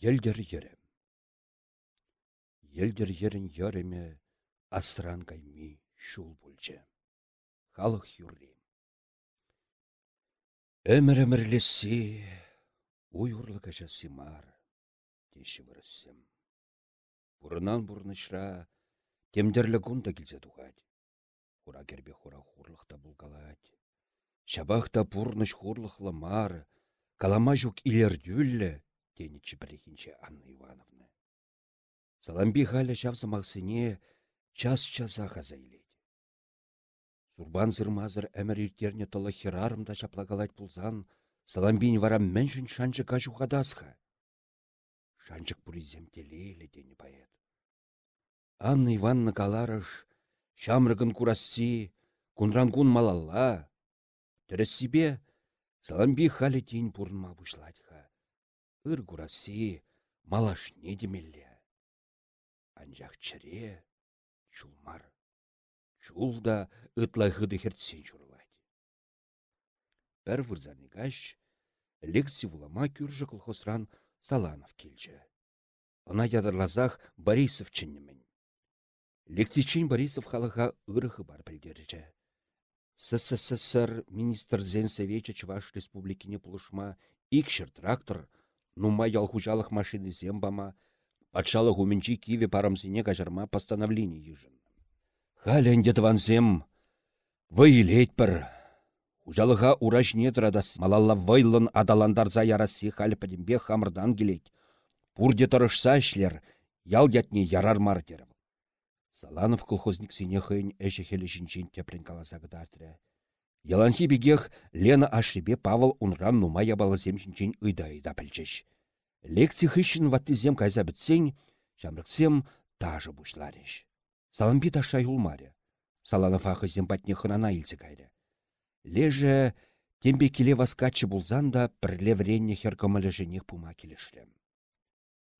елдер ерем. Елдер ерін ереме асран кайми шул бульче. Халық юрли. Әмір әмірлесі, уй урлы кәжа симар, теші вырыссым. Бұрынан бұрнышра, темдерлі гунда келзе туғад. Хура кербе хура хурлықта бұлгалад. Шабақта пурныш хурлықлы мар, калама жүк илердюллі, тенічі бірігінші Анна Ивановна. Саламби халя шавсымақсыне час-часа қаза илет. Сурбан зырмазыр әмір иртерне толы херарымда шаплагалать пулзан, саламбин вара мэншін шанчы кажу хадасха. Шанчык пуризем телейлі дені поэт. Анна Ивановна каларыш, Шамрыгын курасси, кунрангун малалла. Тіріссібе, саламби халі тейін бұрынма бұшладыға. Үр курасси, малаш не демелле. Анжақ чыре, чулмар. Чулда ытлай хыды хертсен журлайды. Бір лекси вулама күржі колхозран Саланов келжі. Она ядырлазах Борисов чыннемен. Лектичин Борисов халыға ырығы бар білдеріжі. СССР министр Зен Совеча Чуваш Республикине пулышма икшір трактор, нума ялхужалық машины зембама, патшалық уменчи киве парамсыне кажарма постановление ежін. Халенде зем, выйлет бір. Ужалыға ураж традас, малалла вайлын адаландарза яраси халі падембе хамырдан келет. Пурде тұрышса ішлер, ял ятне ярар мардерім. Саланов колхозник сине хыйн эші хелешінчен теплен. Яланхи бегех Лена ашибе Павыл унран нума ябалы земшінчен ыйда-ыйда пілчеш. Лекци хыщын ватты зем кайза бітсен, жамрыксем тажы бушлареш. Саламби ташай улмаре. Саланов ахы зем патне хынана илсе кайры. Леже тембе келе васкачы булзан да бірле вренне херкомылы пума келешрем.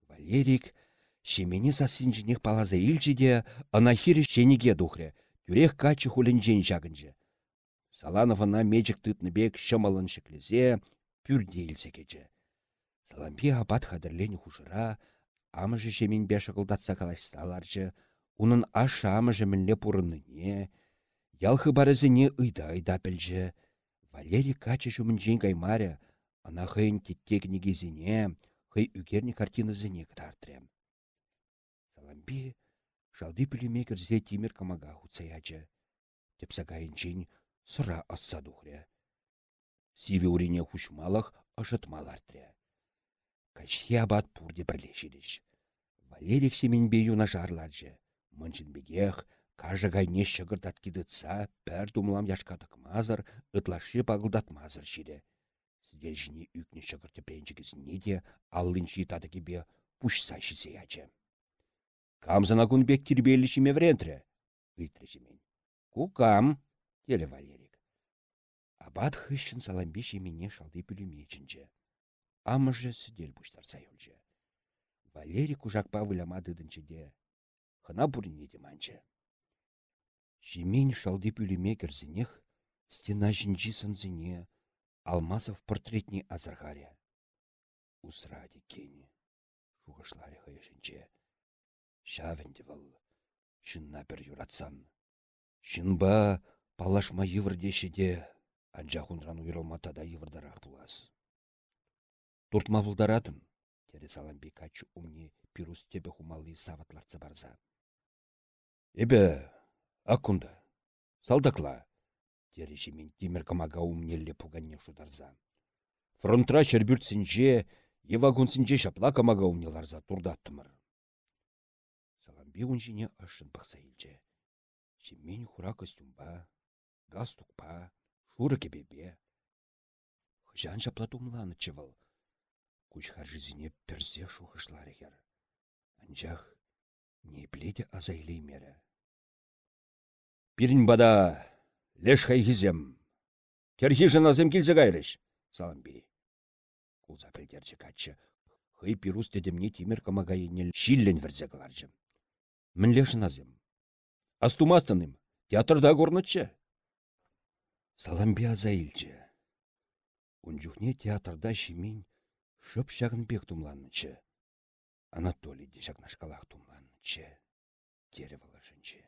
Валерик Шемені сасынжынех палаза илчиде, анахири шенеге духре, тюрех качы жагынжы. Салановына мечік бек шымалын шеклезе, пүрде илсе кече. Салампи абат хадырлен хушыра, амыжы жемен беші қылдатса калашсаларжы, унын аша амыжы мінле пурынныне, ялхы барызыне ыйда-ыйда пілжі. Валерий качы жүмінжен каймаря, ана хыйын теттек негезіне, хый үгерні картинызыне кытартрем. Пи жалды піліме кірзе тимір камага. Тепса сұра асса дұхря. Сиве урине хушмалах ашытмалартря. Качхи абат пурде бірлешедіш. Валерик семенбе юна жарларжы. Мынчын бегех, кажа гайне шығырдат кидытса, пәр думлам яшкадық мазыр, ытлашы мазыр жире. Сидел жіне үкне шығырты пенчігізіне де, аллын житады кебе. Камзана кунбек тирбелі шиме врентрі. Үйтірі жемен. Кукам, телі Валерик. Абат хыщын саламбе шемене шалды пүлімечінчі. Амыжы сүдел бұштар сайылжы. Валерик ужакпа де. Хына бұрыне деманчы. Жемень шалды пүліме кірзінех, стена жінжі сынзіне, Алмасов портретні азырғаре. Усради кені. Шуғышлары хыйшынче. Шавенде вăл. Шынна бір юратсан. Шынба палашма йывырдешіде, анжа хунран уйрылмата да йывырдарақ булас. Туртма бұлдарадын, тере саламбек ачы умне пирус тебе хумалли саватларца барза. Эбе, акунда, салдакла, тере жемен темір камага умнелле пуганне шударза. Фронтра шербюртсінже, евагунсінже шапла камага умнеларза турдаттымыр. Пе унжине ашын бақса илче. Шеммен хура костюмба, галстукпа, шуры кебебе. Хыжан жапла тумланы чывыл. Куч харжызине перзе шухышлары хер. Анчах не пледе азайлей мере. Пирін бада, леш хайхизем. Терхи азым келзе гайрыш, салам бери. Кулза пілдерчі качы. Хый пирус дедемне тимір камагайынел шиллен верзе кыларжым. Мінле азым. Астумастаным, театрда горнычче. Саламбе аза илчче. Унчухне театрда шимень шып шагын бек тумланнычче. Анатолий дешакнашкалах тумланныче. Тере валашынче.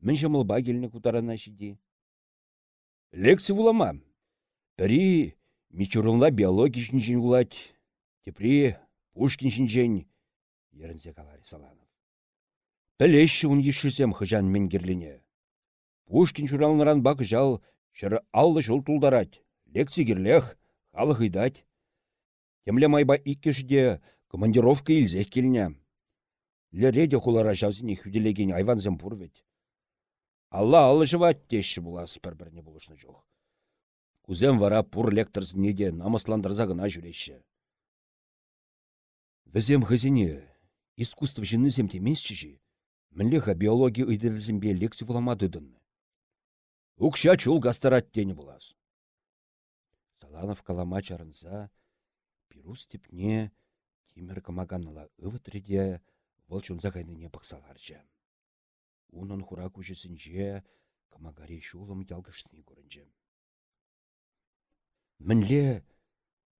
Мін жымыл багеліне кутарана шиди. Лекция вулама. Пірі мичурынла жінжен вулать. Тепри Пушкин жінжен. Ерінзе калари саланов. Пілешші он ешізем хыжан менгерліне. Пушкин журалныран бак жал, шыры аллы жол тулдарать. Лекция керлех, халық ыйдать. Темле майба иккешде командировка илзех келіне. Лереде хулара жазыне хүделеген айванзем пурвет. Алла аллы жыват теші булас бір-біріне болышны жоқ. Кузем вара пур лекторсыне де намысландырза гына жүреші. Візем хызіне, искусство жінізем темесчіші, мінлеха биология бе лекция буламадыдын. Укша чул гастарат тені булас. Саланов калама чарынса, пирус тепне, Тимір кымаганныла ывытреде, вăл чунса кайнине пăхсаларччă. Унын хура кучесенче кымагари çулым ялгышни курынче. Мӹнле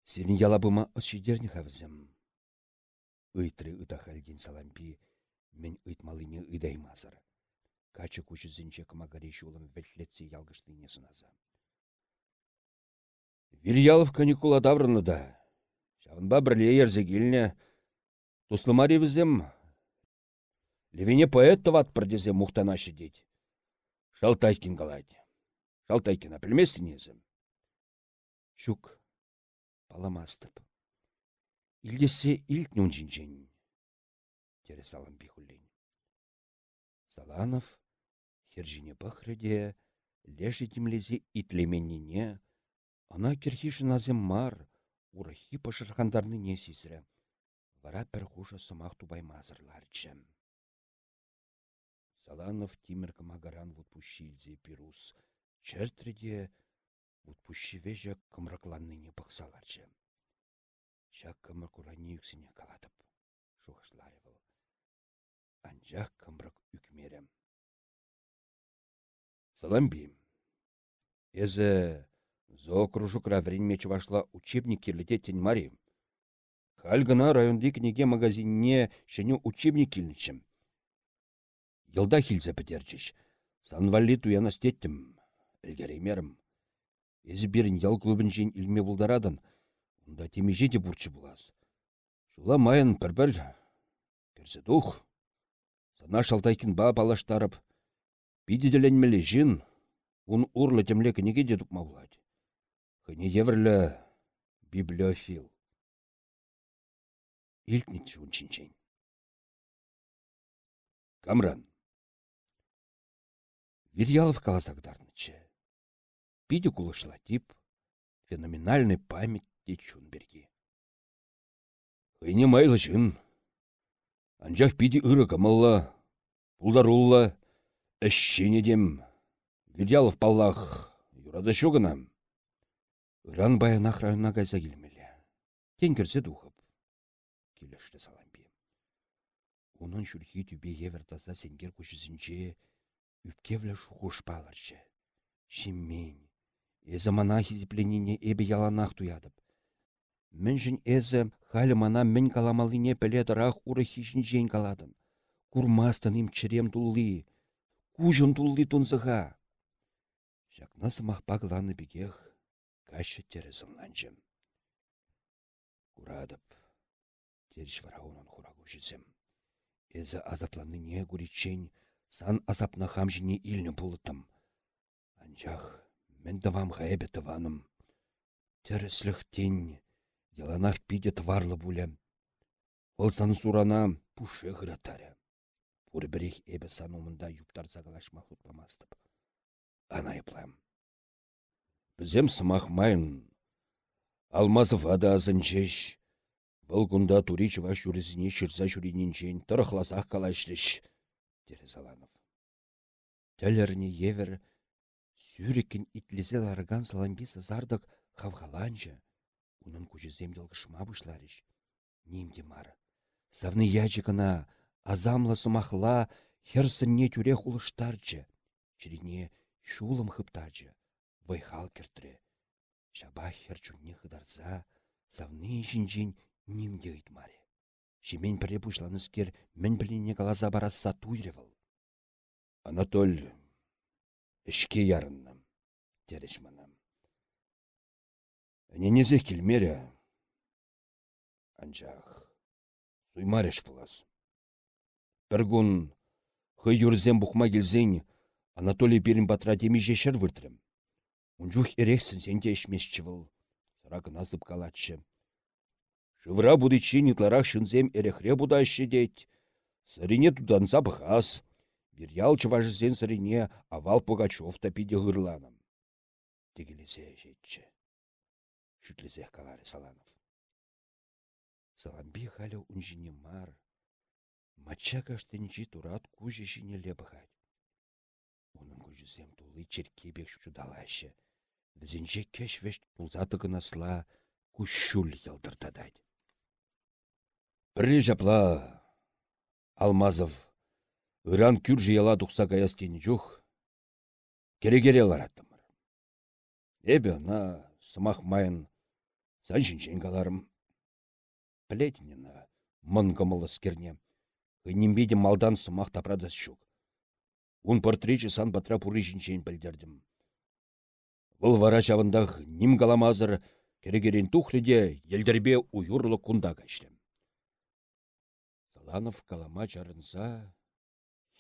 сенин ялабыма ысчидернне хавзем. Ыйтры ыта хальден салампи, мен ыйтмалыне ыдаймазыр. Качы кучесенче кымагари çулым вӹллетсе ялгышнине сынаса. Вильялов каникула таврынны да. Шавынба бірле ерзе келіне. Туслымари візем Левине поэт тыват пірдезе мұқтана шедет. Шалтайкин галайды. Шалтайкин апілместі незім. Шук, паламастып. Илдесе илт нунжинжен. Тере салам бихуллен. Саланов, хержине бахреде, леші темлезе итлеменнине, ана кирхишін азем мар, урахи пашырхандарны не сізрі. Вара пір хуша сымақ тубаймазырларчым. Саланов тимір кымагаран вутпущилзе пирус. Чертреде вутпущивеже кымракланныне пықсаларчы. Шак кымыр курани юксіне калатып. Шухашлары был. Анжақ кымрак үкмерем. Саламби. Эзі зоокружукра вренмечі вашла учебник керлете тень мари. Хальгана районды книге магазинне шене учебник келнічім. Йылда хилзе пітерчіш. Санвалли туяна стеттім. Ілгереймерім. Езі бірін ял клубын жен илме бұлдарадын. Онда темеже де бұрчы бұлаз. Шула майын бір-бір. Керсе дух. Сана шалтайкін ба балаштарып. Бидеделенмелі жин. Он урлы темле книге де тұпма бұлады. Хыне еврлі библиофил. Илтнітші үнчінчен. Камран. Вильялов каласагдарнычче. Пиде кулышла тип, феноменальный память чунберги. Хыйне майлы чын. Анжақ пиде ыры камалла, пулдарулла, әшшене дем. Вильялов паллах юрада шугынам. Ыран баянақ районна кайса келмелі. Кірсе духып. Келешті саламби. Унын шүрхи түбе евер таза сенгер күшізінче Үпкевлі шухуш палырчы. Шиммень. Эзі мана хизіпленіне эбі яланақ туядып. Мін жын эзі халі мана мін каламалыне піледірақ уры хишін жен каладын. Курмастын им чырем. Кужын тулли тунзыға. Жакна сымақпа ланы бігех кашы тері зыңланчым. Курадып. Теріш вара онын хурагу жізім. Эзі азапланыне гуричень сан азапна хамжине илнне пулытым. Анчах, мен давам ғайбе тываным. Тәрісліх тень, яланах пиде тварлы булем. Ол сан сурана пуше ғыратаря. Пур бірек эбі санумында юптар загалашма хутламастып. Ана еплам. Бізем сымақ майын. Алмазов ада азынчеш. Бұл күнда турич ваш юрізіне шырза жүрінінчен тұрықласақ калашлеш тере Саланов. Тәлеріне евер сюрекін итлізе ларган саламбиса зардық хавгаланча, унын күжізем елгішма бұшларыш. Нимде мар. Савны ячыкына азамла сумахла херсінне тюрех улыштарчы. Чирине шулым хыптачы. Вайхал кертіре. Шаба херчунне хыдарса, савны жинжин нимде ыйтмаре. Шемен пірре бұшланыскер мін біліне қалаза барасса туйревыл. Анатоль, ішке ярынным, тереш манам. Ненезе келмере, анжақ, суймареш бұлас. Бір күн, хы юрзем бұқма келзен, Анатолий берін батра демеже шыр выртырым. Унжух ерексін сенде ішмесчі выл. Сырағына зып калатшы. Шывра будычи нитларах шынзем будащы деть. Сырине туданса бұхас. Вирял чыважызен сырине авал Пугачев тапиде ғырланым. Тегелесе жетчі. Шүтлізех калары Саланов. Саламби халі унжине мар. Матча каштынчи турат кужи жіне лебығад. Оның күжізем тулы черкебек шудалашы. Візінже кеш вешт пулзаты гынасла күшшул елдірдадайды. Бірлі жапла Алмазов Иран күр жияла тұқса каястені жоқ. Кере-кере лараттымыр. Эбе на сымақ майын сан жинчен каларым. Білетінені мын кымылы. Гынембеде малдан сымақ тапрадас шук. Он портрече сан батра пуры жинчен білдердім. Бұл вара жавындақ ним каламазыр керегерен тухледе елдербе уюрлы кунда кашлем. Саланов калама жарынса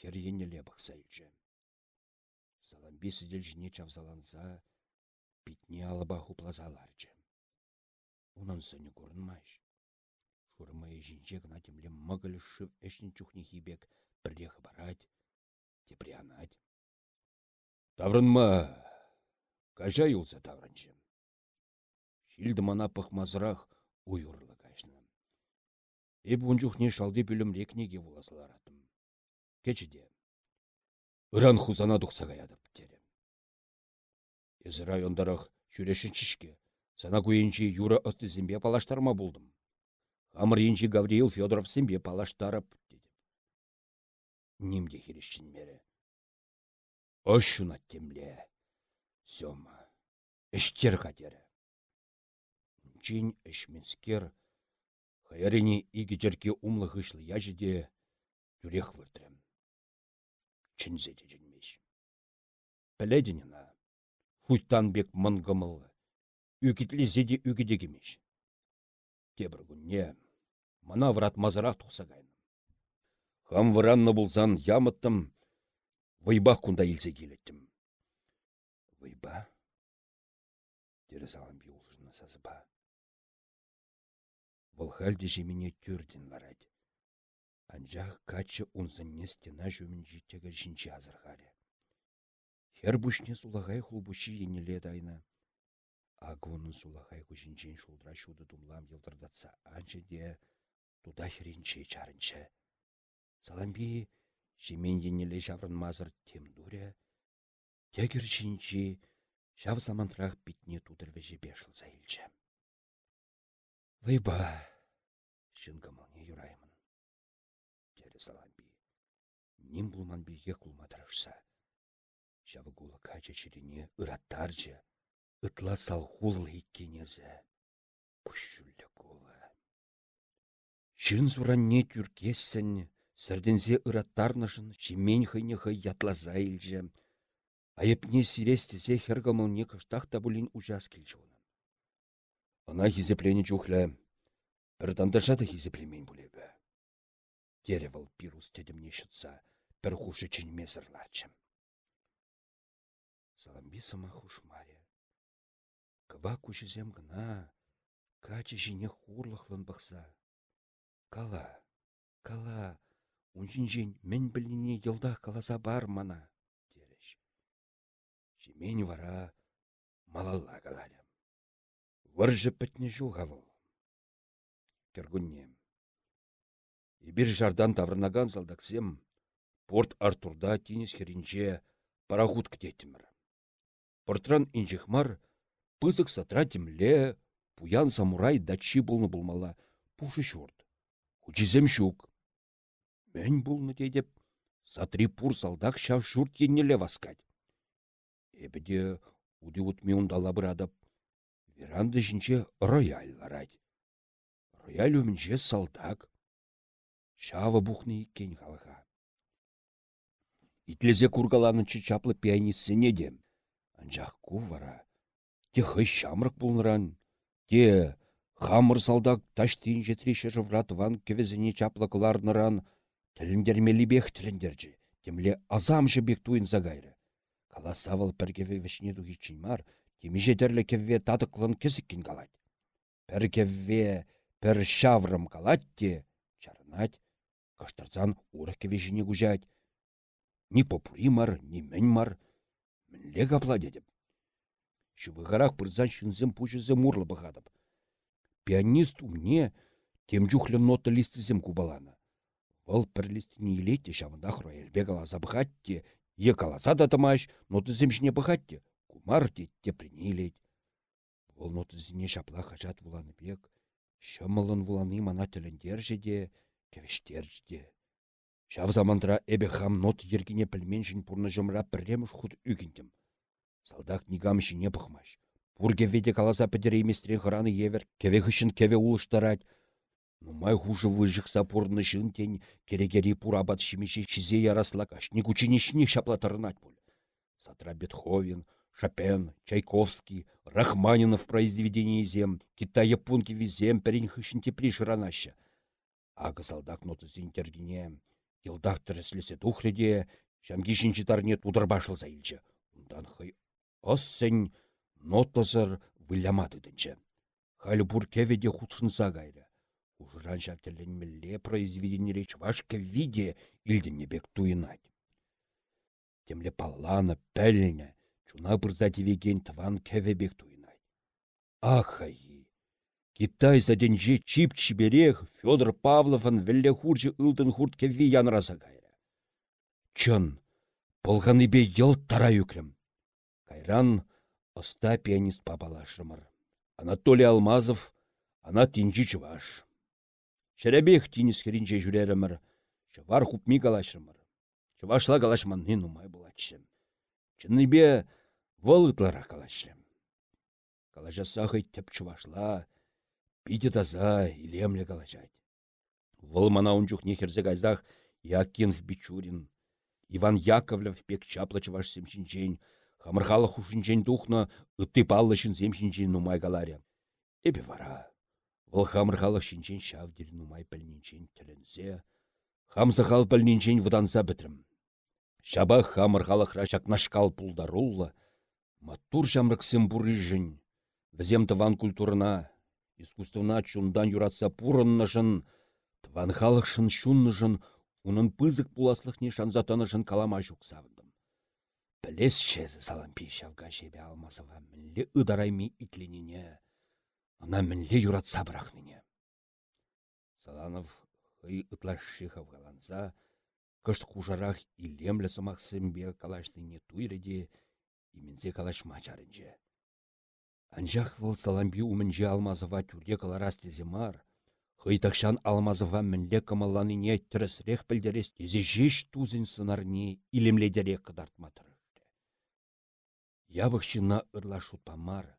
хер енеле бақса үлчі. Саламби сидел жіне чавзаланса питне алыба хуплазаларчы. Унан сыны көрінмайш. Шурмай жинче гына темле мыгыл шыв чухне хибек бірде барать, теприанать. Таврынма, кажа юлса таврынчы. Шилді мана пықмазырақ уйырлы кашны. Эп унчухне шалды бүлім рекнеге воласыларатым. Кечіде. Иран хузана дұқса гаядып тере. Езі райондарах жүрешін чишке. Сана күйінші юра ыстызымбе палаштарма болдым. Енші Гавриил Федоров сімбе палаштарып, деді. Нимде херещін мере. Ошуна темле. Сёма. Іштер қатері. Чин ішменскер. Хаяріне игі жерге умлы хышлы яжыде юрех выртрем. Чінзе де жінмеш. Піледініна. Хуйтан бек мұнгымылы. Үкітлі зеде үкідегемеш. Тебір күнне. Мана врат мазырақ тұқсағайын. Хам вранны болсан ямыттым. Вайбақ күнда елсе келеттім. Вайба? Дері салам бі ұлжына сазыба. Бұл халде жемене түрден ларад. Анжақ качы унзынне стена жөмін життегі жінчі азырғаре. Хер бұшне сулағай хулбуши енеле дайна. Агуның сулағай күжінчен шулдыра шуды думлам елдырдатса анчы де туда херенче чарынчы. Саламби жемен енеле жаврын мазыр темдуре, тегір жінчі жав замантрақ бітне тудырве жебе шылса. Вайба, шынгымылне юраймын. Дері саламби, ним булман биге кулматырышса. Жавы гулы кача чирине ыраттарчы, ытла салхулы иккенезе. Күшүлі гулы. Шын суранне тюркессен, сірдінзе ыраттарнышын шимен хыйне хый ятлаза илже. Айыпне сирестезе хергамылне кыштақ та бұлін ужас келчі онын. Ана хизеплені чухля, бір тандашады хизеплемен бұлебі. Деревал пирус тедімне шытса, бір хушы чынме сырларчым. Саламби сама хушмаре. Кыва күшізем гына, качы жіне хурлықлын бақса. Кала, кала, унжинжен мен біліне йылда каласа бар мана, дереш. Жемен вара малалла каларям. Варжы пітне жылғавыл. Кергунне. Ибір жардан таврнаган залдаксем, порт Артурда тенес херінче парахут кдетімір. Портран инжихмар пызык сатра темле, пуян самурай дачи болны болмала, пушы шорт. Учизем шук. Мен болны дедеп, сатри пур салдак шав шурт еннеле васкать. Эбеде уды утме ундала бырадып, веранды жінче рояль ларать. Рояль өмінче салдак, Шавы бухны иккен халыға. Итлезе кургаланынчы чаплы пианистсене де. Анжақ кувара. Те хый шамрық бұлныран. Те хамыр салдак таштин жетреше жывратыван кевезіне чаплы кыларныран. Тіліндермелі бех тіліндерджі. Темле азам бек туын загайры. Кала савыл піргеве вешне дуги чимар, теми жетерлі кевве тадықлын кезіккен калать. Пір кевве пір калать те, чарнать, каштарзан уры кевешіне гужать. Ни попури мар, ни мен мар. Мінле. Шывығарақ пырзан шынзым пушызым урлы бұғадып. Пианист умне темжухлі ноты листізім кубалана. Вăл пірлістіні илетте çавындах рояльбе каласа пăхатте, е каласа да тымаш, нотыземшне пăхатте, кумар тетте принилет. Вăл нотызине çапла хачат вуланы бек, çăмăлын вуланы мана тӗлӗнтерче де, кевештерче де. Шав замантра эбе хам нот ергине пілменшін пурны жымра пірреміш худ үгіндім. Нигам не пықмаш. Пурге веде каласа пӹдерейместре хыраны евер, кеве хышын кеве улыштарать. Нумай хуже выжықса пурны жын тень, керегери пурабат шимеші шизе ярасла кашни кучинишни шаплатарнать пуль. Сатра Бетховен, Шопен, Чайковский, Рахманинов произведение зем, Китай-японки везем перень хышын тепри шыранаща. Ага салдак ноты зинтергине, Йылдах тіріслесе тухреде, шамги шинчитарне тудырбашыл заилче. Ундан хай оссен нотазыр вылямады дінче. Халі бұр кеведе худшынса гайры. Ужыран шаптелленмелле произведение чвашке виде бек туйнать. Темле паллана, пәліне, чуна бұрза девеген тван кеве бек туйнать. Ахай! Китай саденже чип чиберех Федор Павловын вілле хурчы ылтын хурт кевви янраса кайры. Чын, бе ел тара юкрем. Кайран оста пианист папалашрымыр. Анатолий Алмазов, ана тинчи чываш. Шеребех тинис херинче жүрерімір. Чывар хупми калашрымыр. Чывашла калашманны нумай булачшым. Чынныбе вăлытлара калашрым. Калажасахай теп чывашла, Пиде таза, илемле калачать. Вăл мана унчух нехерзе кайзах Якинов Бичурин, Иван Яковлев пек чаплы чываш семшинчен, хамырхалы хушинчен тухна ытты паллышын земшинчен нумай каларя. Эбе вара. Вăл хамырхалы шинчен çавдер нумай пӹлнинчен тӹлленсе, хамсахал пӹлнинчен вăданса бӹтрім. Шаба хамырхалăхра çакнашкал пулдарулла, Матур çамрыксем бурыжын, візем тыван культурна, искусствына чундан юратса пурыннышын, тван халықшын шуннышын, унын пызык пуласлықне шанзатанышын калама жүксавындым. Білес чезі салам пейшавға жебе алмасыва мінле ыдарайми итленіне, ана мінле юратса бірақныне. Саланов хый ытлашы хавгаланса, кышт кужарах илемлі сымақ сымбе калашныне туйреде, имензе калашма чарынже. Анжақ выл саламби умінже алмазыва тюрде каларас теземар. Хыйтақшан алмазыва мінле кымалланыне түрісірек білдерес тезе жеш тузын сынарне илемледере кыдартма Ябықшына ырла шутпамар.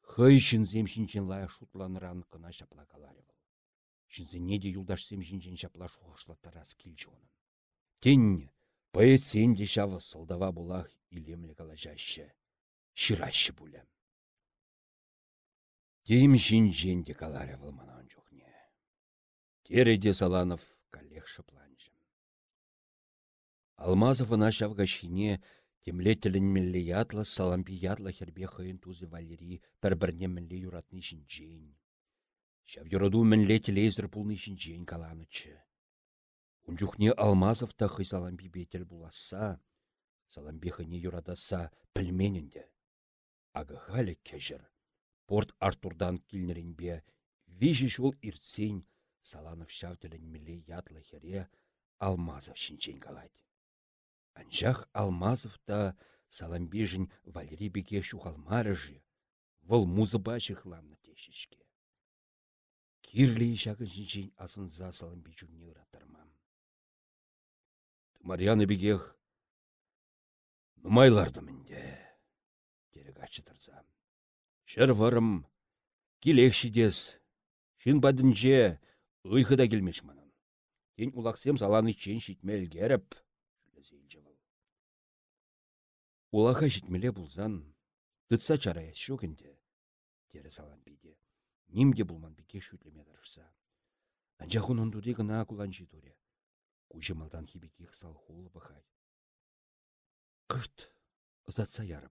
Хый шынзем шинчен лая шутланыран кына шапла каларевал. Шынзене де юлдаш сем шинчен шапла шуғышлаттарас келчі оның. Тен поэт сен де шавы сылдава булах илемле калажашы. Ширашы булем. Тем жинженде каларе вылманан жүхне. Тереде Саланов коллег шыпланжым. Алмазовына шавға шине темле тілінмелле ятла, салампи ятла хербе хыйын тузы Валерий пір-бірне мінле юратны жинжен. Шав юраду мінле телезір пулны жинжен каланычы. Унжухне Алмазов та хый салампи бетел буласа, салампи хыне юрадаса пілменінде. Ағы халі кежір Порт Артурдан килнеренбе, вижі жол иртсен, Саланов шавтелен ятлы хере, Алмазов шинчен калать. Анчах Алмазов та Саламбежін Валерий беге шухалмарыжы, вол музы бачы хланны тешішке. Кирлі шағын шинчен асынза Саламбе жүгне ұратырмам. Марьяны бегех, нумайларды мінде, терек ачытырзам. Шыр вырым, келекші дес, шын бадынже ұйқы да келмеш манын. Тен улақсем саланы чен шитмел керіп. Улаха житмеле бұлзан, тытса чарая шөгінде, тері салан биде. Нимде бұлман бике шүтлеме дарышса. Анжахун ондуде гына кулан жидуре. Кучымалдан хибекех сал хулы бұхай. Кышт, ызатса ярып.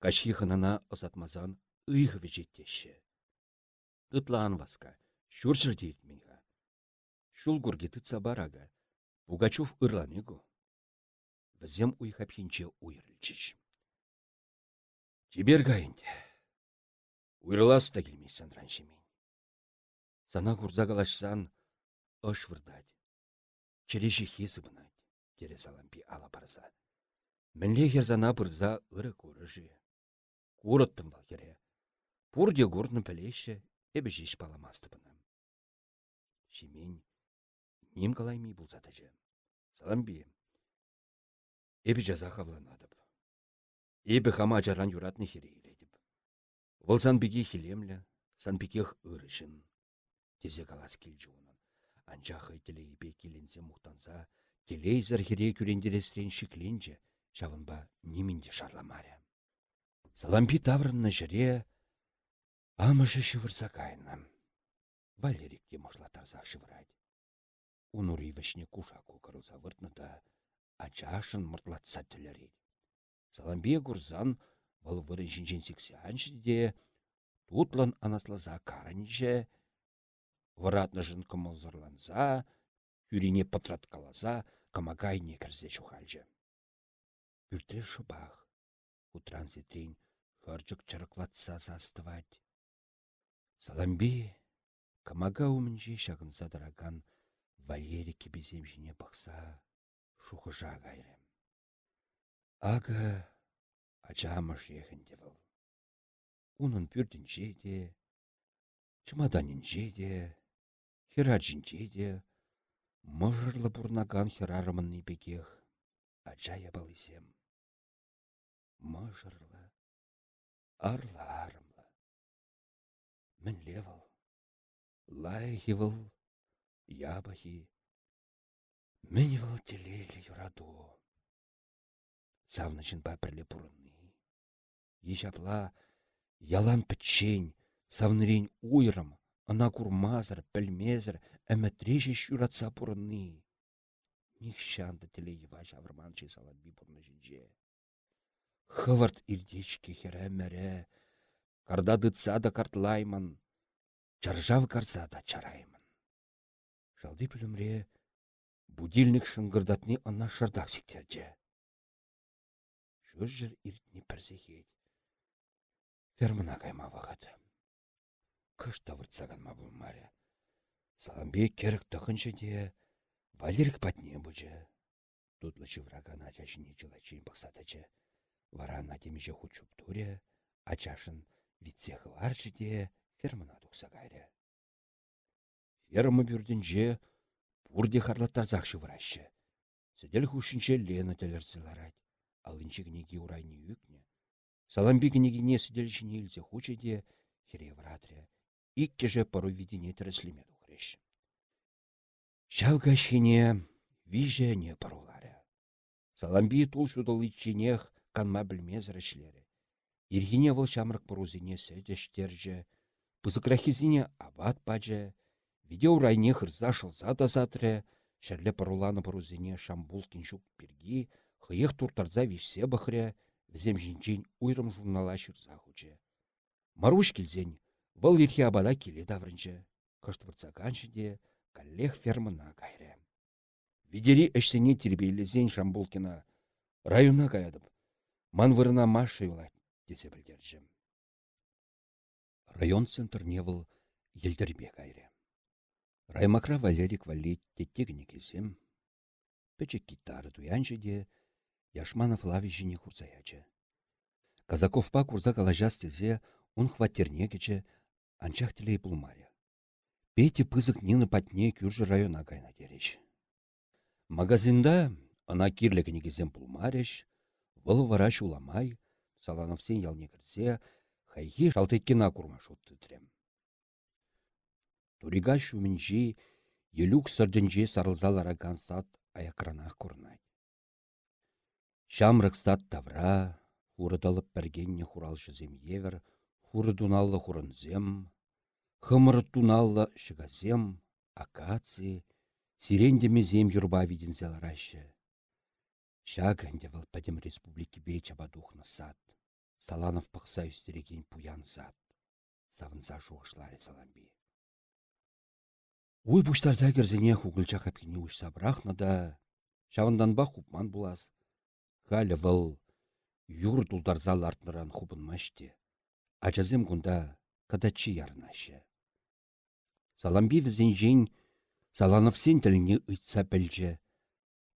Кашхи хынана ызатмазан ыйхы вежеттеші. Ытлаан васка, шүршір дейт менға. Шул гурге тытса барага. Пугачев ырланегу. Візем уйхапхинче уйрылчыш. Тибер гайынде. Уйрылас та келмей сандран шемен. Сана курза калашсан ыш вырдать. Череші хесі. Тере салампи ала барса. Мінле херзана бұрза ыры көріжі. Курыттым бал кере. Пурде гурдны пілеші, эбі жеш баламасты бына. Шемен, нем бұлзаты же. Эбі жаза хавланадып. Эбі хама жаран юратны херейледіп. Вылсан біге хилемлі, сан бігех ырышын. Тезе калас келжі онын. Анчахы телейбе келенсе мұқтанса, телейзір хере күрендересрен шикленже, шавынба немінде шарламаря. Салампи таврынны жіре, амышы шывырса кайны. Валерикке можла тарзақ шывырать. Унури да, ачашын мұртлатса түлерет. Саламбе гурзан вăл вырын çинчен сиксе анчыде, тутлан анасласа карынче, вăратнышын кымылзырланса, юрине пытраткаласа, камагайне кірзе чухальчы. Пүртре шубах, утран зетрен хырчык чырыклатса састывать. Саламби, камага умінже шағынса дараган Валерий кебезем жіне бақса, шухыжа кайрем. Ага, ачамыш ехінде был. Унын пүрдінже де, чемоданинже де, херачинже де, мұжырлы бұрнаган херарымын бекех, ачая балысем. Мұжырлы, арла арымлы. Мін лайхи выл, ябахи, мін выл телейлі юраду. Савнычын пәпірлі бұрынны. Ешапла, ялан пітчен, савнырен уйрым, ана курмазыр, пілмезір, әмәтреші шуратса бұрынны. Нихшанды тілі ева жавырманчы салан би бұрны жінже. Хывырт ирдечке хері мәрі, карда дытса да картлаймын, чаржав карса да чараймын. Жалды пілімре, будильник шыңгырдатны ана шырдақ сіктерже. Шөз жыр иртні пірзехет. Фермына кайма вағыт. Кыш тавыртсаган ма бұл маре. Саламбе керік тұқыншы де, Валерик патне бұжы. Тутлы чывраган ачашыне жылачын бұқсатычы. Вара на темеше хучуп туре, ачашын витсех варчы де, фермына тұқса. Ферма бүрдінже, бұрде харлаттар выращы. Сәдел хушынче Лена тілерзіларать, алынчы кнеги урайны юкне. Саламби кнегине сәделшіне илзе хучы де, хере вратре, иккеже пару видене тіріслеме дұғыреш. Шавга шине виже не паруларе. Саламби тул шудыл итченех канма ішлері. Иргине выл шамрық парузине сөйдештерже, пызыкрахизине абат баджы, видео райне хырза шылза да затры, шәрлі паруланы парузине шамбул киншук бірги, хыйық туртарза вишсе бахре, візем жинчен уйрым журнала шырза хучы. Маруш келзен, выл ерхе абада келе даврынчы, кыштвырца каншыде, каллех фермына кайры. Видери әшсене тербейлізен шамбулкина, района каядып, манвырына маша юлать, десе білдерчі. Район центр невыл елдербе кайры. Раймакра Валерик валет теттегіне кезем, печек гитары туянчы де, Яшманов лави жіне хурзаячы. Казаковпа курза калажас тезе, он хваттерне кече, анчах тілей пулмаря. Пети пызык нины патне кюржы района кайна кереш. Магазинда ана кирлігіне кезем пулмареш, выл вара шуламай, салановсен ялне кірсе, хайхи шалтеткена курма шутты Турига шумінжи Елюк сырдынже сарылзалара сат аякранах курнать. Шамрық сат тавра, хурыдалып бәргенне хуралшызем евер, хуры дуналлы хурынзем, хымыр туналлы шығазем, акации, сирендемезем юрба видензе ларашы. Шагынде вал падем республики беча бадухна сад. Саланов пықса үстереген пуян сад. Савынса шуғышлары саламби. Уй бұштарза керзене хугылча капкине ұшса да, ба хупман булас. Халі выл юр дулдарза лартныран хубынмаште. Ачазем кунда кадачи ярнашы. Саламби візен жен Салановсен тіліне ұйтса білже.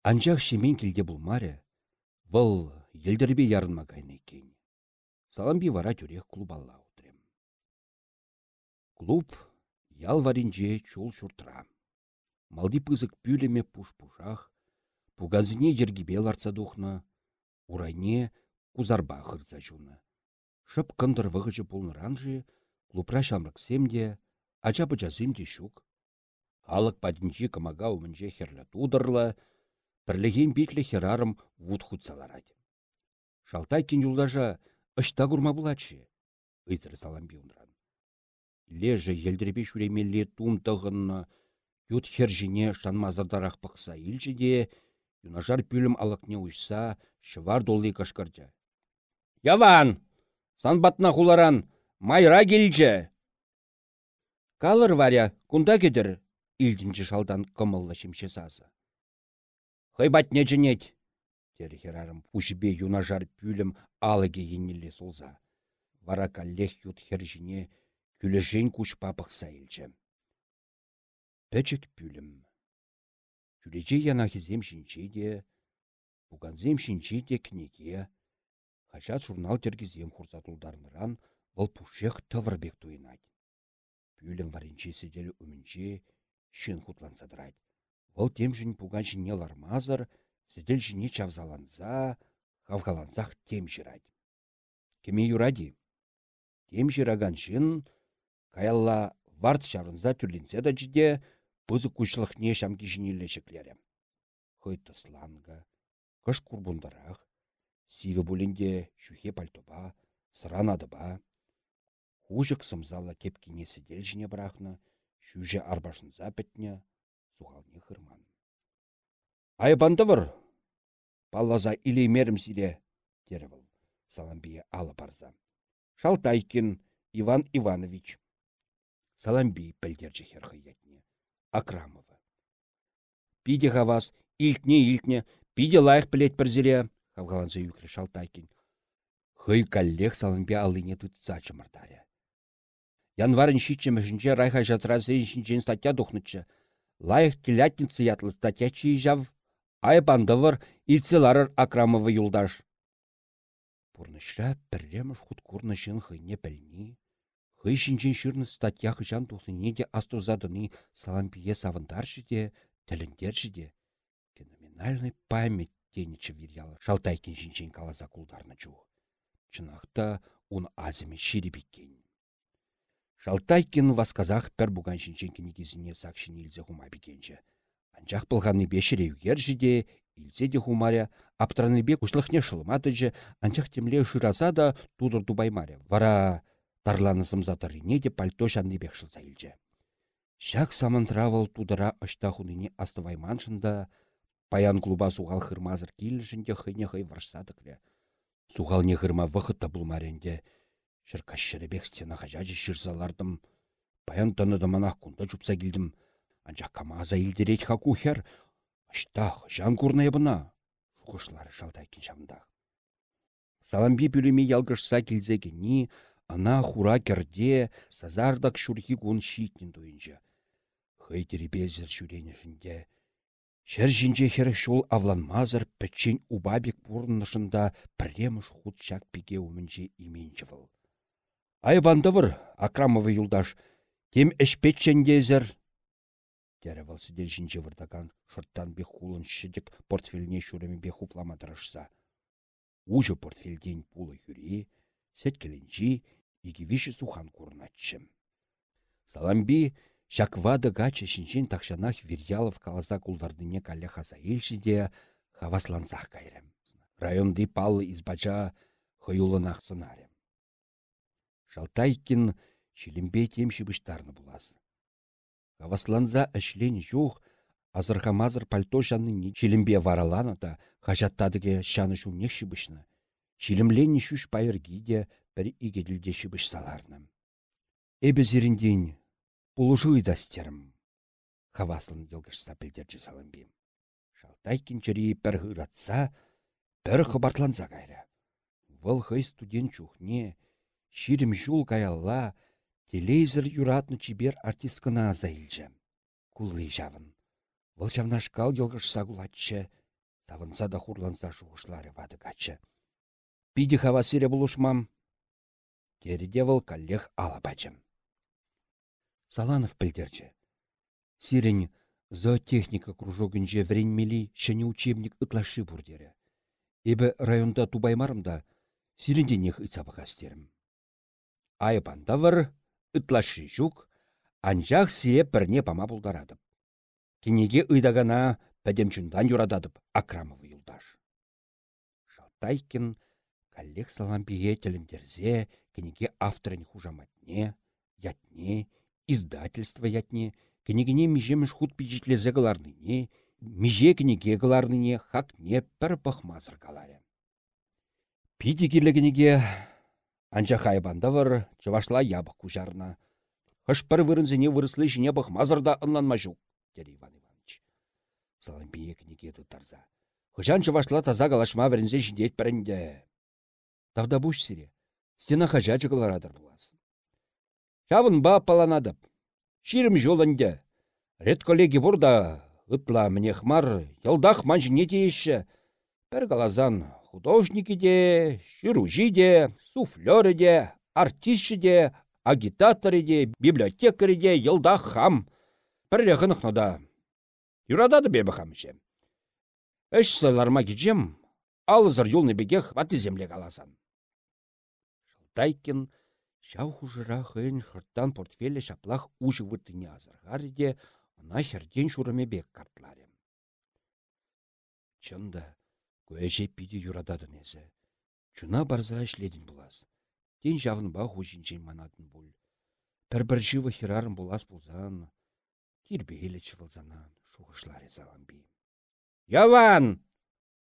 Анчах шемен келде булмаре, вăл елдербе ярынма кайны кен. Саламби вара тюрех клубалла утрем. Клуб ял варинже чул шуртра. Малди пызык пүлеме пуш-пушах, пугазіне ергебе ларца духна, урайне кузарба хырца жуна. Шып кындыр вғыжы пулныранжы, клубра шамрыксемде, ача бычасемде шук. Халық падінчі кымага умынже херлі тудырлы, Пірлеген битлі херарым вуд хутсаларад. Шалтай кен юлдажа ұшта күрма бұлачы, ұйзір салам. Лежі елдірбе шүремелі тум тығынны, ют хержіне шанмазардарақ пықса илчі де, юнажар пүлім алықне ұшса, шывар долы кашкарча. Яван! Сан батна хуларан, майра келчі! Калыр варя, кунда кедір, илдінші шалдан кымыллы шимше сазы. Хыйбатне жінет. Тері херарым пушбе юнажар пүлім алыге еннелі солза. Вара каллех ют хержіне күлежен күш папықса елчі. Пәчік пүлім. Күлеже янахизем шинче де, буганзем шинче де кнеге, хачат журнал тергізем хурзатулдарныран вăл пушех тывырбек туйнать. Пүлім варинче седел үмінче шын хутлансадырать. Ол темжін пуган жіне лармазыр, сідел жіне чавзаланса, хавгалансақ тем жирад. Кеме юради? Тем жираган жын, каялла варт шарынса түрленсе да жиде, бұзы күшліхне шамки жінелі шеклері. Хой сланга, кыш курбундарақ, сиві бұлінде шүхе пальтоба, ба. Хужық сымзала кепкене сідел жіне бірақны, шүже арбашынса бітне, сухалне хырман. Айбандывыр, паллаза илеймерім сире, тервіл, Саламбия алы барза. Шалтайкин Иван Иванович. Саламби пілдерчі херхы етне. Акрамова. Пиде хавас, илтне-илтне, пиде лайық білет бірзіре, хавгаланза юкрі Шалтайкин. Хый каллех Саламби алыне тұтса чымырдаре. Январын шитчімішінче райха жатразы ішінчен статья дұхнычы лайық телятницы ятлы статья чиижав, айбандывыр илцеларыр Акрамовы юлдаш. Пурнышра пірреміш хуткурны жын хыйне пілні, хый шинчен шырны статья хыжан тухныне де астурзадыны салампие савындаршы де, тіліндерші де. Феноменальный память тенечі вирялы шалтайкен шинчен каласа кулдарны чу. Чынақта он аземе ширебеккен. Шалтайкин васказах пір буган шинчен негізіне сақшын илзе хума бекенчі. Анчақ пылғаны бешірі үгержі де, илзе де хумаря, бе ұшлықне шылмадыжы, анчақ темле шыраса да тудыр. Вара тарланысым затырыне де пальто бек шылса илже. Шак самантравал тудыра ашта хуныне астывайманшында, паян клуба суғал хырмазыр келішінде хыне хый варсадықле. Суғал не хырма вақытта бұлмаренде, Шыркашшыребек стена хажажы шырзалардым. Паян таныдыманақ кунда жупса келдім. Анча камаза илдерет хакухер. Аштах, жан курная бына. Шуғышлары жалдайкен шамдақ. Саламби бүліме ялгышса келзегені, ана хура керде, сазардак шурхи кун шитнен дуйынча. Хый теребезір шүренішінде. Шер жинже хер шул авланмазыр пәтчен убабек бұрнышында піреміш худчак пиге умінже именчі выл. Айбандывыр, Акрамовы юлдаш, тем эшпетчендезір. Тәрі валсы делшінче вырдаган шырттан бек хулын шыдік портфеліне шүремі бек хупламадырышса. Ужы портфельден пулы юри, сеткеленчи, игі виші сухан курнатчым. Саламби Шаквады гачы шинчен такшанах Вирьялов каласа кулдардыне калля хаса де хаваслансах кайрым. Районды паллы избача хыюлынах сынарым. Шалтайкин шилимбе тем шибыштарны буласы. Хавасланза әшлен жух, азырхамазыр пальто жанны шилимбе вараланы да хажаттадыге шаны шумне шибышны. Шилімлен шуш пайыргиде бір игеділде шибыш саларны. Эбі зірінден Пулушу идастерім. Хаваслын елгішса білдерчі салымбим. Шалтай чыри пір ғыратса, пір хыбартланса кайры. Вăл хый студент чухне, ширім жул каялла, телейзір юратны чибер артисткына аза илчі. Кулы жавын. Вăл жавнашкал елгішса кулатчы, савынса да хурланса жуғышлары вады качы. Пиді хавасыре бұлышмам. Кереде вăл каллех алабачым. Саланов пілдерчі. Сирен зоотехника кружогінже вренмели шыне учебник ытлашы бұрдері. Эбі районда тубаймарымда сиренденех ыцабыға стерім. Айбандавыр ытлашы жүк, анжақ сире бірне пама бұлдарадып. Кенеге ыйдагана пәдемчундан юрададып Акрамовы юлдаш. Шалтайкин коллег саламбие телендерзе кенеге авторын хужаматне, ятне, издательство ятне, книгине межемеш худ пичетлезе кыларныне, меже книге кыларныне хакне пір пахмазыр каларе. Пиди кирлігінеге анча хайбандавыр чывашла ябық кужарна. Хыш пір вырынзене вырыслы жіне да ынланма жук, деді Иван Иванович. Салампие книге тұттарза. Хыжан чывашла таза калашма вірінзе жіндет пірінде. Тавда буш сире. Стена хажа чыгыларадыр булас. Чавын ба паланадып. Ширім жолынды. Рет коллеги бұрда ытла хмар, елдах манж не дейші. Пір галазан художники де, ширужи де, суфлеры де, артистші де, агитаторы де, де, елдах хам. Пірре ғынықнада. Юрадады бебі хамыше. Эш сайларма кечем, алызыр юлны бегех ваты земле галасан. Шалтайкин Шау хужыра хыйын шырттан портфелі шаплах ұжы выртыне азырғар де, она херден шурыме бек картларем. Чында, көже пиде юрададын езі. Чуна барза ішледін булас. Тен жавын ба хужинчен манатын бұл. Пір-бір живы херарын булас бұлзан. Кирбейлі чывылзанан шуғышлары заламби. Яван!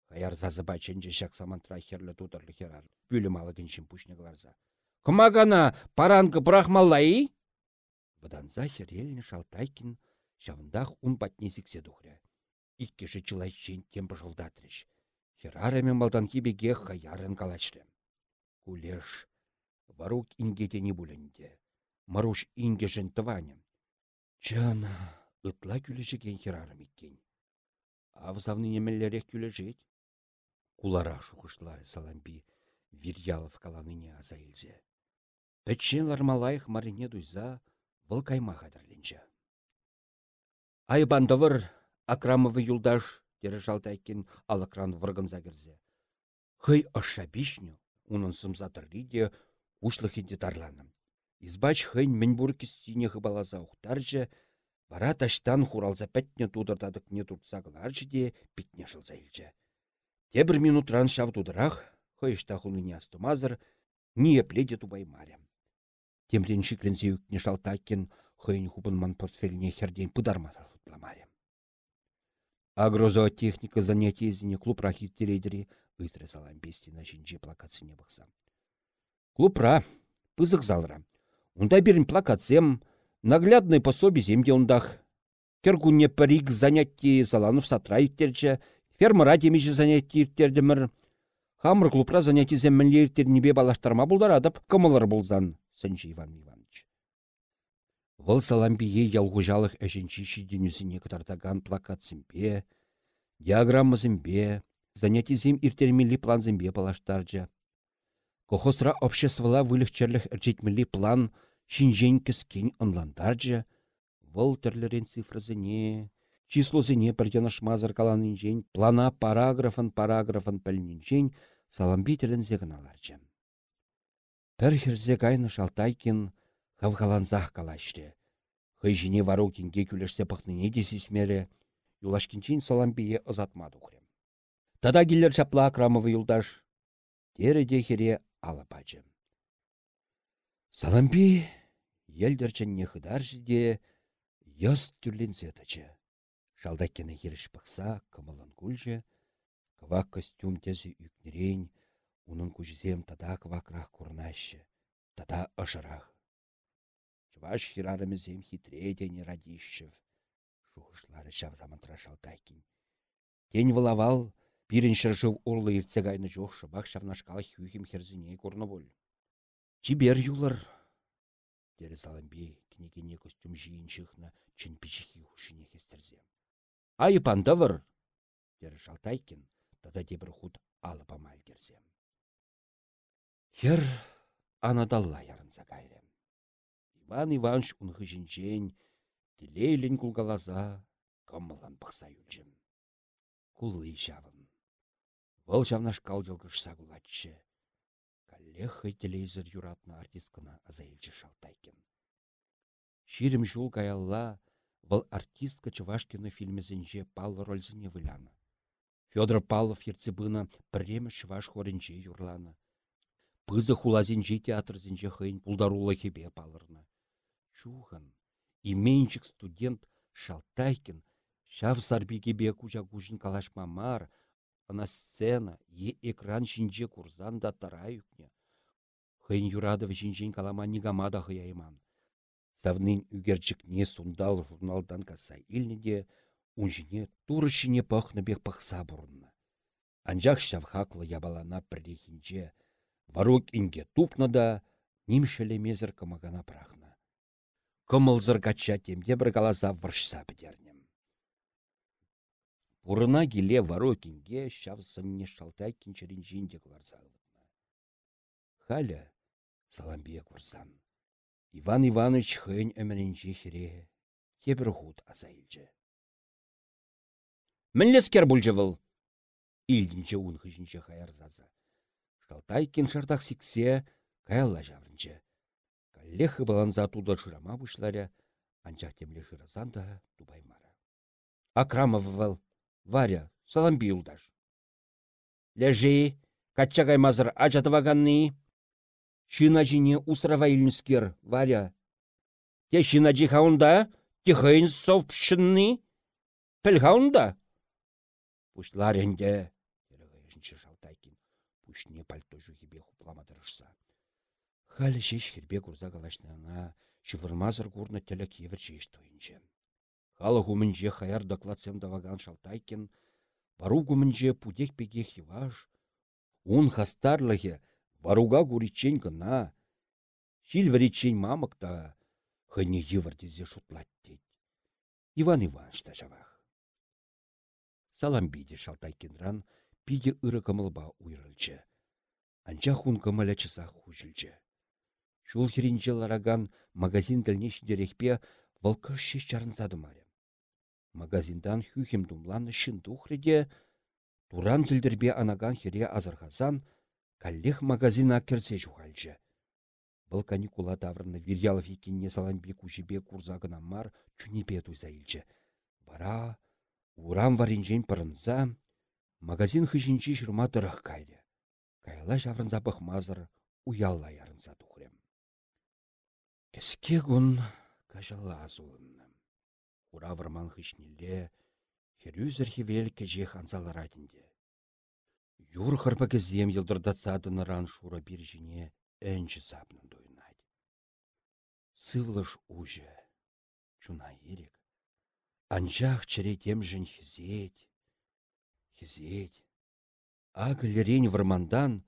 Хаяр зазыба ченже шак самантра херлі тудырлы херар. Бүлім алығын пушнегларза. Хымагана паранкы брахмаллай? Бұданза хереліне шалтайкин шавындақ ұн патнесіксе дұхря. Иккеші чылайшен темпі жылдатрыш. Херарамен балдан кебеге хаярын калашры. Кулеш, варук ингете не бүлінде. Маруш ингешін тыванем. Чана, ытла күлешіген херарым иккен. Авзавны немеллерек күлешет. Кулара шуқышлары саламби, Вирьялов каланыне аза илзе. Пәтчен лармалайық марине дуйза, бұл кайма қадырленчі. Айбандывыр Акрамовы юлдаш, тері жалтайкен алакран вырғынза кірзе. Хый аша бишню, унын сымзатыр ушлықынде тарланым. Избач хын мінбур кістіне хыбалаза ұқтаржы, Бара таштан хуралза пәтне тудырдадық не де питне жылза илчі. Те бір минутран шав тудырақ, хыйышта не астымазыр, не епледе тубаймарям. Темлен шикленсе үкне шалтаккен хыйын хубынман портфеліне херден пыдармата шутламаре. Агрозоотехника занятиезіне клуб рахит терейдері ыйтры салам бестина жинже плакатсыне бұқса. Клубра, пызық залра. Унда бірін плакатсем, наглядный пособие земде ундах. Кергунне парик занятие заланов сатрайтерче, фермера демежі занятие иртердімір. Хамыр клубра занятие земмінлер тернебе балаштарма бұлдарадып, кымылыр бұлзан сынчы Иван Иванович. Вăл саламбие ялғужалық әжінчі шиденюсіне кытартаган плакатсымбе, диаграммасымбе, занятизем иртермелли планзымбе палаштаржа. Кохосра обществола вылықчерлік әржетмелли план шинжен кіскен онландаржа, вăл тірлерен цифрызыне, числозыне пірденашмазыр каланынжен, плана параграфын параграфын пәлінінжен, саламби тілін зегіналаржа. Пір хірзе кайны шалтайкин хавгаланзах калашты. Хыйжине вару кенге күлешсе пăхнине те сисмере, юлашкинчин саламбие ызатма тухрем. Тада киллер çапла акрамовы юлдаш, тере де хере алапачы. Саламби елдерченне хыдар жиде йыс тюрленсе тачы. Шалдаккені херіш пықса, кымылын күлжі, кывак костюм тезі үкнерейн, унын күжізем тада кывакрах курнашы, тада ышырақ. Чываш хирарымызем хитреде не радищев. Шухышлары шав замантра шалтайкин. Тень вылавал, пирен шыржыв урлы иртсе гайны жоқ шыбақ шавнашкал хюхим херзіне курны бол. Чибер юлар. Дері саламбе, кенекене костюм жиын чын пичихи хушине хестерзем. Айы пандавыр. Дері шалтайкин, тада дебір худ алып амал керзем. Хер анадалла ярынса кайрем. Иван Иванович унхы жинчен, тілейлін кулгалаза, кымылан пықса юлжым. Кулы жавын. Вăл çавнаш калжылгышса кулатчы. Каллех телевизор юратна артисткына азаилчче шалтайкен. Ширим жул каялла вăл артистка Чываш фильмесенче пал рользіне выляны. Федор Павлов ерцебына пірремі Чываш хоренче юрланы. Пызы хулазинче театрзинче хыйн пулдарула хебе палырны. Чухан, именчик студент Шалтайкин, шав сарбигебе куча кужин калашма мар, ана сцена, е экран шинче курзан да тара юкне. Хыйн юрадов шинчен калама нигамада хыяйман. Савнын не сундал журналдан каса илнеде, унжине турышине пахны бек пахса бұрынна. Анжақ шав хаклы ябалана пірлехінче, варук инге тупна да, нимшеле мезір кымагана прахна кымылзыргача темде бір каласа выршса бідернем. Урына келе варо кенге шавсынне шалтай кенчерін жинде кыларсағылытна. Халя саламбия курсан. Иван Иванович хын әмірінже хіре, кебір худ азайлжы. Мінлескер бұл жывыл. Илдінче ұн хыжінче хайарзазы. Шалтай кен шардақ сіксе, каялла жаврынче. Лехы баланза туда шырама бұшларя, анчах темле шыразан да тубаймара. Акрамов Варя, саламби юлдаш. Лежи, качагай мазыр ачатываганны. Шиначине усрава илнскер, Варя. Те шиначи хаунда, тихайн совпшынны. Піл хаунда. Пушлар енде, шалтайкин, пушне пальто жухибе хупламадырышса. Халі шеш хербе курза калашнана, шывырмазыр курны тілі кевір шеш тойынче. Халы хумінже хаяр докладсем даваган шалтайкен, бару гумінже пудек пеге хиваш, ун хастарлығы варуга гуричен гына, шил варичен мамыкта хыне евірдезе шутлат дейд. Иван Иванович та жавах. Салам биде шалтайкенран пиде ыры кымылба уйрылчы. Анча хун кымыля чыса хужылчы. Шул херинче лараган магазин тілнеш дерекпе вăлкы шеш чарынсады. Магазиндан хюхем думланы шын тухреде, туран тілдірбе анаган хере азырхасан, каллех магазина керсе жухальчы. Бұл каникула таврны Вирьялов екенне саламбе кужебе курзагына мар чүнепе туйса. Бара, урам варинжен пырынса, магазин хыжинчи жырма дырық кайды. Кайла жаврынса мазыр уялла ярынса тухрем. Кеске күн кажала азулынны. Ура варман хышнелле, херюзір хевел ханзалар адінде. Юр хырпа кезем елдырдатсадын ран шура биржине әнші сапнын дойнад. Сывлыш уже, чуна ерек. Анжақ чыре темжін хизет, хизет. Агылерен вармандан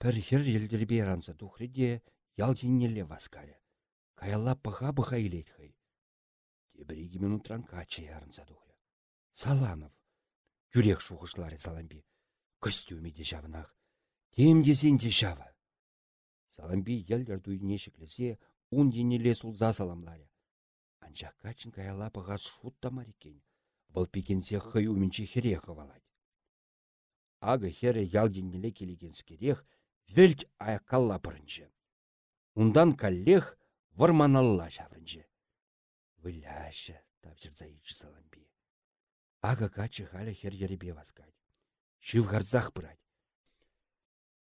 пір хер елдірбе ранса духреде ял васкаре. Каялла пыха-пыха илет хай. Тебіреге минутран качы. Саланов. Юрек шухышлары саламби. Костюме де жавнах. Тем десен де жава. Саламби елдер дуйне шеклесе, ун денеле сулза саламларя. Анча качын каялла пыға шутта марикен. Бұл пекенсе хай уменче хере хывалать. Ага хере ял денеле келеген скерех, вельк аякалла пырынчы. Ундан каллех варманалла çаврнче. Выляшы, тавчырза ичі саламби. Ага качы халя хер еребе васкать. Шив гарзах брать.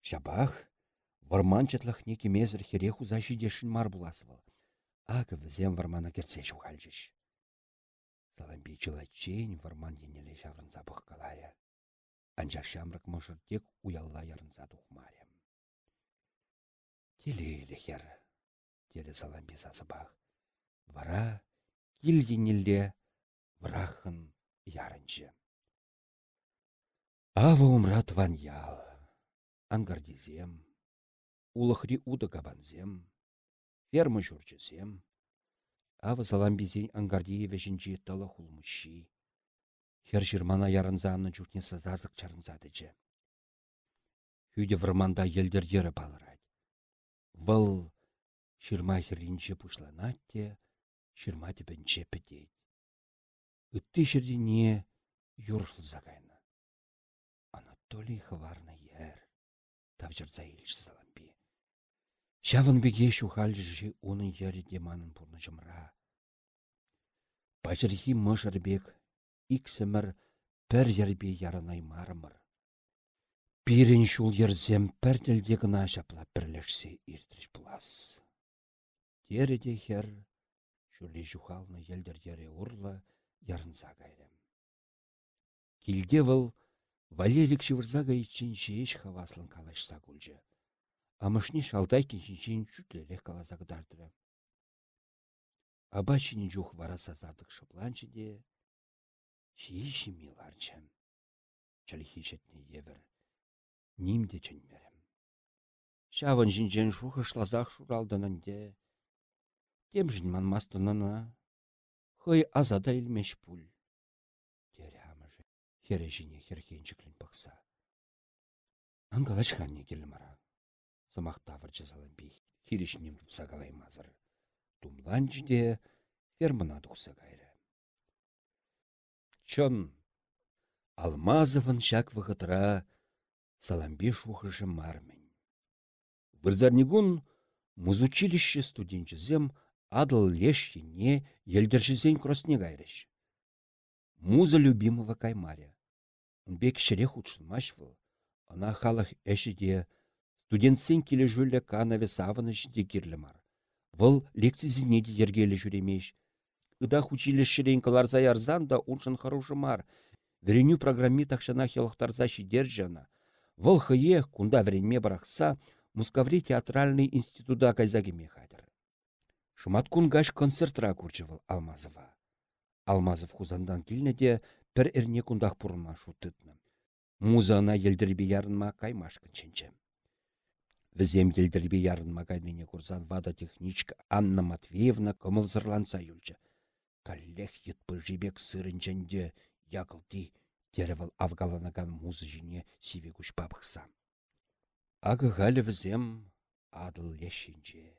Шабах, варман чатлахне кемезір хереху защидешін мар буласывал. Ага візем вармана керсе шухальжыш. Саламби чылачень варман енеле шаврын запах каларя. Анча шамрак тек уялла ярынса тухмаря. Телейлі хер, теле саламби сасыбах. Вара килденелле врахын ярынчы. Ава умрат ван ял, ангардизем, улахри уды ферма жүрчізем, ава саламбизен ангардиеве жінжі тала хулмыши. Хер жирмана ярынзаны жүртне сазардық чарынзадычы. Хүйде вырманда елдер ері балырад. Выл шырма херлинче пушланатте, шырма тепенче петейд. Үтті жердене юрлза кайны. Анатолий хварна ер. Тавжырза илш саламби. Шавын беге шухальжы унын ері деманын пурны жымра. Бажырхи бек иксімір пір ербе ярынай марымыр. Пирен шул ерзем пәрділде гына шапла бірлешсе иртріш бұлас. Тереде хер, шүлі жухалны елдер ере урла, ярынса кайрем. Килге вăл Валерик гаитчен шеш хаваслын калашса кулчы. Амышни шалтай кеншінчен чүтлелех каласа кыдардыры. Абачыны жух вара сазардық шыпланчы де, шииші миларчы. Чалихи шетне евір, нимде чынмерем. Шавын жинжен шухышлазақ шуралданынде, тем жын манмастынына, хый азада илмеш пуль. Хережине херхенчіклін пықса. Ангалаш ханне келмара. Самақтавыр жазалын хиришнем тупса калаймазыр. Тумланчы де фермына тухса кайры. Чон, Алмазовын шак вғытыра саламби шухыжы мармен. Вырзарнигун музучилище студенчізем адыл лешіне елдершізен кросне гайрыш. Муза любимого каймаря. Бек шерех учынмаш выл. Ана халық әшіде студентсен келі жүлі канаве савыны ішінде керлімар. Выл лекцизіне де ергелі жүремеш. Ыдах училищерен каларза ярзан да уншын харушымар. Вереню программи тақшана хелықтарза шидер жана. Выл хые, кунда вренме барақса, Мускаври театральный института кайзагеме хадыр. Шумат кунгаш концертра курчывал Алмазова. Алмазов хузандан килне де пір эрне кундах пурма шутытны. Музана елдірбе ярынма каймашкын ченчем. Візем елдірбе ярынма кайныне курсан вада техничка Анна Матвеевна кымылзырланса юлчы. Каллех етпы жибек сырынченде якылти теревал авгаланаган музы жіне сиве күш бабықса. Ағы ғалі візем адыл лешінче.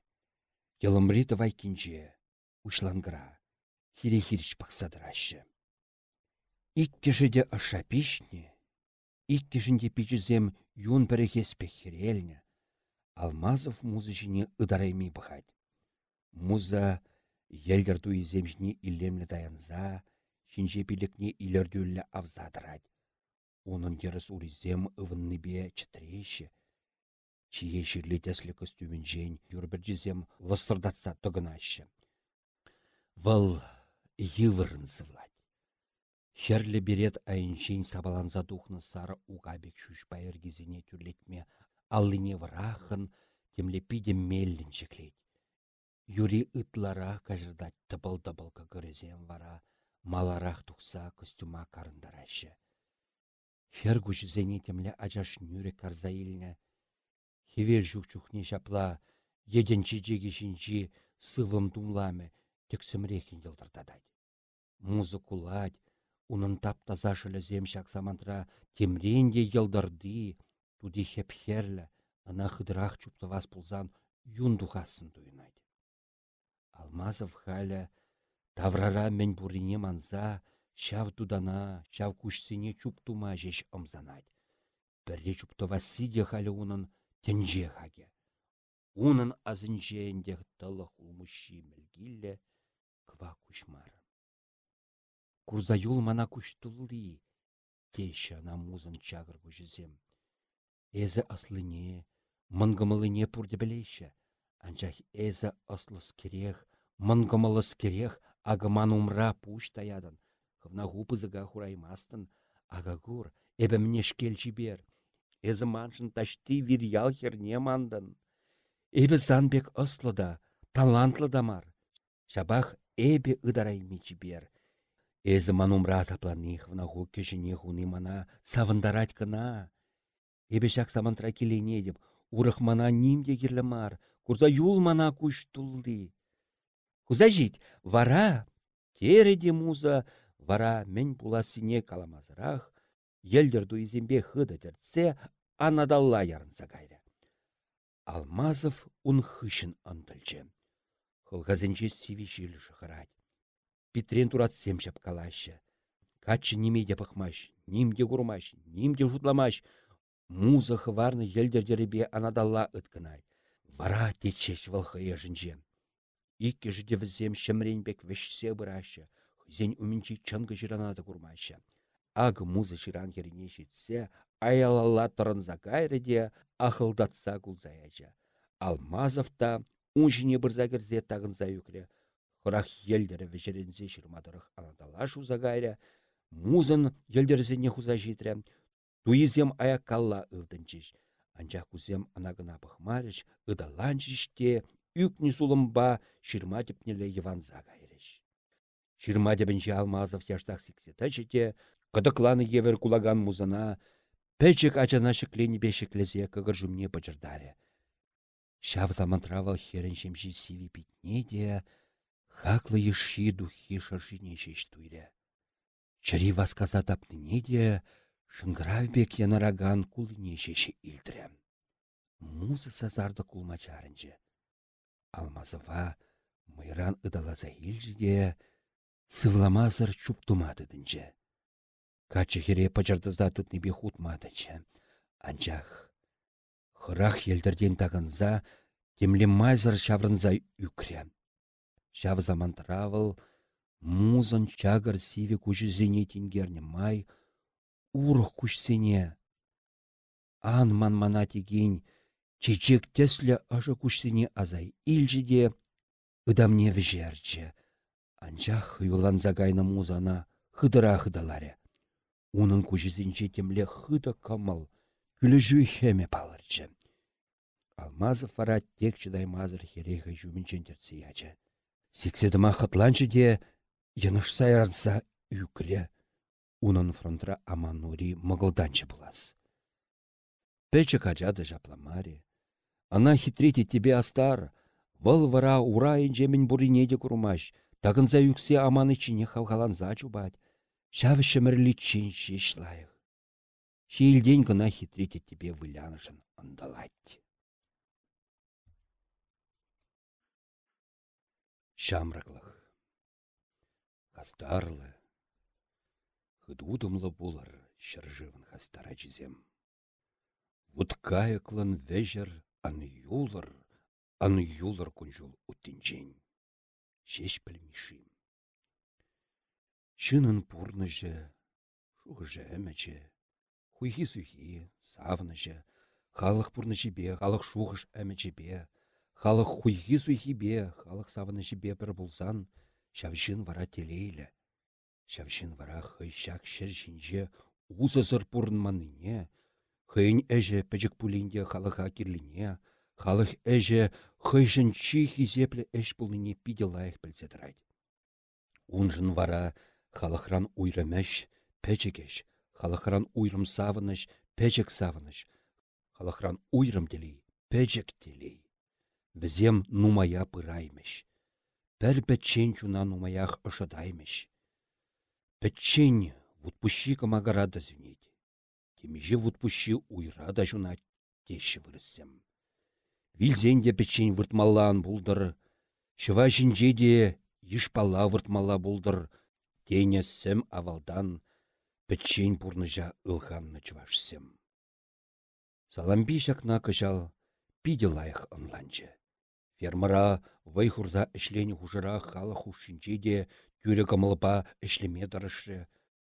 Йылымри тывай кинче, ушлангыра, хире-хиріш пақсадырашы. Ик кешеде аша пишне, ик кешінде пичізем юн пәрехеспе херелні. Алмазов музы жіне ыдарайми бұхать. Муза елдерду иземжіне илемлі даянза, шинже билікне илердюлі авзадырать. Унын еріс уризем ывынныбе чытреші, чие ширлі тәслі костюмін жен юрбірджізем лыстырдатса тұгынашы. Выл йывырын сывлать. Херлі берет айыншен сабаланза духны сары уғабек шүш байыргізіне түрлетме, аллыне врахын, темле пиде меллін жеклет. Юри ытлара кажырдать тыбыл-дыбыл көгірізен вара, маларақ тұқса костюма карындарашы. Хер зене темле ажаш нүре карза Хевер жүк-жүкне шапла, еденчі жегі сывым тексімрехін елдірдадай. Музы кулать, унын таптаза шылы земшак самантра темренде туди хепхерлі, ана хыдырақ чуптывас пулзан юн духасын туйнайды. Алмазов халя таврара мен бурине манза, шав тудана, шав кушсене чуптума жеш ымзанайды. Бірде чуптывас сиде халі унын тенже хаге. Унын азынже ендех тылық улмыши мілгілі хва кушмар. Курза юл мана куштулли, теща ана музын чагыр кушызем. Эзі аслыне, мынгымылыне пурде білейші, анчах эзі аслыс керех, мынгымылыс керех, агыман умра пуш таядан, хывна гупызыга хураймастын, агагур, эбі мне шкел жібер, эзі маншын ташти вирял херне мандын. Эбі занбек аслы да, талантлы да мар. Шабах эбі ыдарайми жібер. Эзі манумра запланих вна ху кешіне хуны мана савындарать кына. Эбі шак самантра келене деп, урых мана нимде керлі мар, курза юл мана күш тулды. Куза жит, вара, тереде муза, вара мен буласыне каламазырах, елдерду изембе хыда терце, анадалла ярынса кайры. Алмазов ун хышын антылчы. Хылғазынче сиви жил жығырать. Петрен турат семшап калашы. Качы немеде пықмаш, нимде курмаш, нимде жутламаш. Муза хыварны елдердеребе анадалла ыткынай. Вара течеш вылхы ежінже. Икке жыде візем шемренбек вешсе бұрашы. Зен умінчі чынгы жиранады курмашы. Аг муза жиран керіне жетсе, аялала тұрынза ахылдатса кулзаяча. Алмазов та унжине бірза кірзе тағынза үкілі. Хырах елдері вежерензе шырмадырық анадала шуза кайры. Музын елдерзіне хуза житрі. Туизем аякалла ылдынчыш. Анчах кузем анагына пăхмарыш, ыдаланчыште, үкні сулымба шырма тепнеле еванза кайрыш. Шырма тепінче алмазов яштақ сіксета жете, Кыдыкланы евер кулаган музына, пәчік ачана шықлені бешіклезе кығыр жүмне бачырдаре. Шав замантравал херен шемші сиви де, хаклы еші духи шыршыне шеш туйре. Чыри васказа тапныне де, шынгравбек янараган кулыне шеші илтірі. Музы сазарды кулмачарынчы. Алмазыва майран ыдалаза илжі де, сывламазыр чуптумадыдынчы. Качы хере пачардыза тытнебе хутмадычы. Анчах. Хырах елдерден тағынза, темле майзыр шаврынза үкре. Шав заман травыл, музын чагыр сиве күшізене тенгерне май, урық күшсене. Ан ман мана теген, чечек теслі ашы күшсене азай илжіде, ыдамне вжерчі. Анчах юланза гайны музана хыдыра хыдаларе. Унын күжізінче темле хыда камал, күлі хеме палырчы. Алмазов вара тек чыдай мазыр херейхі жүмінчен терці ячы. Секседіма хытланчы де, яныш сайранса үкіле. Унын фронтра аманури мығылданчы булас. Печі качады жапламари. Ана хитрети тебе астар. Вăл вара ура енжемін буринеде курмаш. Тагынса юксе аманы чине хавхаланза чубать. Шавы шымірлі чин шеш лайық. Шейлден гына хитреті тебе вылянышын андалать. Шамраклық. Хастарлы. Хыдудымлы булыр шыржывын хастара чизем. Вот кайықлын вежер аны юлыр, аны юлыр күнжул уттинчен. Шеш білмешім. Шынын пурныжы, шуғыжы әмәчі, хуйхи-сухи, савныжы, халық пурныжы бе, халық шуғыш әмәчі бе, халық хуйхи-сухи бе, халық савныжы бе бір бұлзан, шавшын вара телейлі. Шавшын вара хыйшак шыр жинже узызыр пурнманыне, хыйн әжі пәжік пулинде халыға кирлине, халық әжі хыйшын чихи зеплі әш пулыне пиде лайық білзедірайд. Унжын вара Халықран уйрымәш, пәчекеш, халықран уйрым савыныш, пәчек савыныш. Халықран уйрым телей, пәчек телей. Візем нумая пыраймеш. Пәр пәтчен чуна нумаях ышыдаймеш. Пәтчен вутпущи камагарада зюнет. Темеже вутпущи уйрада жуна теші вырыссем. Вилзенде пәтчен выртмаллан булдыр. Шыва жинжеде ешпала выртмалла булдыр Тенессем авалдан пӹччен пурныжа ылханны чвашсем. Саламби çакна кăçал пиде лайăх ăнланчы. Фермара вайхурда ішлені хужыра халы хушинче де тюре кымылпа ішлеме дырышы.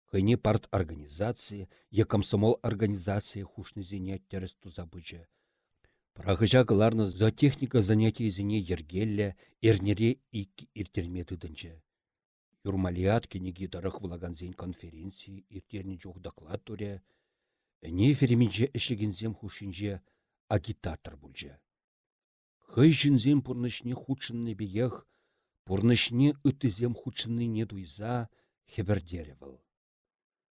Хыне парт организация, е комсомол организация хушнызене терес тузабычы. Прахыжа кыларны за техника занятий зене ергелле, эрнере ик иртерме тыдынчы. Юрмалиат кенеги дарых влаганзен конференции иртерне жух доклад туре, әне фереминче ішігінзем хушинже агитатор бульче. Хый жінзем пурнышне худшынны беех, пурнышне үттізем худшынны не дуйза хебердеревыл.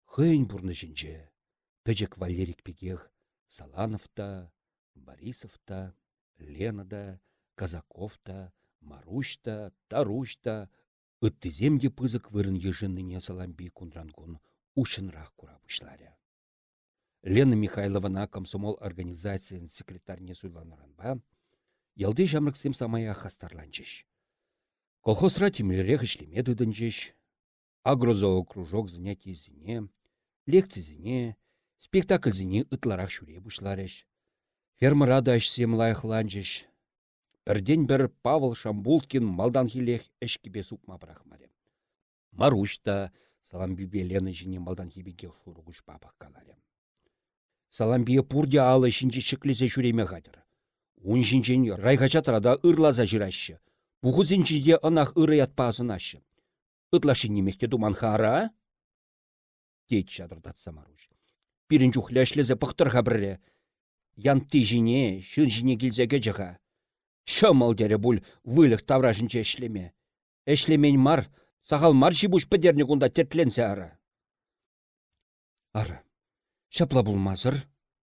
Хыйн пурны жінже, пәжек Валерик бегех Салановта, Борисовта, Ленада, Казаковта, Марушта, Тарушта, үттізем пызык вырын ежынныне саламби кундрангун ушынрақ курабышларя. Лена Михайловна комсомол организациян секретарне суйланыранба, Ялды жамрыксем самая хастарланчыш. Колхозра тимлерех ишлеме дыдынчыш. Агрозоокружок занятий зине, лекций зине, спектакль зине ытларах шуре бушларыш. Фермара да ішсем лайықланчыш. Бірден бір Павыл Шамбулткин малдан хилех әшкебе сукма брахмаре. Марушта саламбибе Лена жіне малдан хибеге шуругуш бабақ каларе. Саламбие пурде алы шинче шіклесе жүреме ғадыр. Ун жинчен райхача трада ырлаза жирашы. Бұғы зінчиде ынақ ыры ятпазынашы. Ытлашы немекте думан хара? Дейт жадырдатса маруш. Пирін жүхляшлезе пықтырға бірре. Ян ты жіне, шын жіне келзеге жыға. Шымыл дере бұл вылық тавражынче эшлеме. Эшлемен мар, сағал мар жибуш педерне кунда тетленсе ара. Ара, шапла булмазыр,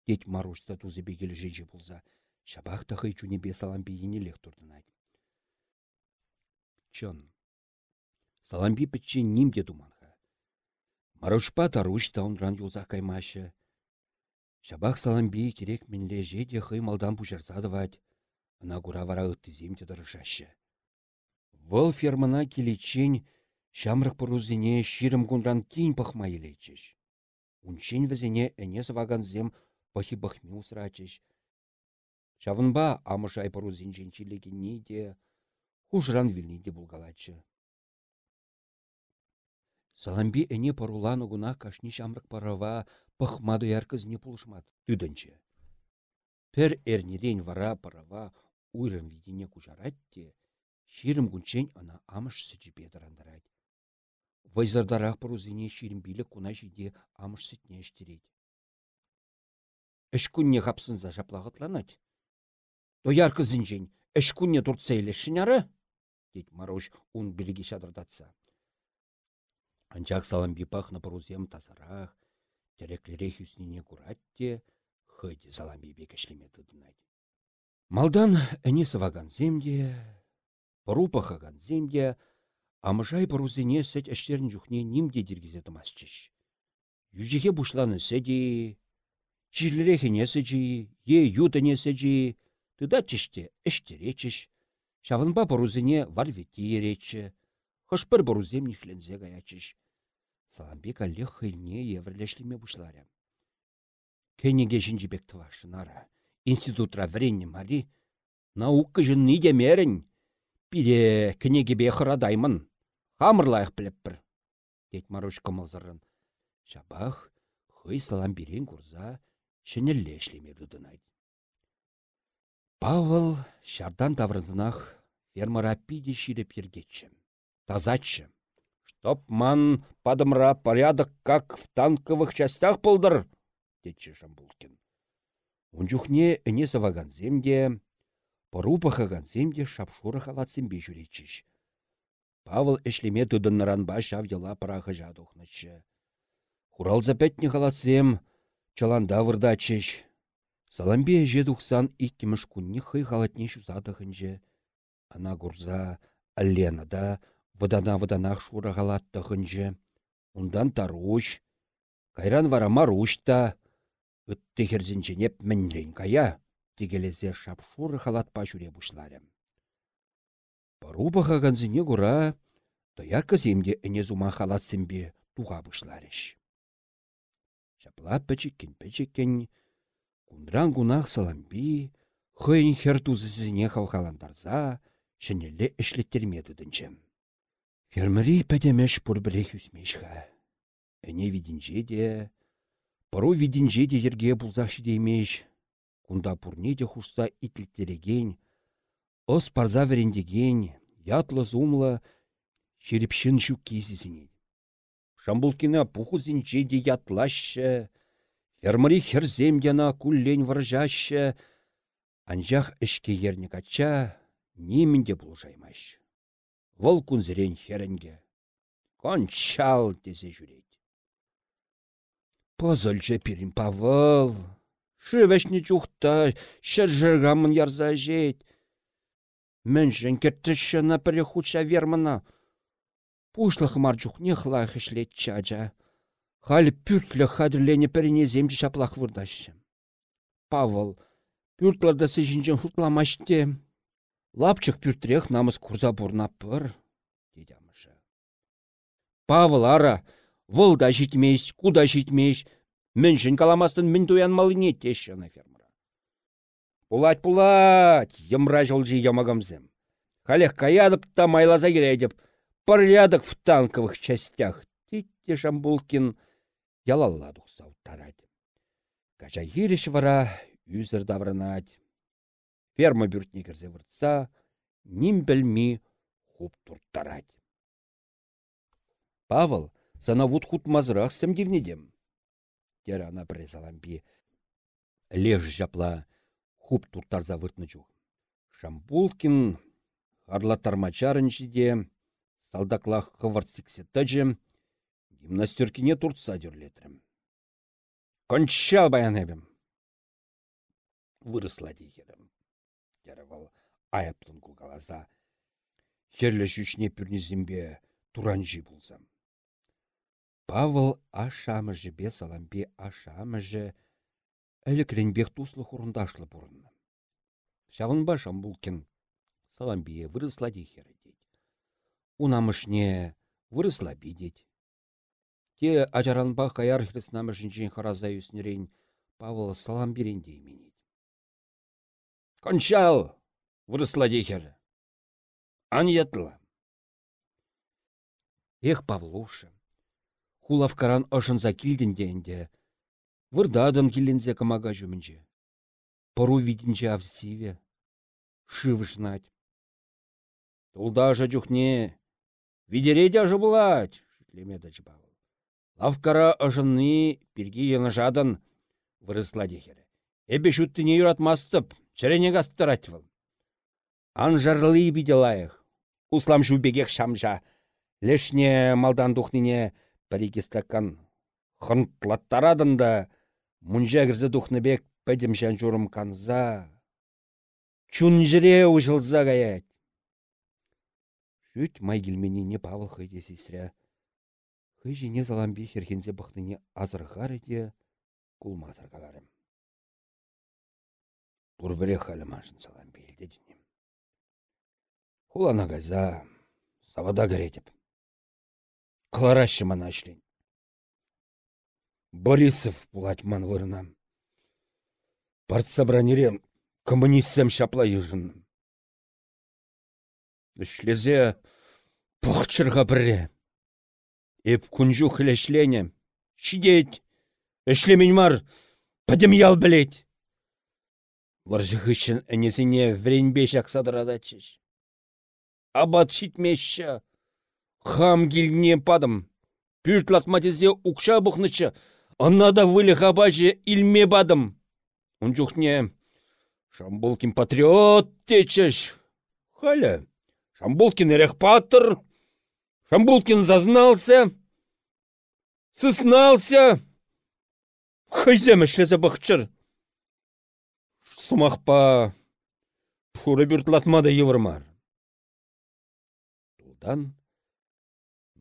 дейт марушта тузы бегелі жежі болза. Шабах тахай чунебе саламби енелех турдынать. Чон. Саламби пӹчче нимде туманха. Марушпа таруш таунран юлзах каймашы. Шабах саламби керек мінле жеде хый малдан пушарсадывать. Ына кура вара ыттыземде дырышашы. Вăл фермана келечень çамрăк пырузине çирым кунран тин пăхма елечеш. Унчен візене әнес ваганзем пăхи пăхме усрачеш. Шавынба амыш айпыру зинченчилегенне де, хужран вилни де булгалачы. Саламби эне паруланы гуна кашни шамрак парава пăхмады яркызне пулышмат тыдынче. Пер эрнерен вара парава уйрын видине кужаратте, ширым гунчен ана амыш сычипе тарандарать. Вайзардарах парузине ширим билі куна жиде амыш сетне іштерет. Эш хапсынза жаплагытланать. Дояркы зінжен, әш күнне туртса елешіняры? Дед Маруш ун білігі шадырдатса. Анчақ салам бипах на парузем тазарақ, тереклере хүсніне куратте, хыйде салам бибек эшлеметі дынайды. Малдан әне сываган земде, парупахаган земде, амышай парузене сәт әштерін жүхне нимде дергізе тымасчыш. Южеге бушланы сәді, жирлерехіне сәджі, е ютыне Тыда чиште эштеречіш, шавынба борузине варвети еречі, хышпыр борузем нихлензе гаячыш. Саламбек алле хыльне еврлешлеме бушларя. Кенеге жінжібек тывашынара. Институтра вренне мари. Наука жын ниде мерін. Пире кенеге бе хырадаймын. Хамырлайық біліппір. Дет Маруш кымылзырын. Шабах хый салам берен курза дыдынайды. Павыл шардан таврызынах фермара пиде шире пергетчі. Тазатчы. Чтоб ман падымра порядок, как в танковых частях пылдыр, детчі Жамбулкин. Унчухне әне саваган земде, порупахаган земде шапшуры халатсембе жүретчіш. Павыл эшлеме тыдыннаран шав ела парахы жадухнычы. Хуралза пәтне халатсем, чаланда. Саламбе же тухсан иккіміш күнні хый халатне шузадығынже. Ана гурза да вадана-ваданах шура халаттығынже. Ундан таруш. Кайран вара маруш та. Үтті херзінченеп мінлен кая. Тегелезе шапшуры халатпа жүре бұшларым. Парубаға ганзіне гура, тоярка земде әне зума халатсымбе туға бұшларыш. Шапла пәчеккен пәчеккен, Кундран гунах саламби, Хыйын хер тузысызіне хавхаландарса, шынелі ішлеттерме дедінчем. Фермери пәдемеш пұрбіле хүсмешха. Әне видінже де, пару видінже де ерге бұлзақшы деймеш, кунда пурне де хушса итлеттереген, ос парза верендеген, ятлы зумлы, шерепшін кезізіне. Шамбулкина пухузінче де фермери херзем яна куллен варжашы, Анжақ ішке ерні кача, немінде бұл жаймаш. Вол күнзірен херенге. Кончал десе жүрет. Позылчы пирин Павыл. Шывешні чухта, шыржырғамын ярза жет. Кертішіна пірі хуча вермана. Пушлық марчух не хлах ішлет чаджа. Халі пүртлі хадірлені піріне земді шаплақ вырдашы. Павыл, Пюртларда сежінчен хутламаште. Лапчык пюртрех намыс курза бурна пыр, деді амыша. Павыл ара, выл да житмеш, куда житмеш, міншін каламастын мін туян малыне тешіна фермера. Пулать, пулать, емра жылжи ямагамзым. Халех каядып та майлаза келедіп, порядок в танковых частях. Титте Шамбулкин ялалладық сауттарады. Кача еріш вара үзір давранать. Ферма бүртіне кірзе выртса, ним білмей хуп турттарать. Павыл, сана вуд хут мазырақ сәмдевнедем. Тер ана бірі салампи. Леж жапла хуп турттарза выртны чух. Шамбулкин харла тармачарын жиде, салдаклах хывыртсиксе гимнастеркине туртса дүрлетрім. Кончал баян әбім выросла дейгерім. Дәрі аяплын кулгаласа. Херлі жүшне пүрнезімбе туранжи болсам. Павыл ашамыжы бе саламбе ашамыжы әлікренбек туслы хұрындашлы бұрынны. Шавын башам бұлкін саламбе выросла дейгері дейд. Унамышне выросла бидеть. Те ажаранба каяр хрыснамышын хараза юснерейн Павыл салам берен деймені. Кончал, выросла дехер. Ан ятла. Эх, Павлуша, хулавкаран ышынса килдінденде, вырдадын киллензе камага жүмінже. Пору видінже авсиве, шывышнать. Тулдаша жүхне, видереде ажы булать, шитлемеді Павыл. Лавкара ышынны пирги жадан вырысла дехері. Эбе шүттіне юратмастып, Чрене гастырать выл. Анжарлы биделаях. Услам жубегек шамжа. Лешне малдан духнине пәриге стакан хынтлаттарадын да мұнжа кірзі духныбек пәдім жан журым канза. Чунжіре ұжылза гаять. Шүт май не Павыл хыйде жіне заламбе херхензе бұқтыне азырғар еде кулмазыр каларым. Пурбіре халімашын салам бейілді денем. Хулана газа, савада гаретіп. Кларашы мана ашлен. Борисов булатман вырынам. Партсобранерем коммунистсем шапла южынным. Ішлезе пұқчырға бірре. Эп күнжу хілешлене. Шидеть. Ішлемін мар. Падем ял білет. Варжығышын әнесіне вренбе жақсадырадачыш. Абат шитмеші. Хам гилне падым. Пүртлатматезе укша бұқнычы. Аннада вылі хабажы илме бадым. Он жүхне. Шамбулкин патриот течеш. Халя. Шамбулкин эрек патыр. Шамбулкин зазнался. Сыснался. Хайзем эшлезе бақчыр. Сумақпа пуры бюртлатмада евырмар. Тулдан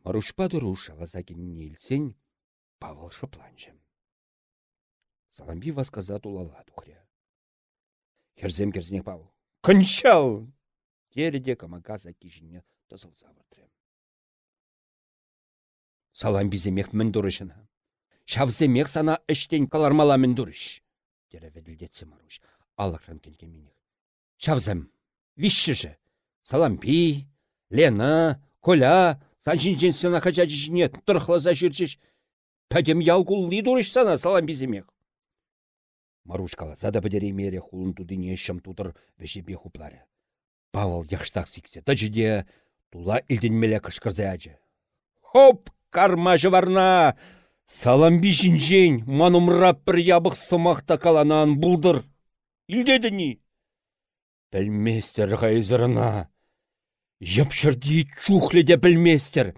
Марушпа дуруш алазагин илсен Павыл шыпланчым. Саламби васказа тулала тухря. Херзем керзіне Павыл. Кончал! Тереде камаказа кишіне тызылса выртрем. Саламби земех мін дұрышына. Шавземех сана іштен калармала мін дұрыш. Тере веділдетсе Маруш алықран келген менек. Çавзым, вишшіжі. Салампи, Лена, Коля, саншинчен сына қачачы жіне тұрқласа жүрчіш. Пәдем ялгулли дұрыш сана салампиземек. Марушкала зада мере хулын тудыне шым тудыр вешебе хуплары. Павыл яқштақ сиксе, тәжіде тула илденмелі кышкырзы әжі. Хоп, кармажы варна! Саламби жинжен, манумрап бір ябық сымақта каланан бұлдыр. Илдедіні. Білместер ғайзырына. Жапшырди чухледе білместер.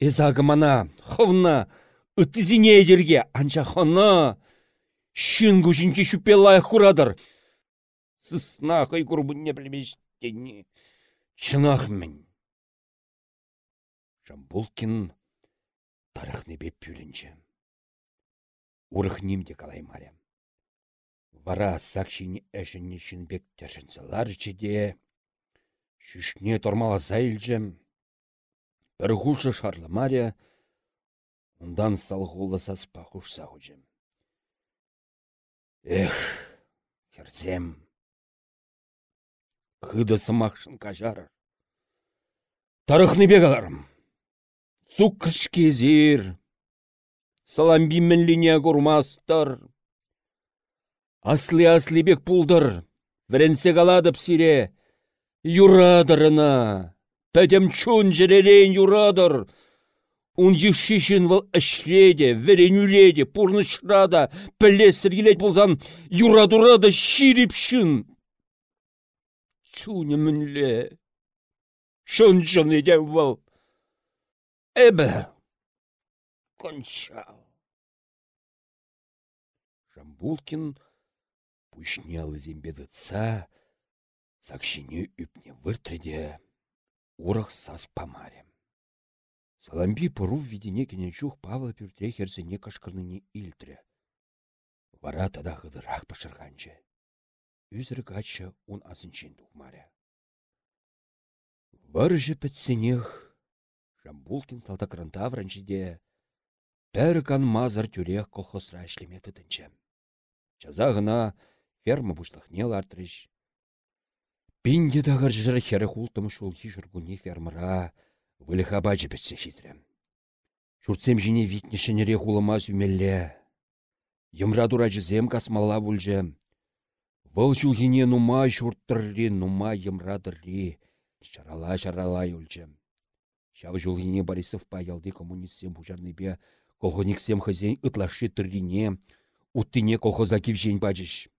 Эзагы мана, хывна, үттізіне жерге, анча хына. Шын күшінче шүпелай хурадыр. Сысна хай күрбінне білместені. Чынақ мен. Жамбулкин тарахны беп пүлінчі. Урых нимде калай маря. Вара сакшини әшінні шынбек тәршінсілар чеде, шүшне тормала зайлжым, бір шарлы маря, ондан салғулы саспа хуш саужым. Эх, херзем, қыды сымақшын кажарыр. Тарықны бек аларым. Суккыш кезер, саламби мінліне курмастыр. Аслы-аслы бек пулдыр, вірінсе каладып сире, юрадырына, пәдем чун жеререн юрадыр. Ун шишін выл әшреде, верен үреде, пурны шырада, пілесір елет болзан, юрадурада ширипшін. Чуны мінле, шын-шын еден выл. Эбі, кончал. Жамбулкин пүшне алызембеді ца, сакшине үпне выртреде, урық сас памарем. Саламби пұру видене кене чух Павла пюртре херзене кашкырныне илтре. Вара тада хыдырақ пашырғанчы. Үзір гачы он асынчен тухмаря. Варжы пәтсенех Жамбулкин салтакрында вранчиде пәр кан мазар тюрех колхозра эшлеме тытынчы. Чаза гына ферма бушлахне лартрыш. Пинде дагар жыр хері хултым шул хижургуне фермара вылыха бачы бітсе хитрем. Шуртсем жіне витнешінере хулыма зүмелле. Йымра дура жызем касмалла бүлже. Вăл çулхине нума çурттырри, нума йымрадырри. Шарала-шарала юлчем. Шав жулгине Борисов паялды коммунистсем бе колхозниксем хозяин ытлаши тыррине, уттине колхоза кивжен бачыш.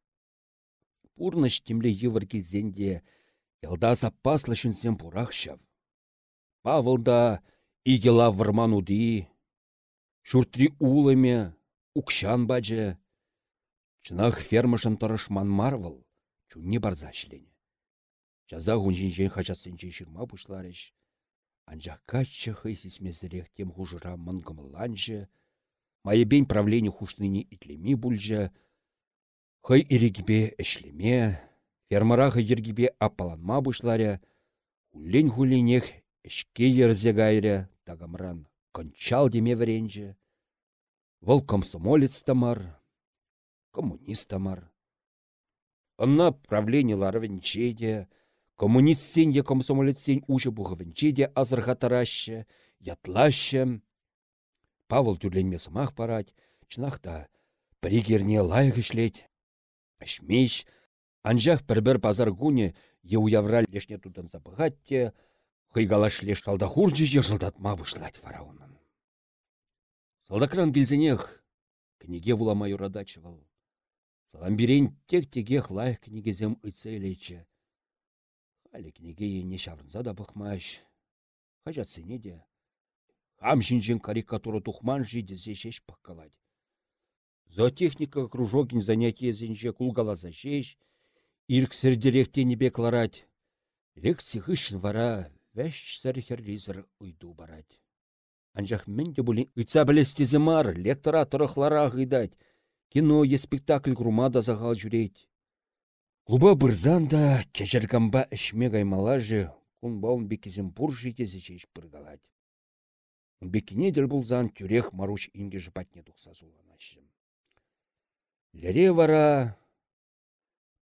Пурныш темле йывыр келзенде, ялда запаслы шынсем пурах шав. Павылда игела вырман уди, шуртри улыме, укшан бачы. Чынах фермышын тұрышман марвыл, чунне барза шлене. Жаза хунжин хачасынче шырма пушларыш. Хыйсисмесірех тем хужыра мынгымыланчы, майыбен правление хушныне итлеми бульжа, хый ирегібе эшлеме, фермара хыйыргібе апаланма бушларя, хуллен хулленех эшке ерзе тагамран кончал деме вренче, вăл комсомолец тамар, коммунист тамар. Ынна правление ларвен чеде, Коммунистсен де комсомолетсен ұжы бұғывынче де азырға ятлашы. Павыл түрленме сымақ парать, чынақта бірегерне лайық ішлет. Ішмеш, анжақ бір-бір базар гуне еуяврал лешне тудын запығатте, хыйгалаш леш шалдахуржы же жылдатма бұшлать фараонын. Салдакран келзенех, книге вулама юрадачывал. Саламбирен тек-тегех лайық книгезем Әлекнеге ене шаврынса да бұқмаш. Хажатсыне де. Хам жинжен карикатура тухман жидезе шеш паққалады. Зоотехника кружогин занятие зенже кулгалаза шеш, ирксердеректені бекларать. Лекция хышын вара вәш сәрхерлизір уйду барать. Анжақ мен де бұлін үтса білестезі мар, лектора тұрықлара ғидать. Кино е спектакль грумада зағал жүрейді. Луба бұрзанда кәжіргамба ішме гаймалажы, күн баун бекізен бұр житезі жеш бұргалады. Бекінеділ бұлзан тюрех маруш инге жыпатне тұқса зуланашы. Ләре вара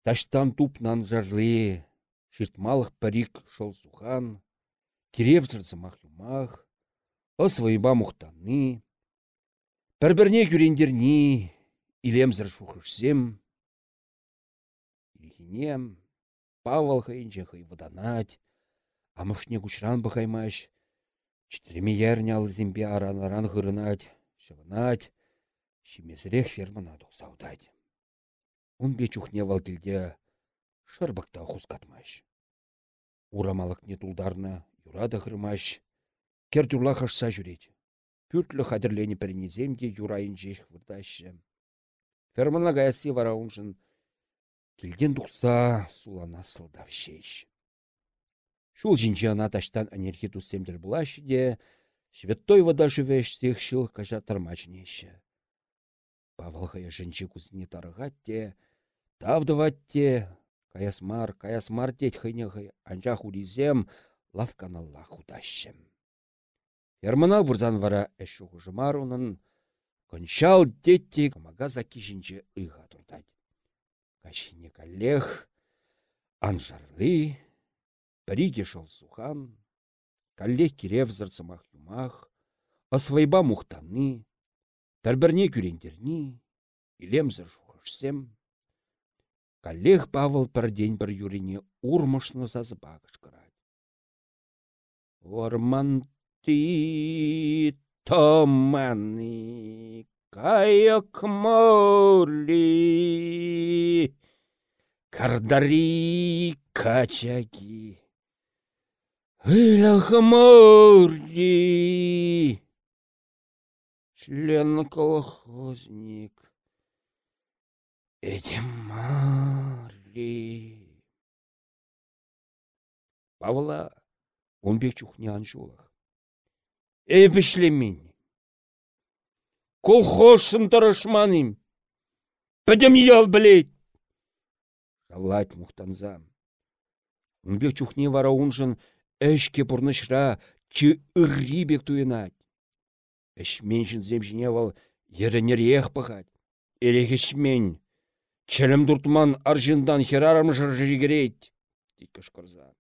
Таштан тупнан жарлы, шыртмалық парик шол сухан, керевзірзімақ юмах, ыс вайба мұқтаны, бір-бірне күрендерні, илемзір шухышсем, илхинем, Павал хайынче хай выданать, амышне кучран бахаймаш, четреме ярне алызембе аран-аран хырынать, шывынать, шимезрех фермана тухсаудать. Он бе чухне валгелде шырбықта хускатмаш. Урамалық не тулдарна, юрада хырмаш, кер дюрла хашса жүрет. Пүртлі хадірлені перенеземде юрайын жеш хвырдашы. Фермана гаяси вара Келген дұқса сулана сылдав шеш. Шул жинче ана таштан энергия туссемдер булашы де, шветтой вода живеш всех шыл кажа тармачнейші. Павалхая жінче кузіне тарығат те, тавдыват те, каясмар, каясмар тет хайнехай, анчах улизем, лавканалла худащем. Фермана бурзан вара әші хужымар унын, кончал детти камага заки жінче ыға турдать. Кашине каллех, анжарлы, піриде шол сухан, каллех кирев зырсымах юмах, асвайба мухтаны, пәрбірне күрендерні, илемзір шухышсем. Каллех Павыл пірден бір юрине урмышны сазы бағыш кырать. Орман ты томаны кайык моли, кардари качаги, ылах моли, член колхозник, эти марли. Павла он бек чухне анжулах. Эй, бішлемін. Колхозшын тұрышманым. Пәдім ел білейд. Шавлать мұқтанзам. Унбек чухне вара уншын әшке бұрнышра чы үррибек туйнать. Эшменшін земшіне вал ерінер ех. Эрек эшмен. Чәлім дұртман аржындан херарым жыржигерейт. Дик кышкырза.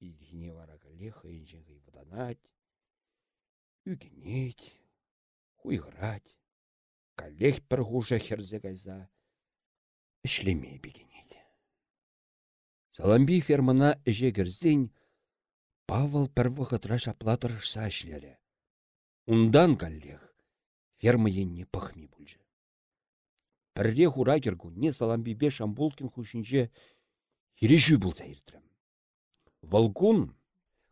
Илгіне вара калеха енженгі ваданать. Үгенет. Хуйгырать. Калех бір хужа херзе кайза. Ішлемей бігенет. Саламби фермана эже кірзен, Павыл пір вғытра шаплатырышса ішлері. Ундан каллех ферма енне пахми бүлжі. Пірре хура кергунне Саламбибе Шамбулкин хушинче хирешүй бұлса иртрім. Волкун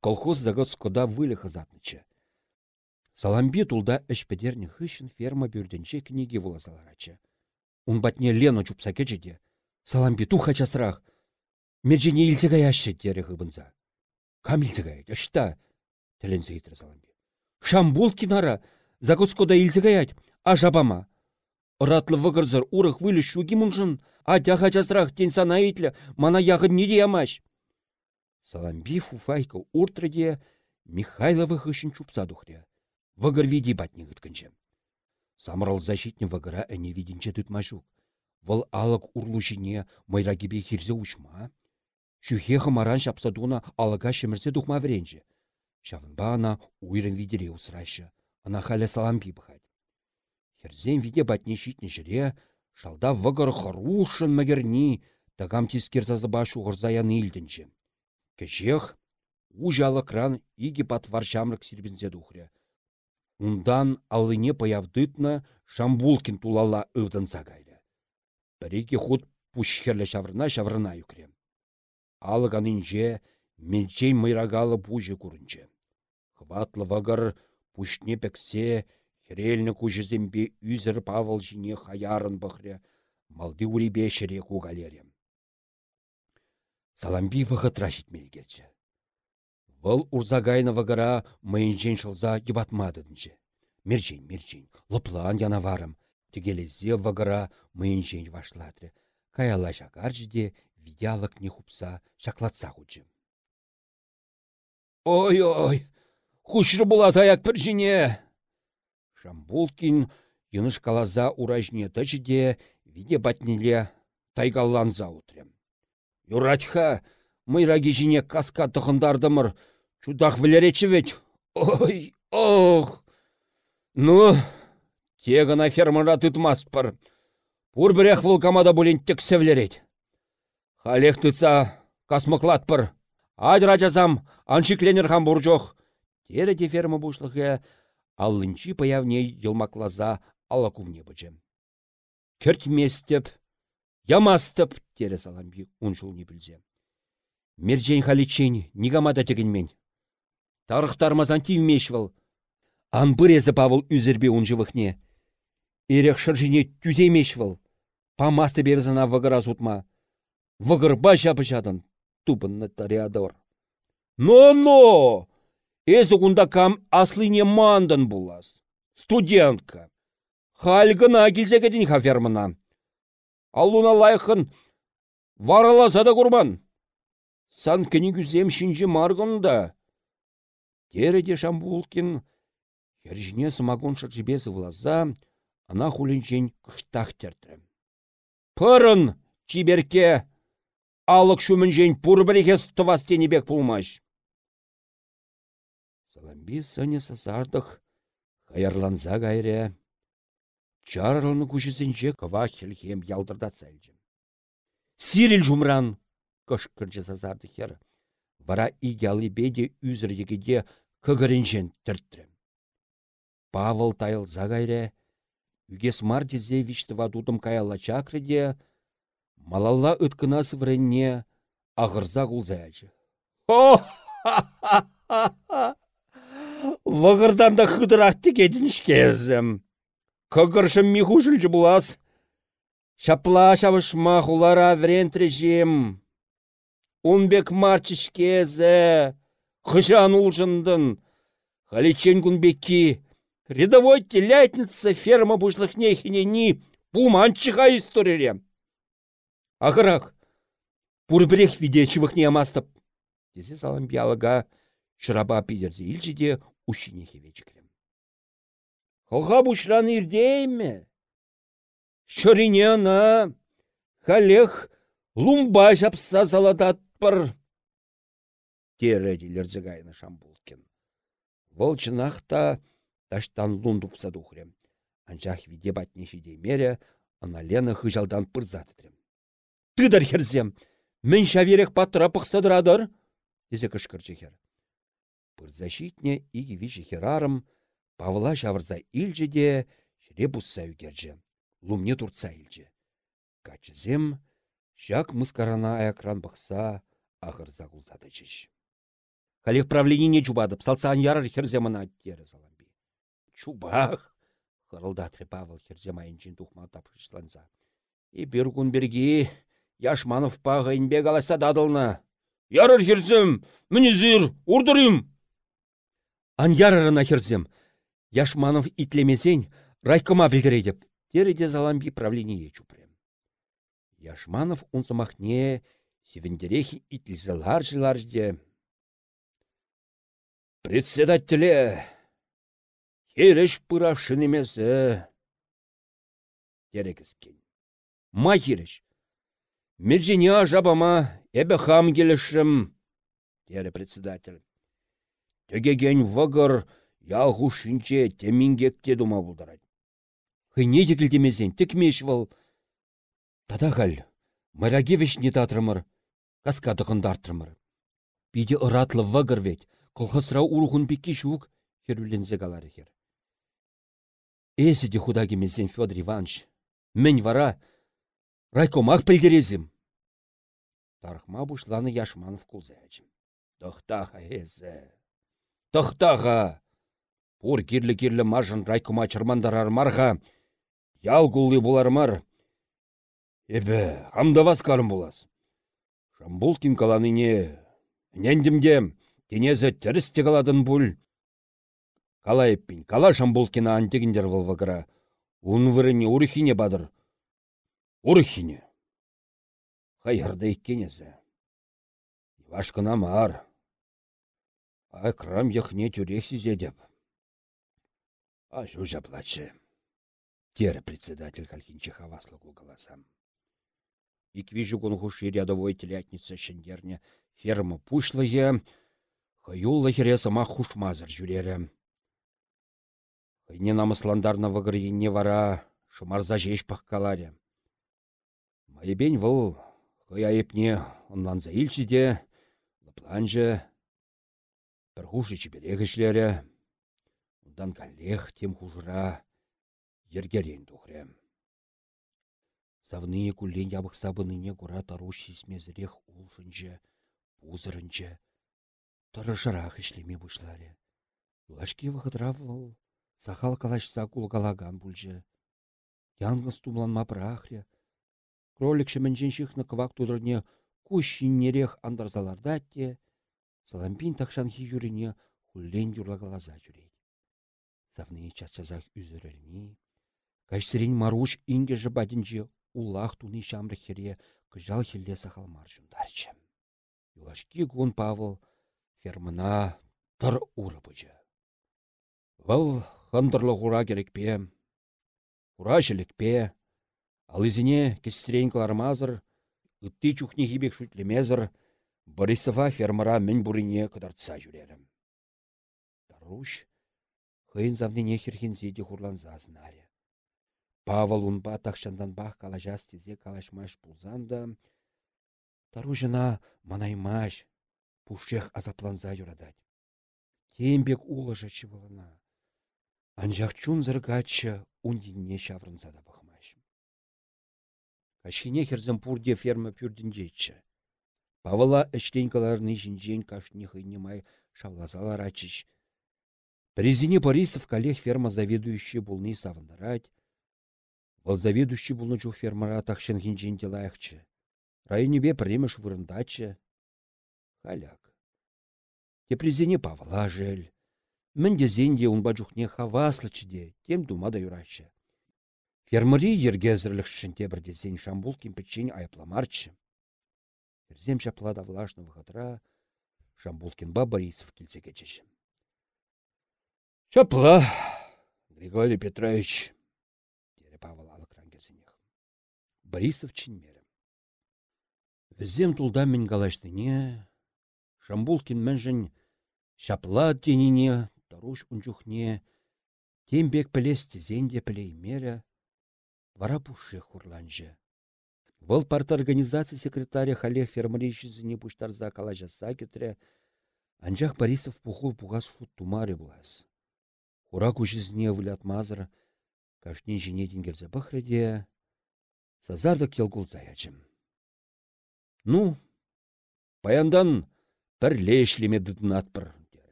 колхоз заготскода вылі хызатнычы. Саламби тулда эшпедерні хышын ферма бюрденче книги вулазаларачы. Ун батне Лену чупса кечеде. Саламби туха Меджине илсегай ашшы дере хыбынза. Кам илсегай, ашта, телензе итрі Саламби. Шамбул кинара, загоскода илсегаять, а жабама. Ыратлы вғырзыр урых вылі шуги мұнжын, а тяха часрах тен сана итлі, мана яғын не деямаш. Саламби фуфайка уртрыде Михайловы хышын чупса духре. Вăгăр види батне гыткынче. Самрал защитне вăгăра әне виденче тытмашук. Вăл алăк урлушине майрагипе хирсе учма. Шүхе хымаран шапсадуна алыга шемірсе тухма вренче. Шавынба ана уйрын видере усрашы. Ана халя салампи бахать. Херзен виде батне щитне жире, шалда вăгăр хырушын мәгерни, тагам тискер зазыба шуғырзаян илдінче. Кешех, ужалы кран иге патвар шамрык сирбінзе духря. Ундан алыне паявдытна Шамбулкин тулала ывдынса кайры. Біреге худ пушхерлі шаврына шаврына юкрем. Алыган инже менчей майрагалы пужы курынче. Хватлы вагар пушне пексе, херелні кужызембе үзір Павыл жіне хаярын бұхре, малды уребе шыре кугалерем. Саламби вғытра житмелгерчі. Вăл урзагайна вăгăра мăйынчен шылса йыбатмадыдынче. Мерчен, мерчен, лыплан янаварым. Тегелезе вăгăра мăйынчен вашлатры. Каяла де видялык не хупса шаклатса хучы. Ой-ой, хушры була аяк піржіне. Шамбулкин йыныш калаза уражне тăчы де виде батнеле тайгалланза утрем. Юратха, мыйраги жине каска тұхындардымыр, чудах вілеречі ведь. Ой, ох! Ну, тегіна фермара тұтмаспыр. Пур бірек вулкамада бұлін севлерет. Халех тұтса касмықлатпыр. Адыра жазам, аншикленер хам буржох. Тере де ферма бушлығы, аллынчи паявне йылмаклаза ала кумне бычым. Кертместеп, ямастып, тере саламби уншул не білзе. Мерджен халичен, нигамада. Тарықтармазан тивмешвал. Ан бұрезі павыл үзірбе унжывықне. Ирек шыржине түземешвал. Памасты бебзана вғыра зутма. Вғырба жабы жадын, тупынны тариадор. Но-но! Эзі күнда кам аслыне мандын булас. Студентка. Хальгына келзегедін хафермына. Алуна лайқын вараласа да курман. Сан кені күзем шинжі марғында. Тереде Шамбулкин ержіне самогон шыржібесі влаза, ана хулинчен кыштақ терді. Пырын, чиберке, алық шумінжен пұрбірекес бек пулмаш. Саламби сыне сазардық, қаярланза гайре, чарлыны күшісінше кыва хелхем ялдырда сәлжім. Сирил жумран, кышкыржы сазарды хер. Вара игялы беде үзір егеде көгірінжен түрттірім. Павыл тайыл загайре, үгес мардезе виштыва дудым каялла чакреде, малалла ыткына сывренне ағырза кулзайчы. О! Вағырдан да хыдырақ текедінішкезім. Көгіршім михушылжы булас. Шапла шавышма хулара врентрежем. Унбек марчишкезе. Хышан улжындын. Халичен гунбеки. Рядовой телятница ферма бушлых нехинени. Пулманчыға историре. Ағырақ. Пурбірех видечівых не амастып. Десе салам биялыға шыраба пидерзе илжіде ушинехе вечкрем. Холға бушран ирдейме? Ана. Халех лумба жапса заладатпыр. Тередилер зігайны Шамбулкин. Волчынақта таштан лундупса духрем. Анжақ виде батне мере, ана Лена хыжалдан пырзатытрем. Тыдар херзем, мен шаверек паттыра пықсадырадыр, десе кышкырчы хер. Пырзащитне иги вичі херарым, Павла шавырза илжеде, шре бусса үгерже. Лумне турца илже. Качызем, шак мыскарана аякран бақса, ағырза кулзады чеш. Халех правленине чубадып, салсан ярыр херземана тері заламби. Чубах! Хырылдатры Павыл херзем айынчын тухма тапшышланса. И бір күн Яшманов пағы инбек аласа дадылны. Ярыр херзем, мінізір, урдырым! Ан ярырына херзем, Яшманов итлемесен райкома білдірейдіп, тереде заламби правление чупрем. Яшманов унсымахне севендерехи итлізалар жыларжде. Председателе, хереш пырашын емесі. Терекіскен. Ма хереш. Мерджине жабама эбе хам келішім. Тере председатель. Тегеген вғыр Ялғу шинче темингекте дума бұлдарад. Хыне текілдемесен текмеш вал. Тадағал, Марагевич не татрымыр, каска дұғындартрымыр. Биде ыратлы вагыр вет, колхозра урғын бекке жук, хервілензе галары хер. Эсі де худагемесен Федор Иванович, мен вара, райкомақ пілдерезім. Тархма бұшланы Яшманов кулзайчым. Тохтаха эзі. Тохтаха! Пур кирлі-кирлі мажын райкума чырмандарар марға, ял гулли мар. Эбі, амдавас карым болас. Шамбулкин каланыне, нендімде, тенезі каладын бұл. Калайыппин, кала Шамбулкина антегіндер вылвагыра. Ун вырыне урхине бадыр. Урхине. Хайырда иккенезі. Вашкына мар. Айкрам яхне тюрексизе деп. А жужа плаче. Тері председатель хаваслы кулгаласам. Иквижу гунхуши рядовой телятница шендерне ферма пушлые, хаюлла хере сама хушмазыр жүрері. Хайне намысландарна вағырйенне вара шумарза жеш паққаларе. Майыбен выл хай айыпне онланза илчіде, лапланжы, бір хуши чіберегі Ундан каллех тем хужыра ергерен тухрем. Савные кулен ябық сабыныне кура тару шисмезірех улшынче, пузырынче, тұрышырақ ішлеме бұшларе. Юлашки вғытравыл, сахал калашса кулгалаган бұлжы. Янгыз тумланма прахре. Кролик шеменжен шихны кывак тудырне кущиннерех андарзаларда те, салампин такшан хи жүрене хуллен юрлагалаза жүрейді. Савны часчазах үзірілні, Кашсерен маруш инге жыбадінже улах туны шамры кыжал хилле сахалмар жундарчы. Юлашки гун Павыл фермына тыр уры бұжы. Вăл хындырлы хура керекпе, хура пе, ал изіне кестерен кылармазыр, ытты чухне хибек шутлемезір, Борисова фермара мен бурине кыдартса жүрерім. Таруш, хыйын завнене херхензеде хурланза знаре. Павыл унпа бақ калажас тезе калашмаш пулзанда, таружына манаймаш, пушех азапланза юрадать. Тембек улыжы чывылына. Анжақ чун зыргачы ундинне шаврынса да бахмаш. Кашине херзім пурде ферма пюрдінжетші. Павыла эшленкаларны жинжен кашни хыйнемай шавлазалар ачыш. Президент Борисов коллег ферма заведующий булны савындырать, Ол заведующий бұлны жоқ фермара тақшын хинженде лайықчы. Районебе піремеш вырындачы. Халяк. Тепрезене павла жел. Мінде зенде ұнба жүхне хаваслычыде, тем думада юрачы. Фермари ергезірлікшінде бірде зен шамбул кемпечен айыпламарчы. Ерзем шаплада влашны выхатра, Шамбулкин-ба Борисов келсе кечеші. Шапла, Григорий Петрович, Павыл Борисов чинмерім. Візем тулда мен галаштыне, Шамбулкин мәнжін шапла тенине, таруш унчухне, тембек пілес тезенде мере, вара пушы хурланжы. Вăл парт организация секретаря халех фермерейшізіне пуштарза калажаса кетре, анжақ Борисов пуху пуғас шут тумаре булас. Хура күшізіне вылятмазыр, кашнен жіне денгерзе бахреде, Сазардық келгул заячым. Ну, паяндан бір лешлеме дыдын атпыр.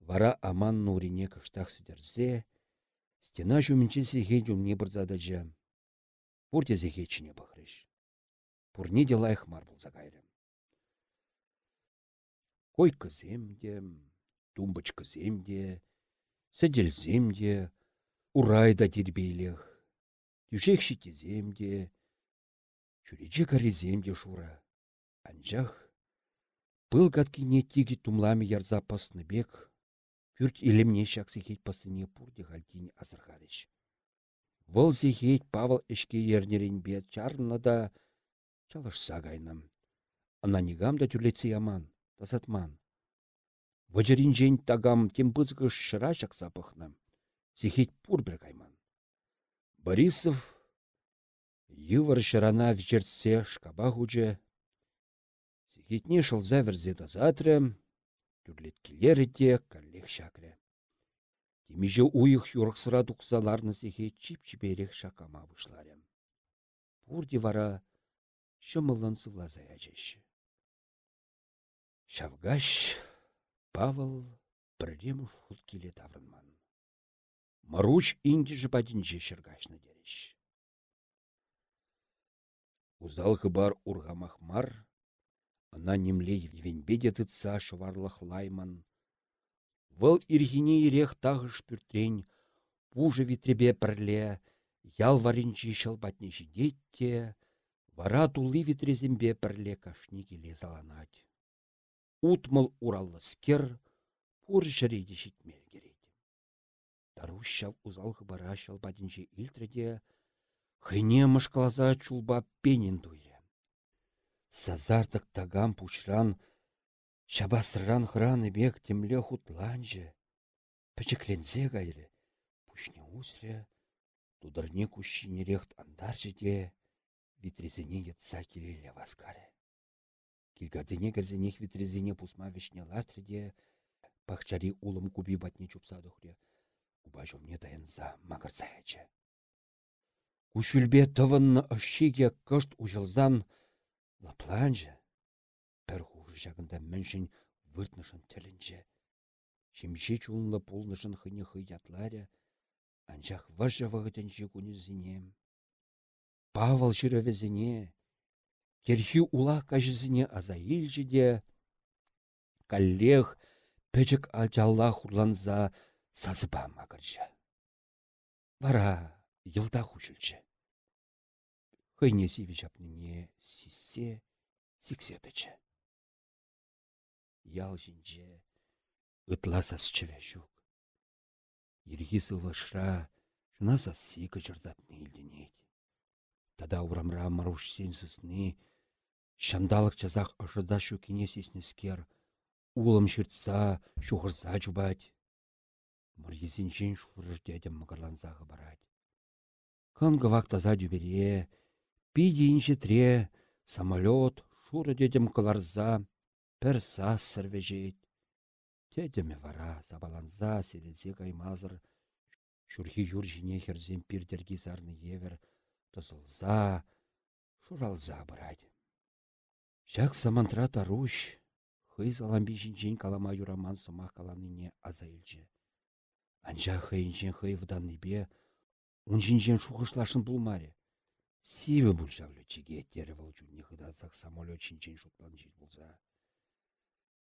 Вара аман нурине кыштақ сүдерзе, стена жүмінчен сехе жүмне бірзадыжы. Пурте зехечіне бұқырыш. Пурне делайық мар бұл загайрым. Кой кыземде, тумбыч кыземде, сәделземде, урайда дербейлех Юшекші теземде, чүречі кареземде шура. Анжақ, пыл каткине тиги тумлами ярза пасны бек, пүрт илемне шақсы хет пасыне пурде хальтине азырғарыш. Вăл зехет Павыл ішке ернеренбе чарна да чалышса. Ана негам да тюрлетсе яман, тасатман. Вăжырин тагам тем пызгыш шыра шақса пăхнă. Пур бір кайман. Борисов йывыр шырана вчертсе шкаба хуче. Сихитне шылза вірзе түрлеткелері де каллех шакры. Темеже уйық юрықсыра тұқсаларны сихе чип-чиперек шакама бұшлары. Пурди вара шымылын сывлаза әжеші. Шавгаш Павыл бірдем ұшқұт келе таврынман. Маруч инде жіпадінже шыргашны дереш. Узал хыбар ургамах мар, ана немле венбеде шыварлық лайман. Вăл ирхине ирех тағыш пүртрен, пужы витребе пірле, ял варинчи шылбатне жидетте, вара тулы витрезембе пірле кашни келе заланать. Утмыл ураллы скер, пур жіреде житмел керек. Таруща узал хыбара шалбадинче илтреде, Хыне мышкалаза чулба пенен туйре. Сазартық тагам пучран, шабасыран храны бек темле хутланжы. Пічіклензе гайры, пушне усре, тудырне кущинерехт андаржы де, витрезене етса келелі васкаре. Килгадыне кірзенех витрезене пусма вишне лартрыде, пахчари улым куби батне чупса духре. Уба жумне таянса магырсаячы. Кушүлбе тывынны ышшиге кышт ужылзан лапланжы. Пір хужы жағында міншін выртнышын тілінче. Шимши чулынлы пулнышын хыне хыятларе, анчах вăжы вăгытенче кунізіне. Павыл çырăвесене, терхи ула кажызіне аза илчі де, каллех пӹчӹк ачалла хурланса сазыпа макырчы. Вара йылда хучылчы. Хыйне сиве жапныне сиссе, сиксетычы. Ял жинже ытласас чыве жук. Ирги сылышра жына сасси кычырдатны илденет. Тада урамра маруш сенсісні, шандалық жазақ ұшыда шөкіне сеснескер, улым шыртса, шуғырса жубать. Мұрезінчен шурыш дедім мығырланзағы барать. Кынғы вақтаза дүбере, пидейін жетре, самолет, шуры дедім кыларза, пір сас сірвежет. Тедеме вара, забаланза, селезе каймазыр, шурхи юр жіне херзен пирдерги зарны евер, тызылза, шуралза бұрад. Шак самантра таруш, хый заламби жинжен калама юраман сымақ каланыне аза илчі. Анча хыйынчен хый вданныбе, Унжинжен шухышлашын булмаре. Сиві бұлжавлы чиге тері выл жүнне хыдазақ самолет чинчен шуплан жит болса.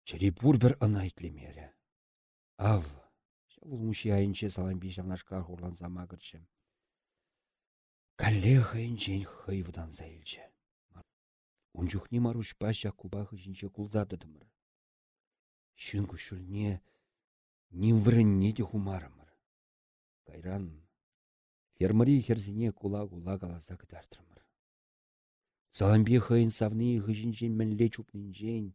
Чыри бурбер ына итлемере. Ав, шавыл муши айынче саламби жавнашка хурлан замагырчы. Калле хайынчен хыйвдан заилче. Унчухни маруш паша кубахы жинче кулзадыдымыр. Шын күшілне нимврынне де хумарымыр. Кайран Фермари херзине кула-кула каласа кытартырмыр. Саламби хыйын савны хыжинчен мінле чупнинчен,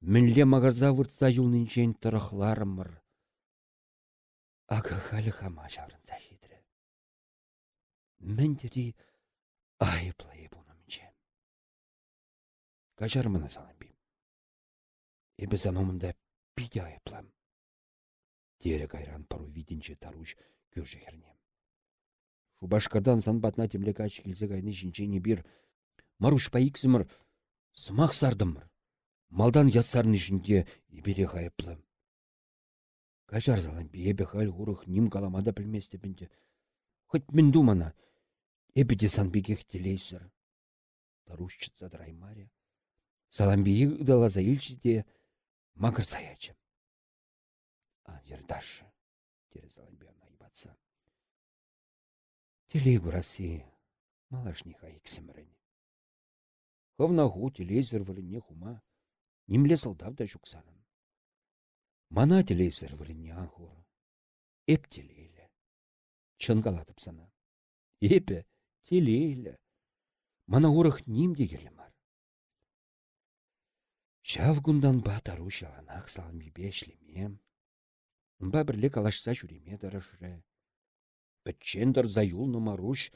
мінле магарза выртса юлнинчен тұрықларымыр. Ага халі хама жаврынса хидрі. Міндері айыплайы бұнымче. Качармыны саламби. Эбі заномында пиде айыплам. Дері кайран пару видінче таруш көржі хернем. Шубашкардан санбатна темле кач келсе кайны жинчене бир. Маруш паиксымыр, сымақ сардымыр. Малдан яссарны жинде ебере хайыплы. Качар залан бебе хал ғурых ним каламада білместі бінде. Хоть мен думана, эбеде санбегех телейсір. Тарушчыца драймаре. Саламбии ыдала заилчиде магыр саячы. А, ердашы, Саламбия найбатса. Телей гурасы, малашниха иксемрен. Ховнаху телевизор валине хума, нимле солдавда жуксанын. Мана телевизор валине ангур. Эп телейлі. Чынгалатып сана. Эпе телейлі. Мана урых ним дегелі мар. Шав гундан ба тару шаланақ салми бешлеме. Ба бірле калашса жүреме дарышыры. Пӹччендір за юлны маруш,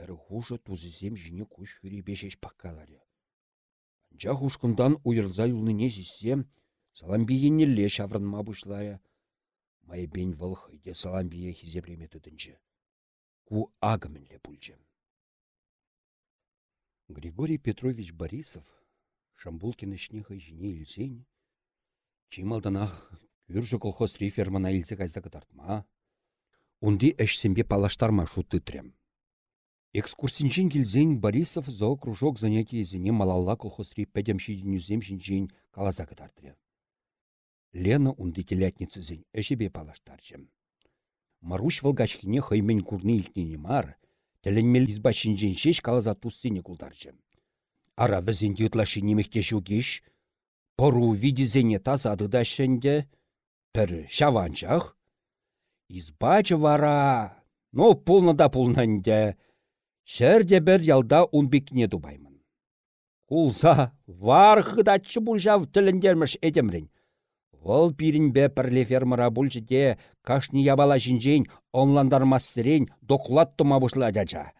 пір хужы тузызем жіне күш бешеш паққаларе. Анча хушкындан уйырза юлныне жиссем, саламбиеннелле шаврынма бұшлая. Майбен вăл хыйде саламбие хизеплеме тытынчы. Ку агымінле пульчем. Григорий Петрович Борисов Шамбулкин ішнеха жіне илсен, чималданах күржі колхоз рифермана илсе кайса кытартма, Унди әшсембе палаштарма шутытрем. Экскурсинчен келзен Борисов зоокружок занятий зене малалла колхозри пәдемшиденюзем жинчен калаза кытартыры. Лена унди телятницызен әшебе палаштарчым. Маруш валгачхине хаймен курны илтнене мар, тәленмел изба шинжен шеш калаза туссене кулдарчым. Ара візен ютлаши немекте жугеш, пору видизене таза адыда шенде, пір шаванчах, Избачы вара, но пулна да пулнанде. Шәрде бір ялда унбекне дубаймын. Кулса, вар хыдатчы бұлжав тіліндерміш edemрін. Ол бе пірле фермара де кашни ябала жинжейн онландармассырен доклад тума жа.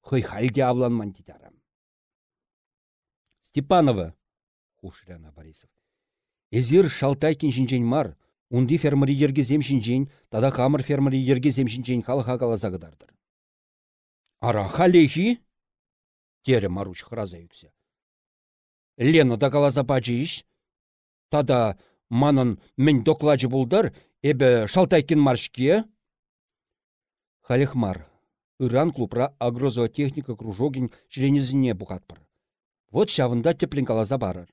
Хый халде авланман дитарам. Степанова, хушряна Борисов. Эзир шалтайкин жинжейн мар, унди фермари ергезем жинжейн, тада камыр фермари ергезем жинжейн халыха калазагыдардыр. Ара халехи? Тере маруч храза юксе. Лена да калаза иш. Тада манын мен докладжы булдар, эбі шалтайкин маршке? Халихмар, Иран клубра агрозоотехника кружогин членезіне бұғатпыр. Вот шавында теплен калаза барыр.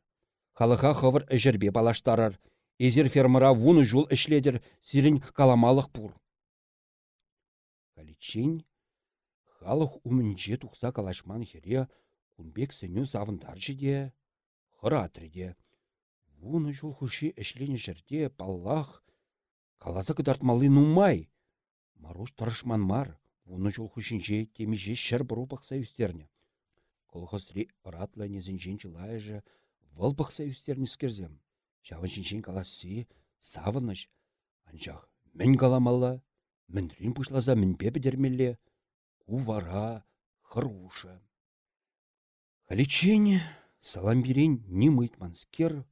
Халыха хывыр әжірбе балаштарар, Езер фермара вуны жол ішледір, сирін каламалық пұр. Каличень, халық умінже тұқса калашман хере, кунбек сеню завындар жеде, хыратырде. Вуны жол хуши эшлені жерде паллах, каласа кыдартмалы нумай. Маруш тарышман мар, вуны жол хушинже темеже шыр бұру бақса үстерне. Колхозри ыратлы незінжен жылайжы, выл бақса үстерне скерзем. Шавын шинчен каласы, савыныш, анчах мін каламалла, пушлаза мінбе бідермелле, кувара, хырушы. Халичен, саламбирен не мытманскер,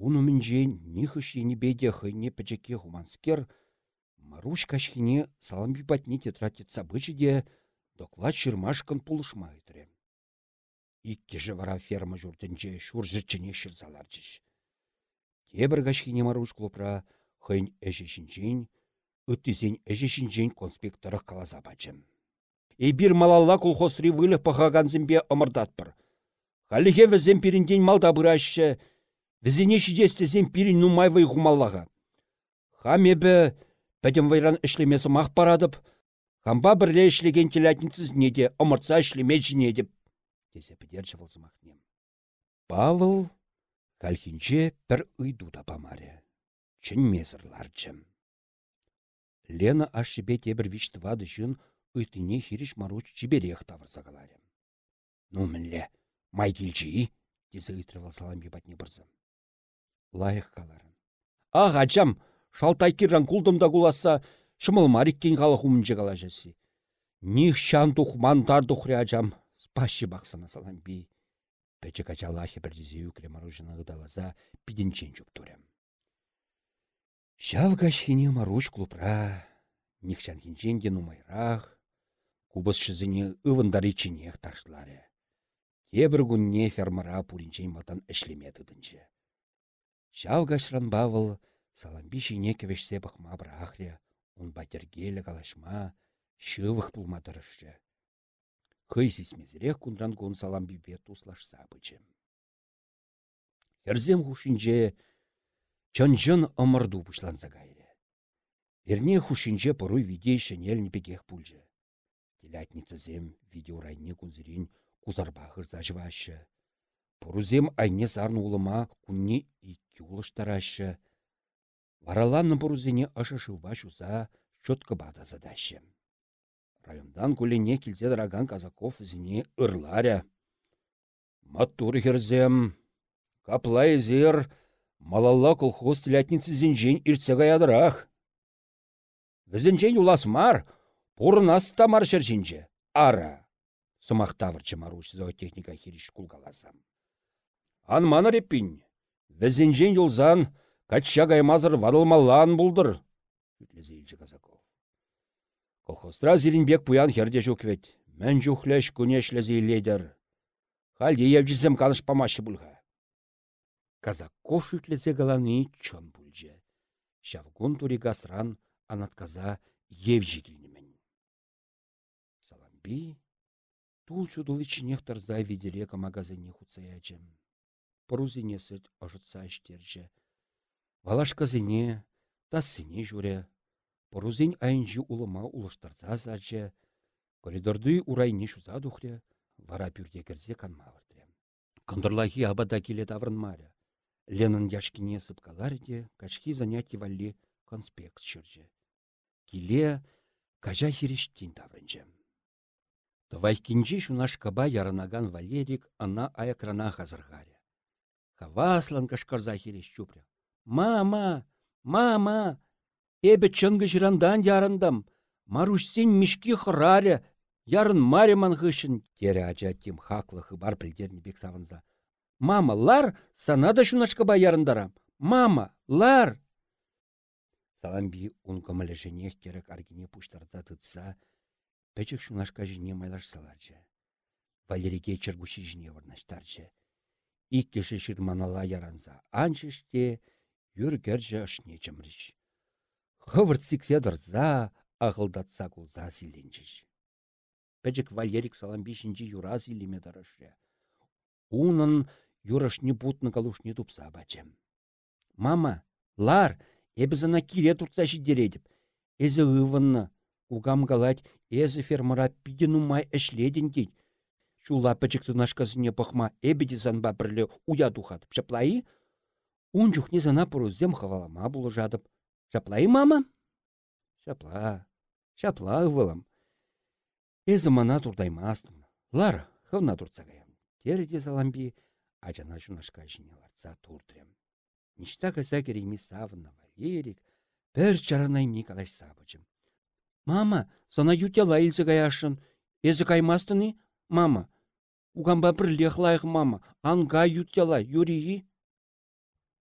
Уну мінжен ни хышыне беде хыне пәчеке хуманскер, Маруш кашхине саламби батне тетрадет сабычы де доклад шырмашкан пулышма. Иккеже вара ферма жүрдінже шур жырчыне шырзалар. Тебір кашхине Маруш клопра хын әжешінжен, үттізен әжешінжен конспекторы қалаза бачым. Эбир малалла колхозри вылых пахаганзымбе ымырдатпыр. Халихе візем перінден малда бұрашы, Візіне шидестесен пирин нумайвай ғумаллаға. Хам ебі пәдім вайран ішлемесі мақ парадып, хамба бірле ішлеген телятінсіз неде, омыртса ішлеме жіне Десе підер жывылзымақнем. Павыл кәлхінче бір ұйду да бамаре. Чын мезірларчым. Лена ашшыбе тебір виштывады жын ұйтыне хириш маруч жіберех тавырса қаларем. Ну мінле, май келчі, десе ұйтрывал салам ебатне бұрзым лайық қаларын. Ақ ачам, шалтайкирран кулдымда куласа, шымыл халық умынче кала жәсі. Них шан тухман тар тухры ачам, спащи бақсана салам би. Пәчек ачалахи бірдезе үкілі маружына ғыдалаза пидінчен жүк турем. Шав кашхине маруш клубра, нихчан хинчен де нумайрақ, кубыс шызыне ывындари чинех ташларе. Тебір күнне фермара пуринчен малтан әшлеме дынче. Шау гашран бавыл, саламби шине кевешсе бахма брахре, он батергелі калашма, шывых пулма тұрышчы. Хый сисмезірек кундран гон саламби бет услашса бычы. Ерзем хушинже чон-чон омырду пушланса гайре. Верне хушинже поруй видей шенел непегех пульже. Телятница зем видеорайне кунзырин кузарбахыр зажвашы. Пурузем айне сарны улыма кунне юлыштарашы. Вараланны бұрузене ашышыва шуза шотка бада задашы. Райондан кулине килзе драган казаков зіне ырларя. Матур херзем, каплай зер, малалла колхоз тілятницы зінжен иртсега ядырах. Візінжен уласмар, пурнас тамар шершінже, ара. Сымақтавырчы маруш зоотехника хириш кулгаласам. Анманы реппин, Візінжен юлзан, качча гаймазыр вадылмаллан бұлдыр. Үтлезе Казаков. Колхозтра зелінбек пуян херде жүк вет. Мән жүхләш күнешлезе иледер. Халде евжізім каныш памашы бұлға. Казаков үтлезе галаны чон бұлжы. Шавгун тури гасран анатказа келнемен. Саламби, тул чудыл ичінех тарзай видерека магазине хуцаячым порузинесет ожытса іштерже. Валашказыне, тассыне жүре, порузин айынжы улыма улыштарса зарже, коридорды урайне шуза духре, вара пюрде кірзе канмавырдре. Кондырлахи абада келе таврынмаря. Ленін яшкине сыпкаларде, качки занятий валли конспект шырже. Киле кажа хирештин таврынжем. Тывайкинчи шунашкаба ярынаган Валерик ана аякрана хазыргаре. Хаваслан кашкарза хиреш. Мама! Мама! Эбі чынгы жирандан ярындам. Марушсен мишки хыраре. Ярын мареман хышын. Тере ача тем хаклы хыбар білдерні бек савынза. Мама, лар, санада шунашкаба ярындарам. Мама, лар! Саламби ун көмілі женех керек аргине пуштарза тытса, пәчік шунашка жіне майлаш саларчы. Валерике чыргуши жіне варнаштарчы. Иккеші шырманала яранза анчыште, юргерже ашне чымрыш. Хывырт сикседырза, ағылдатса кулза силенчіш. Пәчік Валерик саламби шинчи юра силеме дарышы. Унын юрашни путны калушни тупса бачым. Мама, лар, эбізіна кире туртса дередіп. Эзі ывынны, угам галать, эзі фермара пидену май әшледін дейд. Шула пәчікті нашқазыне пахма эбеді занба бірлі уя духат. Шаплайы? Ун не зана зем хавалама бұлы жадып. Шаплайы, мама? Шапла, шапла ывылым. Эзі мана турдаймастын. Лар, хывна турцағайым. Тереде заламби, ажана жунашка жинеларца туртрем. Ништа каса керейми савынна Валерик, пір чаранайми калаш сабычым. Мама, сана ютяла илсе каяшын. Эзі каймастыны? Мама. Угамба бірлех лайық мама. Анга ютяла, юрии.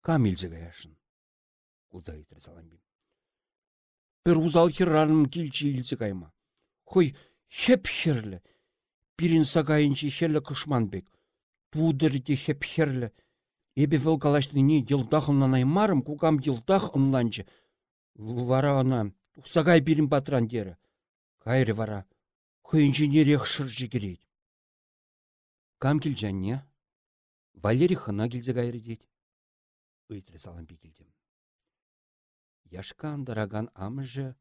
Кам илсе каяшын. Кулза итір саламбим. Пір узал херраным килчі илсе кайма. Хой, хеп херлі. Пирин сагайынчы херлі кышманбек. Тудырде хеп херлі. Эбе вел калашныне йылдах аймарым, кукам йылдах ымланчы. Вара ана, сагай бирин патран дері. Кайры вара, хыйынчы нерех шыржы керет. Кам келжанне? Валерий хына келзе кайры дед. Ыйтры салам келдем. Яшка андараган амыжы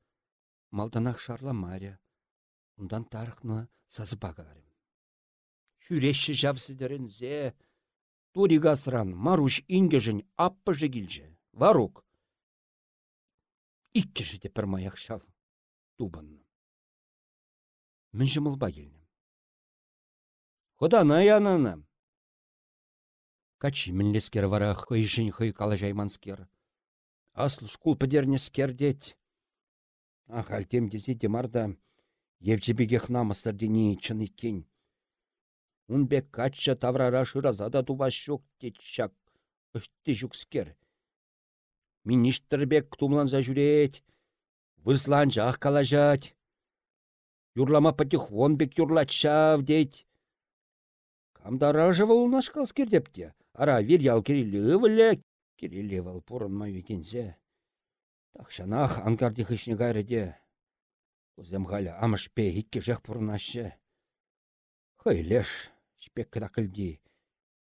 малданах шарла маря. Ундан тарықны сазы багаларым. Шүрешші зе, Туригасран маруш ингежін аппыжы келжі. Варук. Иккеші де пір маяқ шав. Тубанны. Мін жымылба келнім. Худана янана. Качи мінлескер вара хыйшын хый кала жайманскер. Асыл шкул скер дет. Ах, альтем десе демарда евжебегех намысыр дені чын иккен. Унбек качча таврара шыразада туба шок тетшак. Үшті жүкскер. Министрбек тумланза жүрет. Вырслан жақ калажат. Юрлама бек юрлатшав дейт. Камдара жывыл унашкалскер депте. Ара вирял керелі Керелевал порын маю екензе. Тақшанах ангарды хышны гайрыде. Кузем халя амыш пе икке жақ пұрнашы. Хыйлеш, Шпек кыдакылди.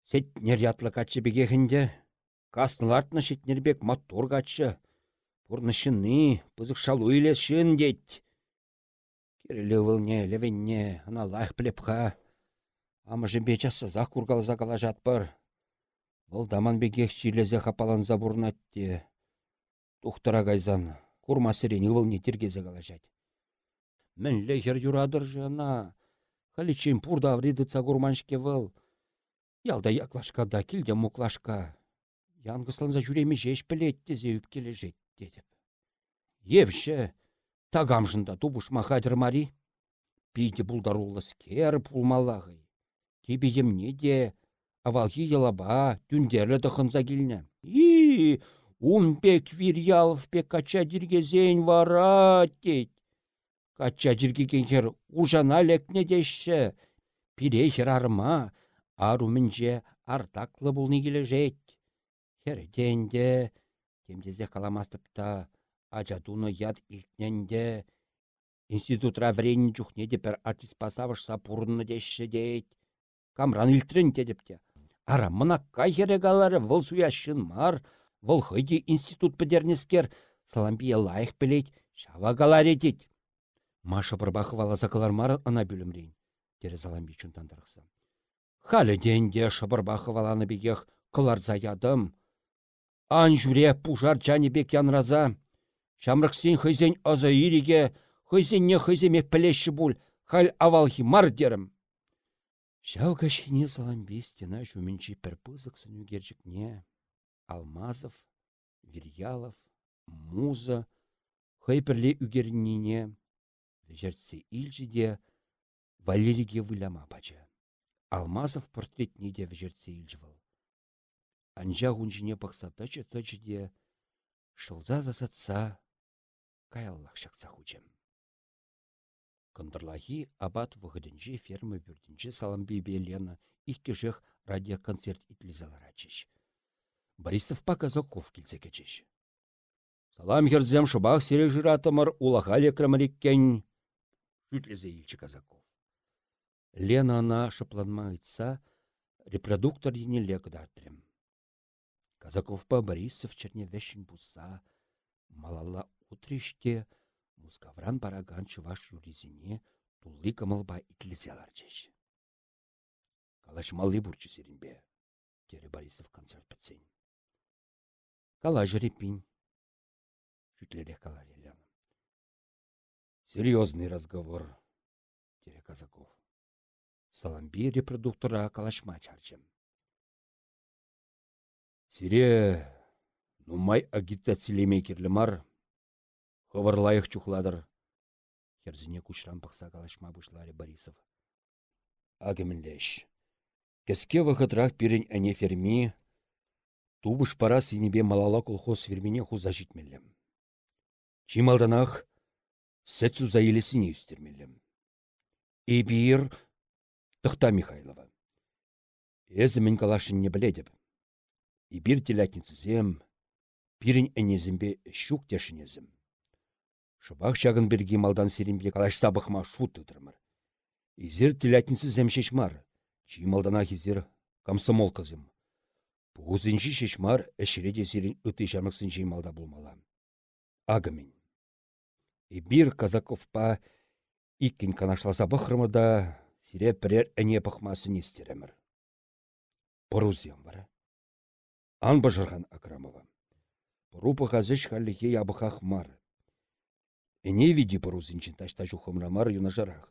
Сет нерятлы качы бегехінде. Каснылартны шетнербек мотор качы. Пурнышыны, пызык шалу шын дет. Кирилі вылне, левенне, ана лайх плепха. Ама жембе часы зақ кургалза кала жатпыр. Бұл даман бегех чилезе хапаланза бурнатте. Тухтыра гайзан, курма сирен не тергезе кала жат. Мен лехер юрадыр жана. Халичим пурда авридыца гурманшке вăл. Ялда яклашкада килде муклашка. Янгысланса жүреме жеш тезе үпкеле жет, дедіп. Евше, тагамшында тубушма хадыр мари. Пиде булдарулы скер пулмалағый. Тебе емне де, авалхи елаба, түндерлі дұхынса келіне. И, ун пек вирялов пек кача диргезен вара, дед. Кача jirgi кенкер ужана лекне дешші. Пире херарма, ару мінже артаклы бұлны кележет. Херденде, темдезе каламастыпта, ажадуны яд илтненде, институтра врені жүхнеде пір артист пасавыш сапурны дешші дейт. Камран илтрен дедіпте. Ара мына херегалары вұл суяшын мар, вұл хыйди институт педернескер, саламбия лайық білейт, шава галаре Маша Барбахова закалармар ана бүлімрейн. Тере залам бичун тандырықса. Халі денде Шабарбахова аны бегех кылар заядым. Ан жүре пужар бек янраза. Шамрықсен хызен аза ириге, хызен не хыземе пілеші бұл. авалхи мар дерім. Шау кашине саламбе стена жүмінчі пір пызық не. Алмазов, Вирьялов, Муза, хайперле үгернине, Вежерце илжіде, Валерийге выляма бача. Алмазов портретне де вежерце илжівал. Анжа ғунжіне бақса тачы-тачы де, шылза засатса, каяллах шақса. Кындырлахи абат вғыдынжы фермы бүрдінжі саламби белена иккешех радиоконцерт итлізаларачыш. Борисов показаков келсе кечеш. Салам херзем шубах сирек жиратымыр улахале крамариккен. Жүтлезе илчі казаков. Лена ана шыпланма айтса, репродуктор енеле кыдартрем. Казаковпа Борисов черне вешін буса, малала утриште, Мускавран бараган чуваш юризине тулли кымылба итлізелар жеш. Калаш малли бурчы серінбе, тері Борисов концерт бітсен. Кала жерепин, шүтлерек кала. Серьезный разговор, тері Казаков. Саламби репродуктора калашма чарчым. Сире, нумай агитациялемей керлі мар, Хывырлайық чухладыр. Херзіне күшран пықса калашма бұшларе Борисов. Агемілдеш. Кеске вақытрах пирен әне ферми, тубыш пара синебе малала колхоз фермине хуза житмеллем. Чималданах сәтсу заилесіне үстермеллем. Эбир тұқта Михайлова. Эзі мен калашын не біледіп. Ибир телятницызем, пирен әнезімбе шук тешінезім. Шубах çакын берги малдан серембе калаш сабықма шу тытрымыр. Изер тилятницы земшешмар, чи малдана хизер комсомол кызым. Пузынчи шешмар әшіреде серін үті жамықсын малда болмала. Агымен. Ибир Казаковпа иккен канашласа бұқырмыда сире пірер әне бұқмасын естеремір. Борузем бара. Ан бажырған Акрамова. Порупы қазыш халлихе ябықақ мар. Эне види ташта жухымрамар юнажарах.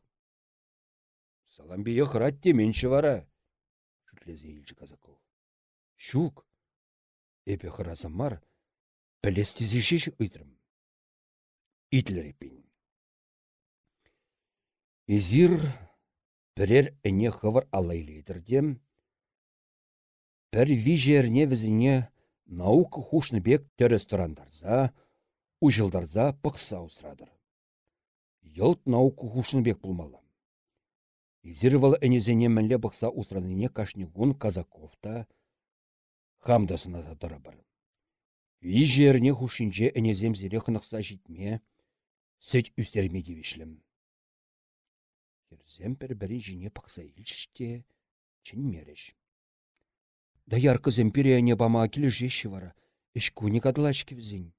Саламбия храт теменші вара. Шүтлезе елчі казаков. Шук. Эпе хыразамар. Пілестезешеш ыйтрым. Итлерепин. Изир пірер әне хывыр алайлейдірдем. Пір вижерне візіне хушны бек ресторандарза, Ужылдарза пықса ұсырадыр. Йылт науку хушынбек бұлмалы. Изірвал әнезене мәлі бұқса ұсыраныне кашнигун Казаковта хамдасына задыры бар. Үй жеріне хушинже әнезем зере қынықса житме, сөйт үстерме девешлім. Ерзем бір бірі жіне пықса илчіште, чын мереш. Даяр кыз империяне бама келі жеші вара, іш куник адылаш кевзень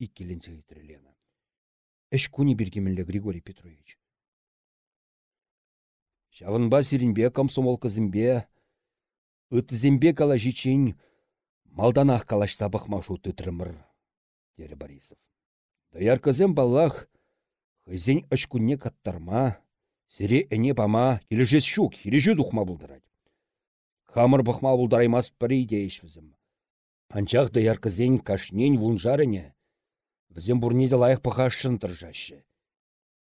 иккеленсе Лена. Эш куни биргемелле Григорий Петрович. Шавынба сиринбе комсомол кызымбе, ытызембе кала жичень, малданах калаш сабық машу тытрымыр, дері Борисов. Даяр кызым баллах, хызен ашкунне каттарма, сире әне бама, кележес шук, хирежі дұхма бұлдырад. Хамыр бұхма бұлдараймас бір идеяш візім. Панчақ даяр кызен кашнен вунжарыне, Візен бурниде лайық пăхашшын тыржашы.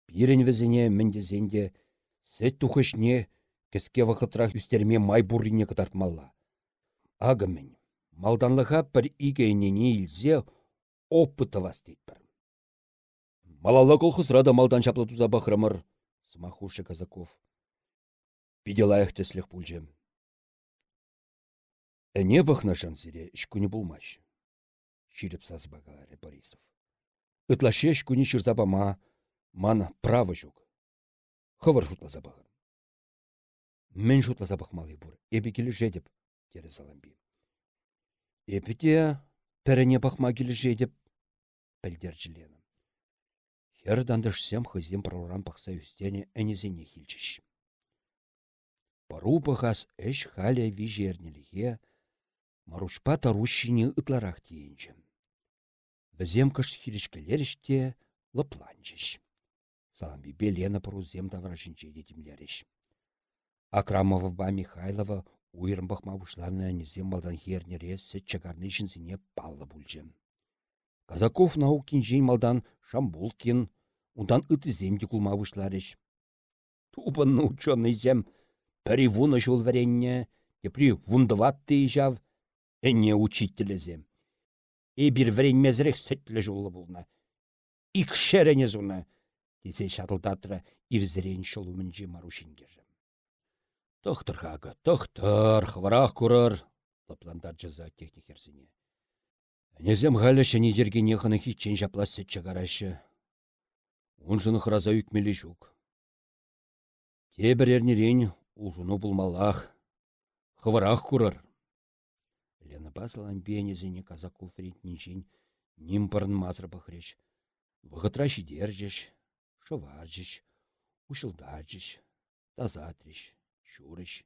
Пирен візіне міндезенде сәт тухышне кіске вақытрақ үстерме май буррине кытартмалла. Агымен, малданлыға бір игейнене илзе опыты вастейтпір. Малалла колхозрада малдан чаплы туза бахрамыр, смахушы Казаков. Пиде лайық тесліх пульжем. Әне вахнашан зире ішкүні булмаш. Ширіп сазбагалары Борисов. Ытлашеш күні забама, мана правы жүк. Хывыр жутла забағыр. Мен жутла забақмалы бұр, эбі келі жедіп, дері саламби. Эбі де пәріне бақма келі жедіп, жилені. Хер дандышсем хызем проран бақса үстене әнезене хилчіш. Пару бұғас әш халя вижернеліге, марушпа тарущине ытларақ дейінчім. Візем кыш хирішкелеріште лыпланчыш. Саламби белена пұрузем таврашынче детімлеріш. Акрамова Михайлова уйрымбах мавушланы әнізем малдан хернере сөт чагарны жінзіне паллы бүлжем. Казаков наукин жейн малдан Шамбулкин, ундан ытызем де кулмавушларыш. Тупынны ученый зем, пәрі вуны жол варенне, епри вундыватты жав, әне. И бір варенмезірек сәтлі жолы болна. Икшерене зуна, десе шатылдатры ирзірен шолу мінже марушингержем. Тохтыр хага, тохтыр, хварах курыр, лапландар жаза техникерсіне. Незем ғалі шәне жергене ханы хитчен сет чагарашы. Унжыны хыраза үкмелі жүк. Тебір ернерен ұлжыны бұлмалақ, хварах курыр. Лена басылан бенезіне казаку френтнінчен нимпырын мазыр бахреш. Вғытра шидержеш, шываржеш, ушылдаржеш, тазатреш, шурыш.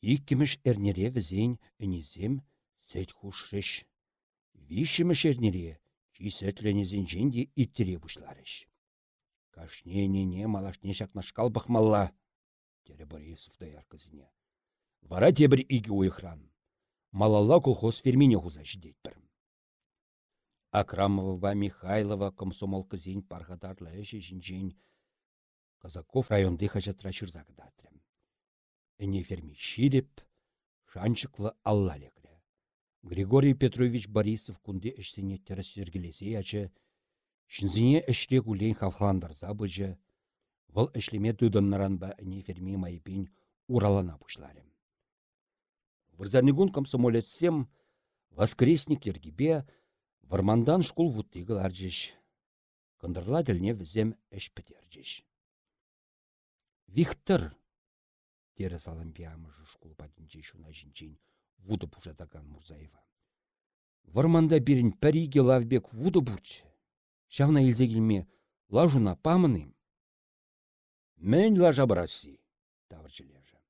Иккіміш әрнере візен үнізем сәт хушреш. Вишіміш әрнере чисәтленезен женде иттере бұшларыш. Кашне-не-не малашне шақнашқал бақмалла, тере Борисов да яркызіне. Вара тебір. Малалла колхоз фермине хуза жидетпір. Акрамова Михайлова комсомол кызень пархатарлы әші Казаков районды хажатра чырзағыдатрым. Эне ферми ширеп, шанчыклы алла лекрі. Григорий Петрович Борисов кунде әшсене теріс жергелесе ячы, шынзіне әшре гулейн хавхландар забыжы, вăл әшлеме тыдыннаранба әне ферми майпин уралана пушларым. Вырзарнигун комсомолетсем воскресник ергебе Вармандан шкул вуттигыл аржеш. Кындырла ділне візем әш пітержеш. Виктор, тері саламбиямыжы шкул падінче шуна жінчен вуды пужатаган Мурзаева. Варманда бірін пәриге лавбек вуды бұрчы. Шавна илзегілме лажуна памыным. Мен лажа бараси, тавырчылежі.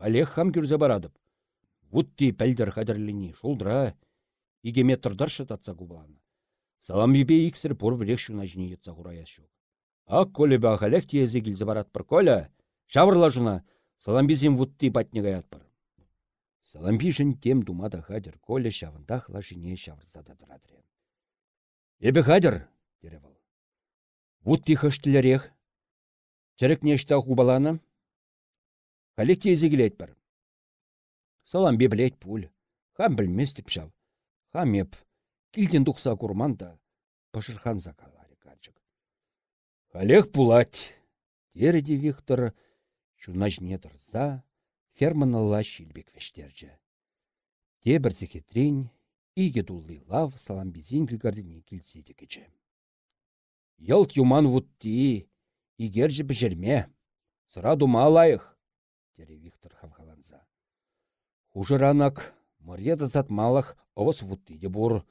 Халех хам күрзе барадып. Вутти пәлдір қадірліні шулдыра, игеме тұрдаршы татса кубланы. Салам бибе иксір пор шуна жіне етса құрая. Ак коле ба халек тиезе килзе барат пыр коля, шавырла жуна, салам бизем вутти гаят пыр. Салам бишін тем думада хадер коля шавындах лашине шавырса да дырадыры. Эбе хадер, дере был. Вутти хыштілерек, чәрік нешта хубаланы, халек тиезе келет пыр. Салам беблет пуль, хам білмес тіп шав. Хамеп, килден тухса курманда, пашырхан закалари карчык. Халех пулать, тереде Виктор, чунажне тұрса, ферманала шилбек вештерчі. Те бір зекетрен, иге дулли лав саламбезин кілгардіне келседі кечі. Йылт юман вутти, игержі бішерме, сыра дума лайық, тере Виктор хамхаланса. Хужыранак, Марьета затмалах ывыс вутти бур.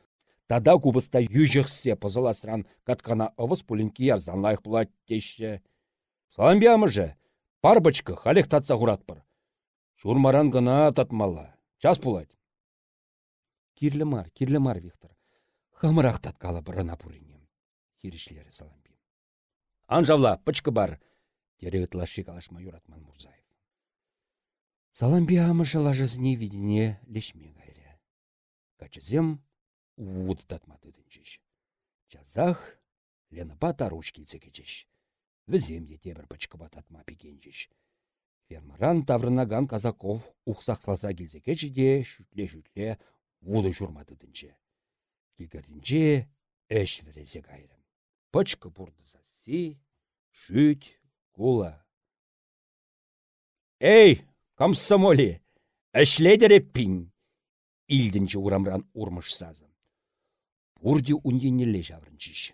Тада кубыста южықсе пызыласран каткана пулинки ярзан лайық бұлат теші. Саламбиямыжы, парбычкы халек татса хуратпыр. Шурмаран гына татмала. Час пулать. Кирлі мар, кирлі мар, Виктор. Хамырақ таткалы бұрына пуринем. Хиришлері саламби. Анжавла, пычкы бар. Теревет лаши калашма юратман Мурзаев. Саламби амышы лажызне видіне лешме гайры. Качызем уыд татмады дінчіш. Чазах Лена бата ручкилсе кечеш. Візем де тебір пычкы бататма пекенчеш. Фермаран таврынаган казаков ухсақсалса келсе кечеде шүтле-шүтле вуды журмады дінче. Килгардінче әш вересе гайры. Пычкы бұрды си, шүт, кула. Эй, комсомоли, әшледер пин. Илдінче урамран урмыш сазы. Урди уньенелле жаврынчиш.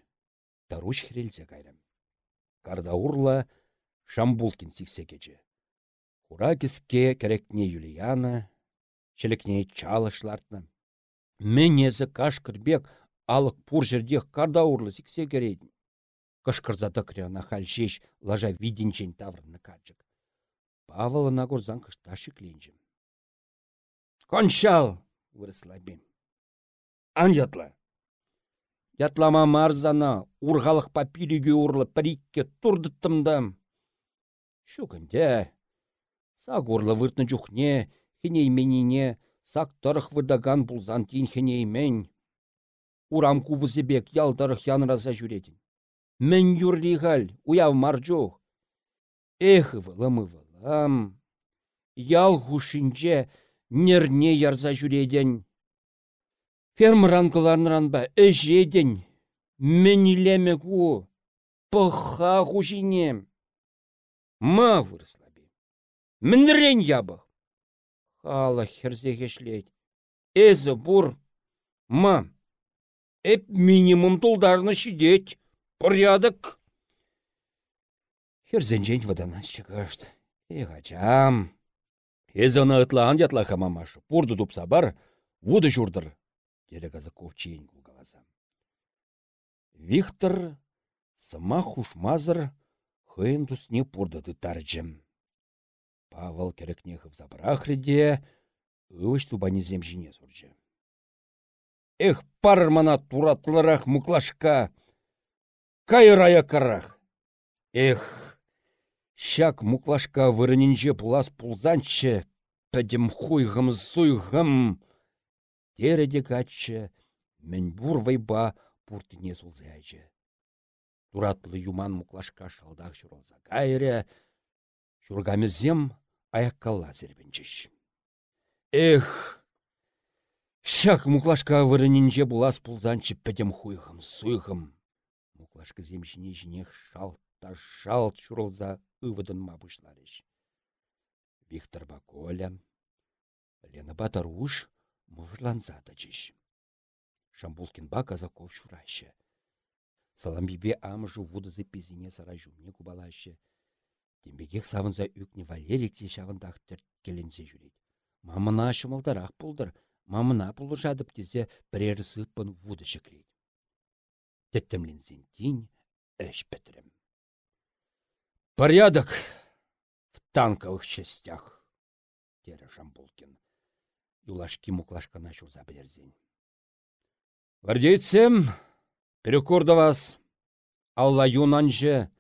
Таруш хрелзе кайрым. Карда урла Шамбулкин сиксе кече. Хура кіске керекне Юлияна, челекне чалышлартны. Менезі кашкырбек алық пур жердех карда урлы сиксе керейдін. Кышкырзада кряна хальшеш лажа виденчен таврны качык. Павыл нагурзан кышташы кленжім. Кончал! вырысла бем. Анжатла. Ятлама марзана, урғалық папиліге урлы пірикке турдыттымдым. Шугінде, сақ урлы выртны жүхне, хенейменине, сақ тұрық вырдаган бұлзан тин хенеймен. Урам кубызебек ялдарық янраза жүредін. Мен юрлиғал, уяв маржух. Эх, вылым вылым. Ял хушинче нерне ярза жүреден. Фермран кыларнранба әжеден. Мен илеме ку. Пыха хушинем. Ма вырыслаби. Мінрен ябық. Хала херзегешлейд. Эзі бур. Ма. Эп минимум тулдарны шидеть. Порядок. Херзенжень ваданас чыгашт. Эгачам. Эзі ана ытлаан ятла хамамаш. Пурды тупса бар, вуды журдыр. Келі казаков чейін кулгаваза. Виктор сама хушмазыр хыйын тусне пурдыды тарджым. Павел керекнехов забрахриде, ывыш тубани земжине сурджы. Эх, пар мана туратлырах муклашка, кайрая карах. Эх, щак муклашка вырынинже пулас пулзанчы, пәдім хуйғым суйғым. Тереде каччы, мен бур вайба пуртыне сулзайчы. Туратлы юман муклашка шалдақ шыролза кайры, Шургамезем аяккалла зербенчеш. Эх, шак муклашка вырынинже булас пулзанчы пәдем хуйхым, суйхым. Муклашка земшіне жінех шалт та шалт шурылза ывыдын мабышларыш. Виктор Баколя, Лена Батаруш мужырланса тачыш. Шамбулкин ба казаков шурашы. Саламбибе амжу вудызы пизине сара жумне кубалашы. Тембегек савынса үкне Валерик те шавындақтыр келенсе жүрет. Мамына шымылдарақ пулдыр, мамына пулыр жадып тезе бірер сыппын вуды шықлейд. Теттемленсен тин әш бітірім. Порядок в танковых частях, тері Жамбулкин. Юлашки муклашкана шурза білерзен. Гвардейцем, перекур до вас. Алла юнанжы,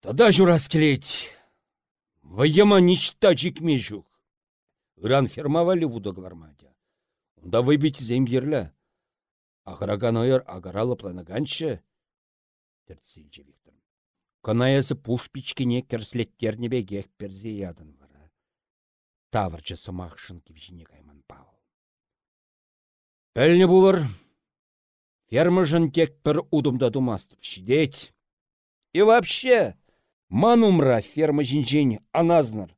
Тада журас келет. Вайема ничта жикме жук. Иран фермавали вуда глармадя. Унда выбить земгерлі. Ағыраган ойыр ағаралы планаганшы. Терцілчі Виктор. Канаясы пуш пичкене керслеттерне беге перзе ядын вара. Тавырчы сымақшын кевжіне кайман Павыл. Пәліне булыр. Фермажын тек бір удымда думастып шидеть. И вообще, манумра ферма жинжен аназныр.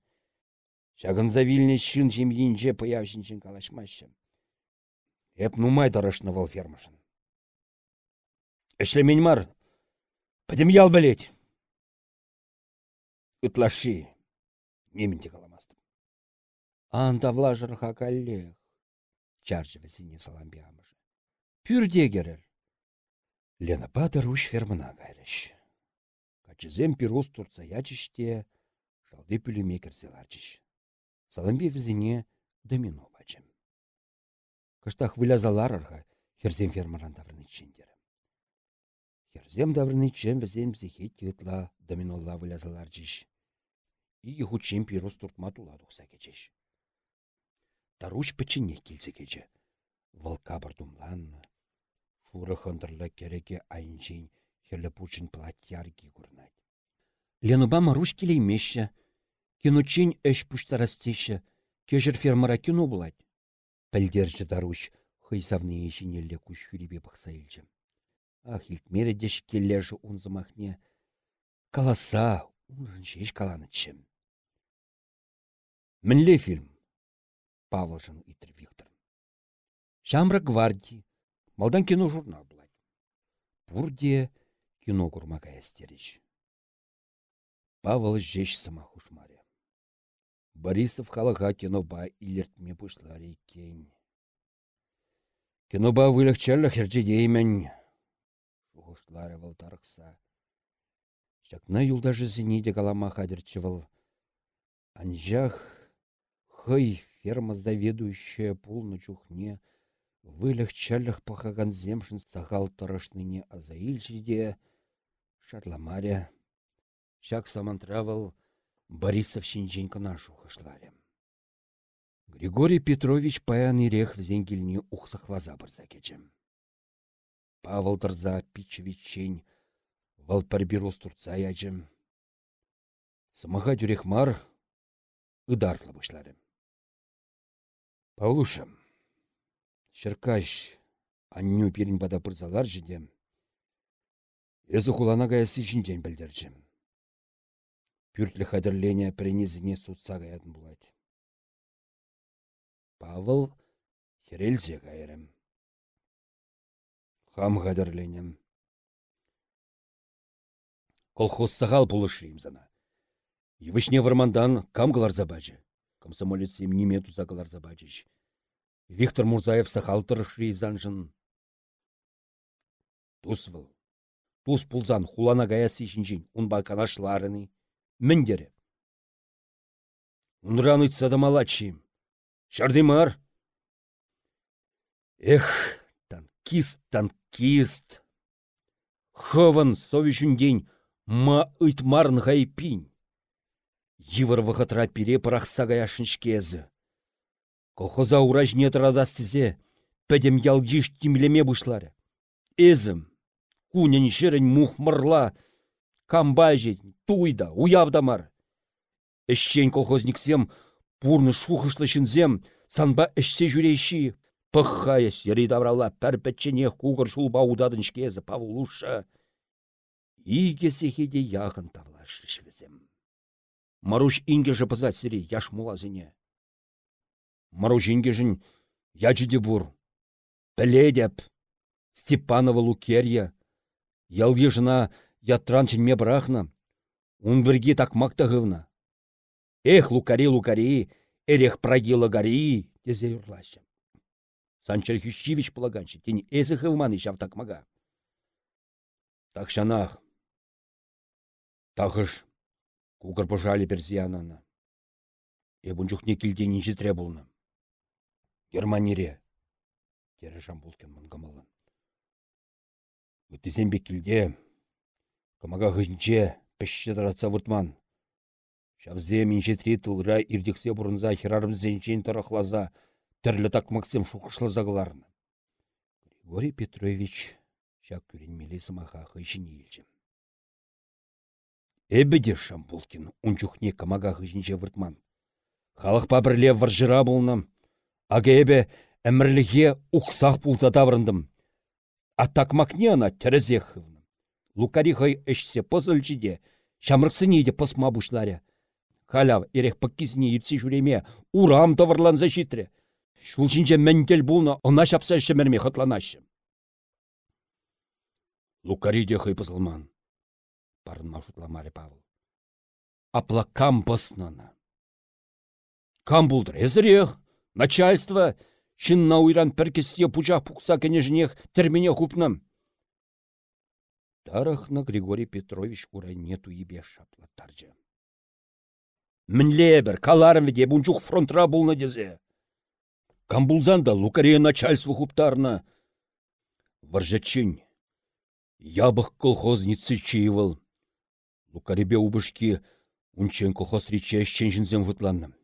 Шагын завильне шын жемйінже паяв жинжен калашмашы. Эп нумай дарышны вал фермашын. Эшлемен мар, пәдім ял білет. Ытлаши, неменде каламастым. Анда влажырға коллег. Чаржы візіне саламбе амыжы. Пюрде керер. Лена Патер уш фермана кайрыш. Качызем пирус турца ячиште, шалды пүліме кірселарчыш. Саламбе візіне домино бачым. Кыштах вылязалар арха, херзем фермаран даврынычендер. Херзем даврынычен візен бзихе тытла доминолла вылязаларчыш. Игі хучем пирус туртма тула тухса кечеш. Таруш пічіне келсе кече. Вылка бардумланны. Шуры хындырлы кереге айынчен херлі пучын платьярги курнать. Ленуба маруш келеймеші. Кинучен әш пуштарастеші. Кежір фермара кино булать. Пәлдержі таруш хыйсавны ешінелі күш хүребе бақса елчім. Ах, илтмері деш келлежі унзымахне. Каласа, унжын шеш каланычым. Мінле фильм. Павлжын итр Виктор. Шамра гвардии. Малдан кино журнал булать. Пурде кино курмака әстеріш. Павыл жеш сама хушмаре. Борисов халыға киноба илертме бұшлар екен. Киноба вылықчарлы херче деймен. Шуғышлары выл тарықса. Шакна юлдажы зіне калама хадерчі выл. Анжах хый ферма заведующая полны чухне Вылых чаллах пахаган земшін сағал тұрышныне аза илчиде, шарламаря, шак самантравал Борисов шинчен кына шухышларем. Григорий Петрович паян ирех зенгеліне ухсахлаза барза кечем. Павыл тұрза пичевиччен вал парбирос турца ячем. Самаға дүрек мар ыдарлы башларым. Павлушам, Шыркаш, анню пирин бада пырзалар жидем. Езі хулана гаясы жінден білдіржім. Пүртлі қадірлене пренезіне сутса гаятын болады. Павыл херелзе гайрым. Хам қадірленем. Колхоз сағал бұлышрим зана. Евышне вармандан камғылар забажы. Комсомолецем неме тузағылар забажыш. Виктор Мурзаев сахалтыр шрейзанжын. Тус выл. Тус пулзан хулана гаясы жинжин, унба канашларыны. Міндері. Унран ыйтса да малачим. Шардымар. Эх, танкист, танкист. Хован совещун ма ыйтмарын гайпин. Йывыр вғытра пире пырақса гаяшыншкезі. Колхоза ураж не традастызе, пәдем ялгиш тимлеме бұшлары. Эзім, кунен шырын мухмырла, камбажет, туйда, уявдамар. Эшчен колхозниксем пурны шухышлышынзем, санба эшсе жүрейші. Пыққайыз, ері даврала, пәрпәтчене куғыр шулба удадын шкезі Павлуша. Игесехеде яғын тавлашышвізем. Маруш инге жапызат сірі, яш мулазыне. Маружингежін ячыде бур. Піледеп. Степанова Лукерья. Ялги жына ятран чынме брахна. Ун бірге такмакта гывна. Эх, лукари, лукари, эрех прагила гари, тезе юрлашы. Санчар Хющевич полаганчы, тень эзі шав такмага. Так шанах. Тахыш, кугар пожали персиянана. Эбунчухне килдені житре болна. Германире. Тері жамбулкен мұнгамалы. Үттізен бекілде, кымаға ғынче, пішші таратса вұртман. Шавзе миншетри тылра ирдексе бұрынза херарым зенчен тарахлаза, тірлі такмаксем шуқышлаза қыларны. Григорий Петрович шак күренмелі сымаға ғышыне елжім. Эбіде Шамбулкин унчухне камага ғышынче вұртман. Халық пабірле варжыра болнам, Агебе әмірліге ұқсақ пулса таврындым. Атакмакне ана тәрізехывны. Лукарихай әшсе пыз үлчіде, шамрықсыне пысма бұшларе. Халяв ерех паккизіне ерсі жүреме урам таврланза житре. Шулчинче мәнтел болна она шапса шемерме хатланашы. Лукариде хай пызылман. Парынма шутламаре Павыл. Апла кам пыснана. Кам булдыр, ezірек, Начальство шынна уйран піркессе пучах пукса кенежінех термене хупнам. Тарахна Григорий Петрович урайне туйбе шаплаттаржы. Мінле бір, каларым веде бұнчух фронтра болны дезе. Камбулзанда лукарея начальство хуптарна. Варжачын. Ябық колхозницы чиевал. Лукаребе убышки унчен колхоз рече щенжінзем жұтланным.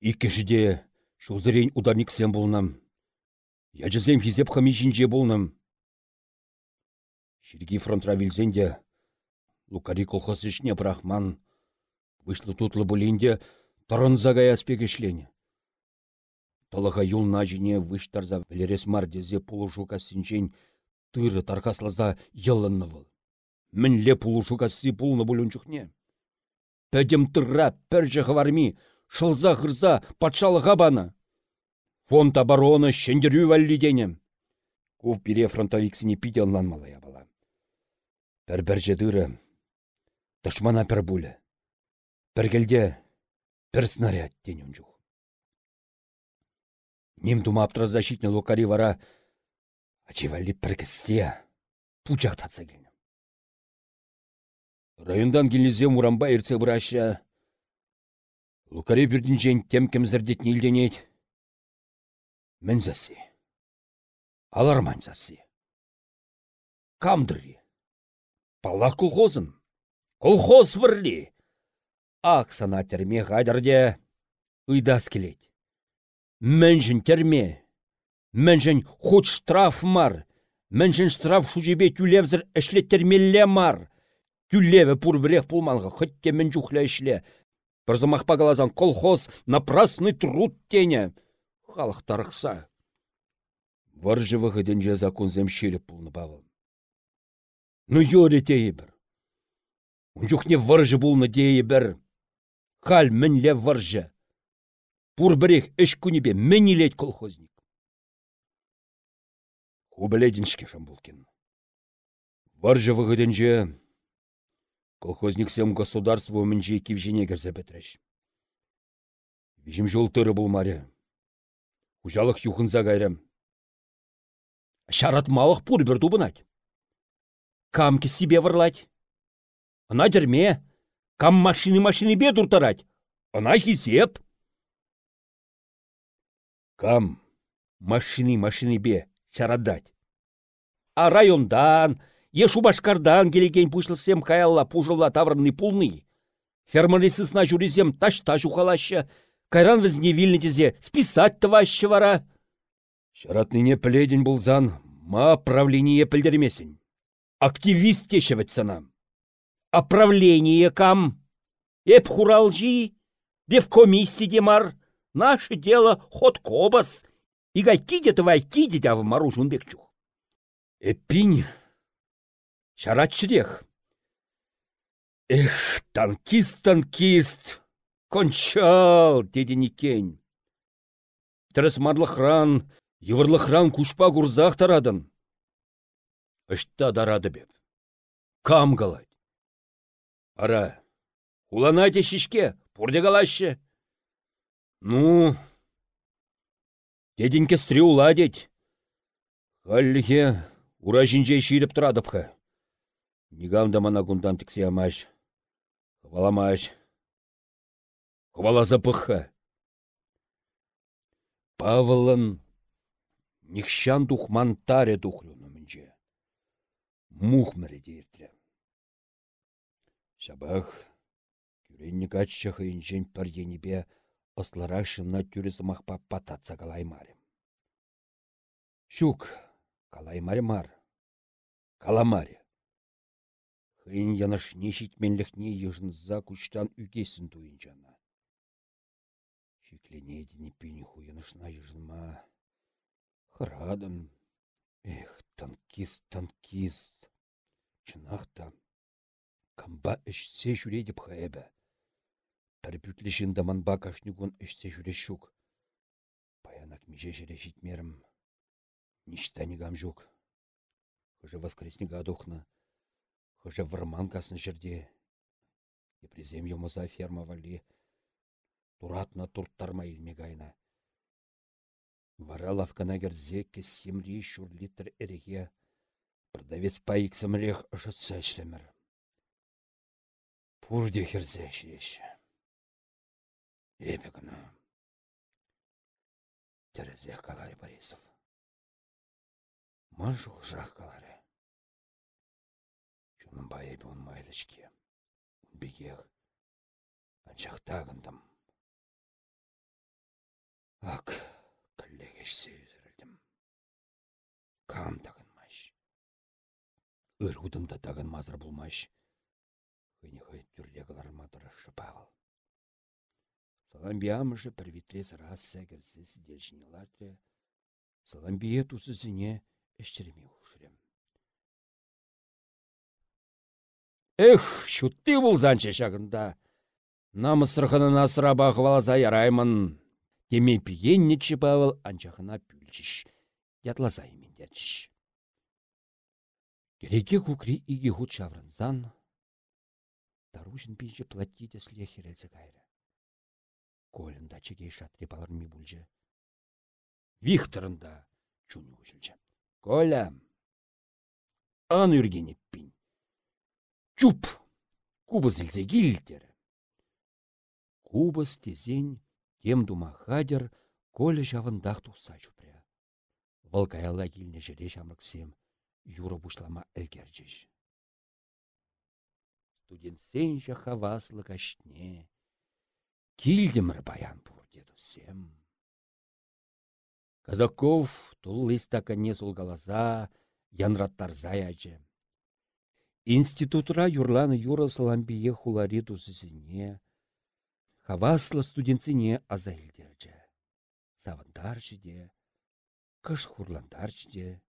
Иккешіде шузырен ударниксем болнам. Яжызем хизеп хамишинже болнам. Ширги фронтра вилзенде Лукари колхоз ішне брахман. Вышлы тутлы бұлінде тұрынза гай аспегешлене. Талыға юлна жіне выштарза білерес мардезе пулушу кассинчен тыры тарқаслаза йылынны был. Мінле пулушу касси пулны бұлынчухне. Пәдем тырра пәржі хаварми, шылза хырза патшалыға баны. Фонд обороны шендерю вәллидене. Кув пире фронтовиксіне пиде малая бала. Пір-бір жедыры, дұшмана пір бұлі. Піргелде пір снаряд ден. Нем дума защитне лукари вара, ачивалли піргісте, пучақ татса. Райондан келнезе мұрамба ерце бұраша, Лукари бірдінжен тем кемзірдет нилденет. Мінзесі, Аларман засы. Камдырри. Палах колхозын. Колхоз вырли. Ақ сана терме қадырде ұйдас келет. Мәнжін терме. Мәнжін худ штраф мар. Мәнжін штраф шужебе тюлевзір термелле мар. Пур бірек пулманға мін жүхлі ішле. Бірзымақ пағалазан колхоз напрасный труд тене. Халық тарықса. Варжывы ғыденже законзем шеліп пулны бавыл. Ну йоре тейі бір. Унчухне варжы булны дейі бір. Хал мінле варжы. Пур бірек іш күнебе мінилет колхозник. Хубеледіншке шамбулкин. Варжы вғыденже колхозник сем государству мінже кивжене кірзе бітіріш. Вижім жол тұры маре. Ужалық юхынза гайрам. Шаратмалық пур бір дубынать. Камки себе варлать. Ана дерме. Кам машины машины бе дуртарать. Ана хизеп. Кам машины машины бе шарадать. А райондан, ешу башкардан келеген пушлысем каялла пужылла таврынный пулны. Фермалисысна жүрезем ташта жухалашы. Кайран візне вильны тезе списать тавашы вара. Шаратныне пледень булзан, ма правление пілдермесін. Активист тешевет сана. Оправление кам. Эп хуралжи, бев комиссии демар. Наше дело ход кобас. И гай кидет вай кидет а в маружун Шаратчырех. Эх, танкист, танкист. Кончал, деді Никень. Тіріс марлықран, еврлықран кушпа курзақ тарадын. Ышта дарады беп. Кам галать. Ара, уланайте шишке, пурде галаще. Ну, деденьке стри уладеть. Халлихе уражинче ширіп тұрадыпха. Нигам да мана кундан тіксе амаш. Хваламаш. Хвалаза пыхха. Павылын нихшан тухман таре тухлюну мінче. Мухмірі дейіртірі. Шабах, күреннік аччах инжен паренебе ослара шынна мақпа пататса калаймарым. Шук, калаймаре мар. Каламаре. Хын яныш нешітменлікне ежынза күштан үгесін туын жана. Шеклене діне пені хуянышна ежынма. Хырадым. Эх, танкист, танкист. Чынақта камба ішсе жүре деп хайбі. Пір бүтлішін даманба кашнюгун ішсе жүре шук. Паянак меже жүре житмерім. Ништа негам жүк. Хыжы воскреснега адухна. Хыжы варман касын жерде. Епрезем йомыза ферма вали. Туратна турттарма илме гайна. Вара лавкана керзе кесемри шур литр эреге. Продавец паиксымлех ышытса ішлемір. Пурде херзе шеш. Эпе кына. Терезе калай Борисов. Машу жах каларе. Чунын байыбы он майлычке. Бегех. Анчах тагындым. Ак, кіллегешсе үзірілдім. Кам тагынмаш. Өр удымда тагын мазыр булмаш. Хынихай тюрле каларма тұрышы Павыл. Саламбиямышы бір витрес раса кірсе сидельшіне латре. Саламбия тусы зіне әштерме Эх, шутты болзанчы шағында. Намысырғынына сыраба қываласа яраймын. Теме пиеннечі Павыл анчахына пүлчіш. Ятласа емен дәрчіш. Кереке кукри иге худ шаврынзан, Тарушин пинче платите слехерелсе кайры. Колында чеге шатре ми бүлже. Вихторында чуны ұшылчы. Коля, ан үргенеп пин. Чуп, кубыз илзе килдер. Кубыз тезен, тем дума хадер, Коля жавындақ тұқса жүпря. Вăлкаяла килнне жере çамрӑксем юрă пушлама ӹлкерчӗҫ. Студентсенче хаваслы кашне. Килдемір баян пурде сем. Казаков туллы стаканне сулгаласа, янраттарза яче. Институтра юрланы юра саламбие хулари тусысыне, хаваслы студентсине аза илдерче. Савандарчы де, кыш хурландарчы де.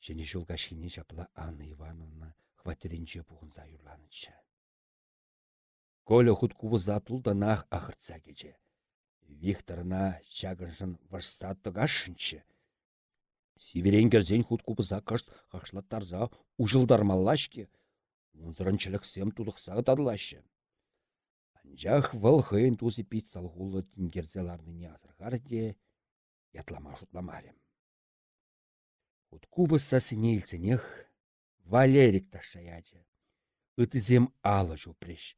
Және жолгашыне жапла Анна Ивановна хваттеринче пухынса юрланычы. Коля худ кубыза тулданах ахыртса кече. Викторна чагыншын вашса худ кубыза кашт хашлаттарза ужылдармаллашке. Унзыранчылықсем тулықса тадылашы. Анжақ вăл хыйын тузи пит салғулы тингерзеларны не азырғарде, ятлама шутламарем. Худ кубызса сіне илсенех Валерик ташаячы. Үтізем алы жупреш.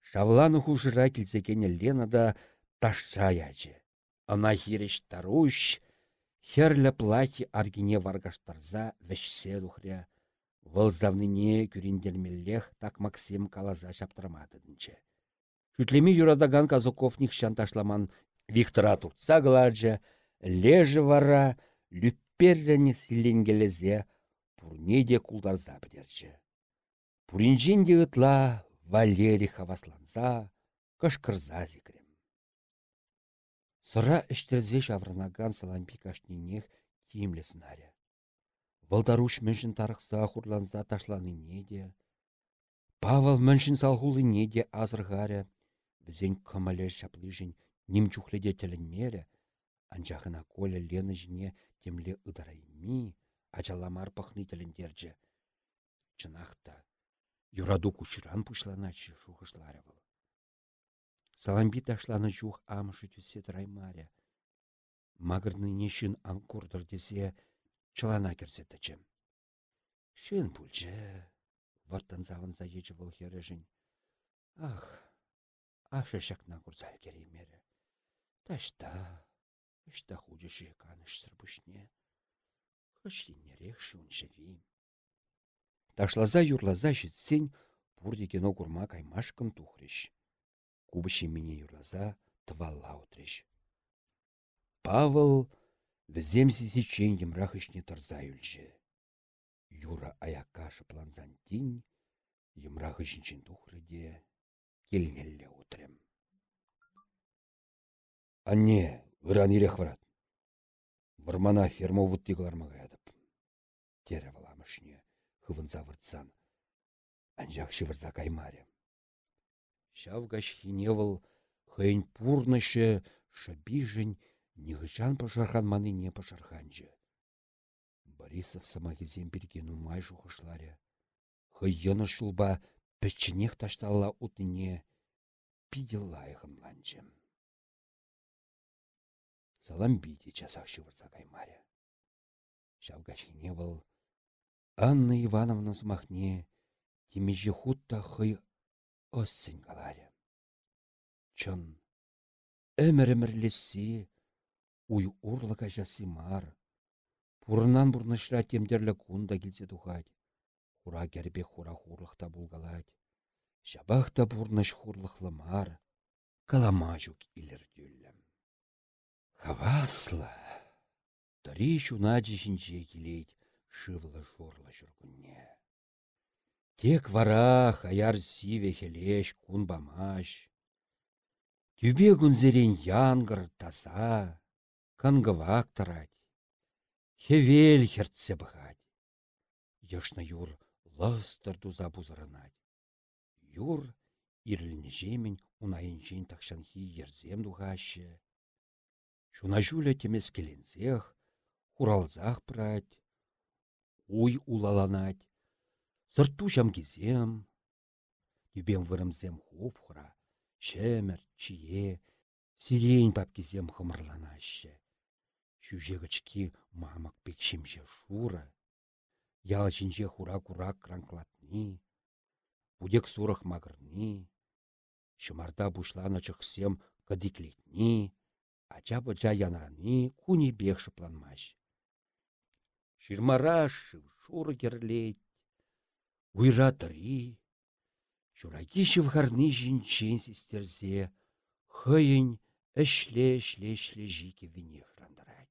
Шавланы хужыра келзекене Лена да ташаячы. Ана хиреш таруш, херлі плахи аргине варгаштарза вешсе духря. Вылзавныне күриндермеллех так Максим калаза шаптырмадыдынче. Шүтлеме юрадаган казуковник шанташламан Виктора туртса гладжа, лежі вара, люпперлені силенгелезе, пурне де кулдарза бідерчі. Пуринжен де ытла Валерий хавасланса, кышкырза зикрем. Сыра іштерзе шаврынаган салампи кашнинех киімлі сынаря. Валдаруш міншін тарықса хурланса ташланы неде. Павел міншін салхулы неде азырғаря. Бізен кымале шаплыжын немчухледе тілінмері. Анжағына коля лены жіне темле ыдырайми, ачаламар пахны тіліндерджі. Чынақта, юраду кучыран пушланачы шухышлары был. Саламби ташланы жух амышы түсе траймаря. Магырны нешін анкурдыр десе чылана керсеттічім. Шын пульчы, варттан завынса ечі бұл хережін. Ах, ашы шакна курзал кереймері. Ташта, ішта худеші каныш сырбушне. Хышлиннерех шун живим. Ташлаза юрлаза жетсен, пурдекено курма каймашкын тухреш. Кубыши мине юрлаза твалла утреш. Павыл віземсізі чен емрах ішне тарза үлчі. Юра аяка шыпланзан емрах ішінчен тухрыде келнелле утрем. Анне, ыран ирек врат. Вармана ферма вутти кылармага ядып. Тере валамышне, хывынса выртсан. Анжақ шывырза каймаре. Шавгаш хиневыл хыйн пурнышы шабижень нихычан пашархан маны не пашарханчы. Борисов самахизем бергену май жухышларе. Хыйыны шулба пӹчченех ташталла утыне пиделайхынланчы. Салам биде часах шывырса каймаре. Шавгач хиневыл Анна Ивановна смахне темежі хутта хый оссен каларе. Чын, әмір-әмірлесі, уй урлы кажасы мар. Пурынан бурнышра темдерлі кунда келсе тухать. Хура кербе хура хурлықта булгалать. Шабахта бурныш хурлықлы мар. Каламажук илер дүллім. Хавасла. Тари шуна жинче келейд журлы жүргінне. Тек вара хаяр сиве хелеш кун бамаш. Тюбе гунзерен янгыр таса, кангывак тарать. Хевел хертсе бахать. Яшна юр ластыр туза бузырынать. Юр ирліне жемін унайынчен такшанхи ерзем духашы. Шуна жуля темес келензех, хуралзах прать, уй улаланать, сырту кезем, юбем вырымзем хупхра, шемер, чие, сирень папкизем хымырланашы. Шүжегічки мамак пекшемше шура, жинже хура-кура кранклатни, будек сурах магырни, шымарда бушлана чықсем кадиклетни, ача-бача янрани куни бех шыпланмаш. Ширмарашы, шуры керлейт. Уйра тыри. Шураки шывхарны жинчен систерзе. Хыйын әшле-әшле-әшле жике вине храндырады.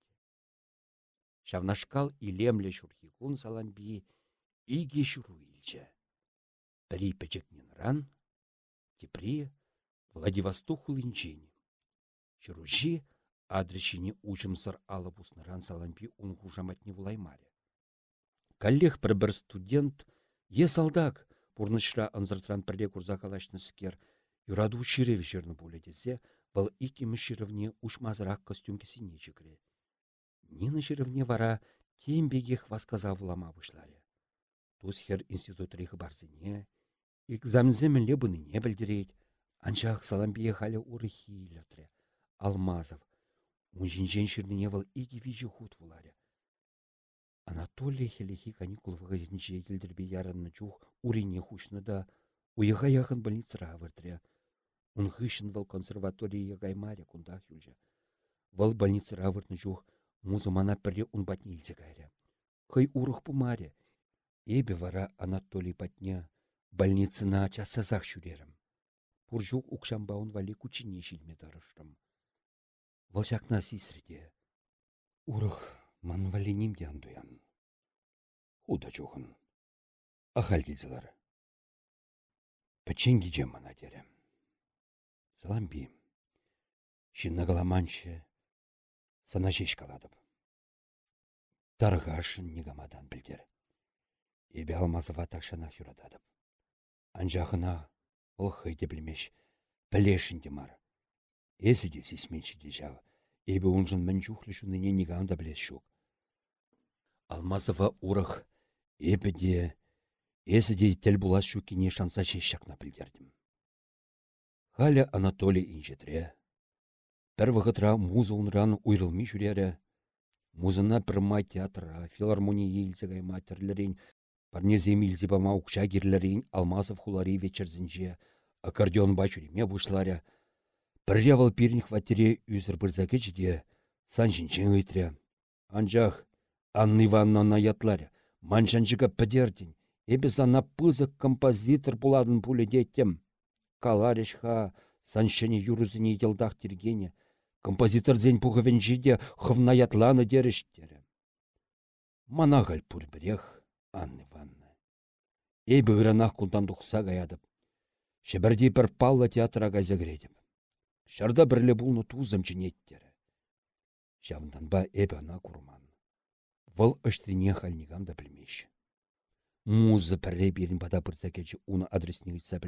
Шавнашкал илемле шурхикун саламби иге шуру илче. Пірі пәчекнен ран, тепри Владивосток хулинчен. Шуружи адресіне учымсыр алып усныран саламби ун хужаматне вулаймаре. Коллег бір бір студент, е салдак, Пурнышра анзыртран пірде курза калашны скер, юраду учирев жерні десе, бұл ики мішіровне ушмазырақ костюм кесіне чекре. Нина жирівне вара тембеге хвасказа влама вышларе. Тусхер институт рейхі барзыне, экзамземін не білдірейд, анчақ саламбие халі урыхи. Алмазов, Унжинжен шырныне вал иги вижі худ вуларе. Анатолий хелехи каникул вғадинче келдірбе яранны чух урине хушны да уйға яхын больницара выртре. Он хышын вал консерватория гаймаре кунда юлжа. Вал больницара выртны чух музымана пірре он батне илзе кайря. Хай урых пумаре. Эбе вара Анатолий батня больницына часазах шүрерім. Пуржук укшамбаун вали кучине шилме дарыштым. Вал шакна сисреде. Урых ман вали нимде андуян. Уда чухын. Ахал келзілар. Паченги жем мана дерем. Саламби. Шинна галаманчы. Сана жеш каладып. Тарғашын негамадан білдер. Ебе алмазыва такшана юрададып. Анжағына ол хыйде білмеш. Білешін мар. Эсі де сесменші де жағы. Эбі унжын мін негамда білес шук. Алмазыва урық эбі де Эсі де тел булас шукине шанса шақна білдердім. Халя Анатолий инжетре. Пір вғытра музы унран уйрылми жүрері. Музына пірма театра, филармония елзі гайма тірлерін, парнезе милзе бама керлерін Алмазов хулари вечерзінже, аккордеон бачуриме бұшларя. Бірре вал пирін хватире үзір бірзаке жиде, сан үйтре. Анжақ, Анны Ивановна ятларя, маншанчыға пәдердін, Эбі сана пызык композитор буладын пулі деттем. Каларишха саншыне юрузыне елдақ тергене. Композитор зен пуғывен жиде хывнаятланы дерештері. Манағал пульбірех, Анны Ивановна. Эбі ғыранақ кундан дұқса гаядып. Шебірде бір палла театрага зәгредіп. Шарда бірлі бұлны тузым жинеттері. Шавындан ба эбі ана курман. Выл үштіне халнигам да білмеші. Музы пірре берін бада бірзәкечі уны адресіне үйтса.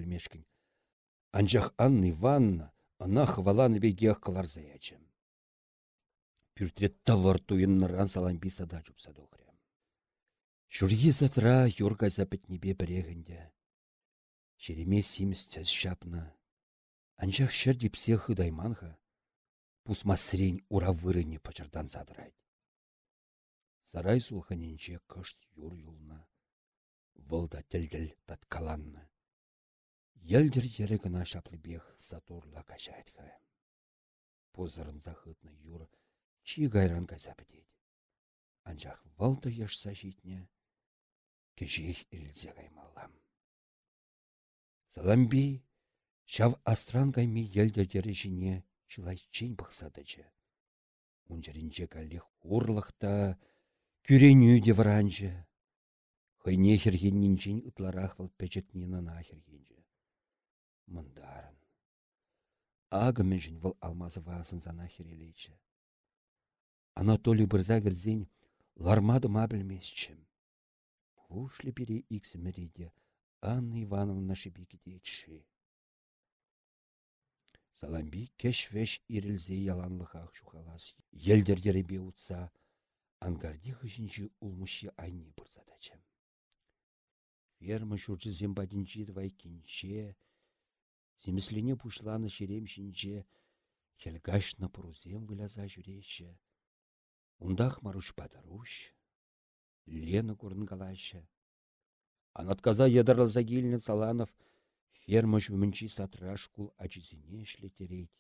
Анжақ Анна Ивановна ана хваланы беге қылар заячы. Пюртрет тавар туын ныран салан бисада жупса доғырям. Шүргі затра юрга запетнебе бірегінде. Шереме симіс тәз шапна. Анжақ шыр депсе хыдайманға. Пусма срень ура вырыне пачардан задырайды. Сарай сулханенче кышт юр юлна вăлта тӗлтел таткаланнă. Йӗлдер йӗрӗ гына шаплыбех сатурла качайтха. Пузырын захытнă юр чи гайран кайса пӗтет. Анчах вăлта йышса çитнне, кешех ирилсе каймаллам. Саламби, çав астран кайми йӗлдер йӗре çине чылайчен пăхсатăчче. Унчаринче каллех урлăхта, кюреню де вранче, Хыйне хіргеннінчен ұтларақ вал пәчетнені на хіргенже. Мұндарын. Ағы мінжін вал алмазы васын зана хирелейчі. Анатолий бірза кірзен лармады ма білмесчім. Ушлі бере иксі міреде Анна Ивановна шибекі дейчі. Саламби кеш-веш ирілзе яланлықақ шухалас. Елдер еребе ұтса, ангарди хышынчы улмышы айни бұрзадачым. Ферма шурчы зембадинчи вайкинче, земеслене пушланы шеремшинче, хелгашна пурузем выляза жүрече. Ундах маруш падаруш, Лена курынгалаша. Анатказа едарлаза келіні Саланов ферма жүмінчі сатраш кул ачызіне шлетерейді.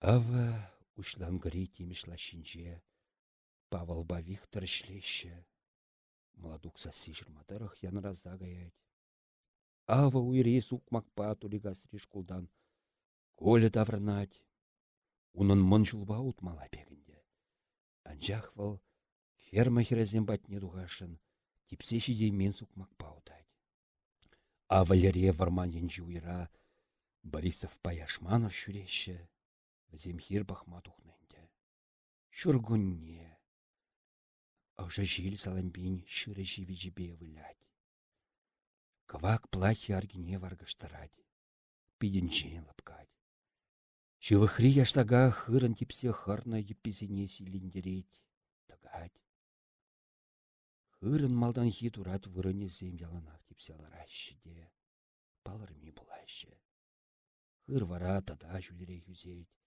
Ава ушлан гри темешлашинче, Павылба Виктор шлеще. Младукса сижірмадырық янраза гаять. Ава уйре сукмакпа тулигасри шкулдан. Колі таврнать. Унын мын жылба утмала бегінде. Анжақ выл ферма херезен батне дуғашын. Типсе шидей мен сукмакпа утать. А Валерия варман енжі Борисов Паяшманов шүреші. Земхир бахма тухненде. Шүргунне. Ожа жил саламбин шыры живи жібе вылять. Квак плахи аргине варгаштарать. Пиденчен лапкать. Шывыхри яштага хырын типсе хырна еппесене силиндереть. Тагать. Хырын малдан хи турать вырыне зем яланах типсе ларащиде. Палырми булаще. Хыр вара тада жүлере юзеть.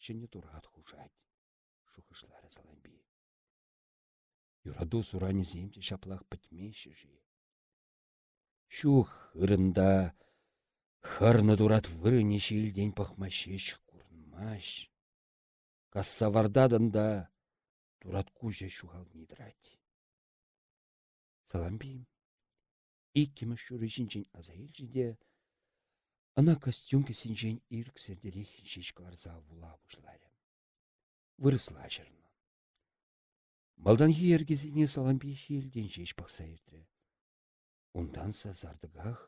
Шыне турат хужать. Шухышлары саламби. Юраду сурани земте шаплах пітмеші жи. Шух ырында хырны дурат вырыне шейлден пахмашеш курнмаш. Касса вардадында турат кужа шухал мидрать. Саламби, иккімі шүрі жинчен азайл жиде, ана костюмке синчен ирк сердерек шешкаларза вула бұшлары. Вырысла жырны. Малдан ергезіне саламби шелден жеш бақса ерді. Ундан сазардығақ,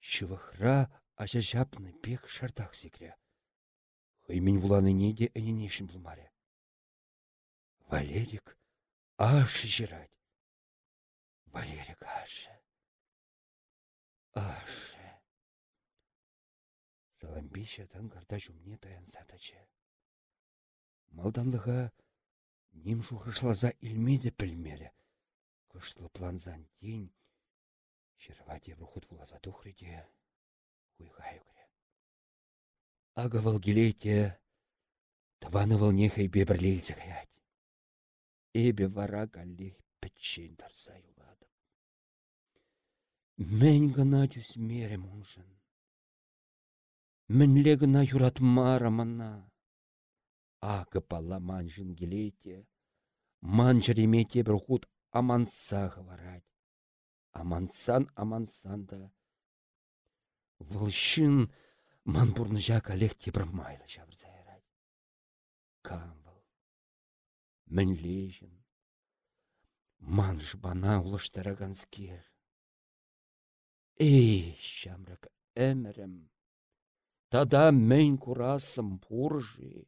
шывықра ажа жапны бек шардақ секре. Хыймен вуланы неде әненешін бұлмаре. Валерик ашы жирать. Валерик ашы. Ашы. Саламби шатан карта жумне таян сатачы. Малданлыға ним шухышлаза илмеде пілмелі. Кышлы планзан тень, Шерваде рухут вулаза тухриде, хуйға югре. Ага вал гилейте, таваны вал нехай бебірлейлзі гаять. Эбе вара галлех пәтшен тарса юладым. Мен гына жүз мерем ұншын. Мінле гына юратмара мана. Ағы пала манжын гилейте, манжыремете бір хут аманса варать. Амансан, амансан да. Вылшын ман бұрны жак алех тебір майлы жабыр зайрай. Кам выл. Мін лежін. Ман жбана улыштараган скер. Эй, шамрак әмірім. Тада мен курасым пуржи.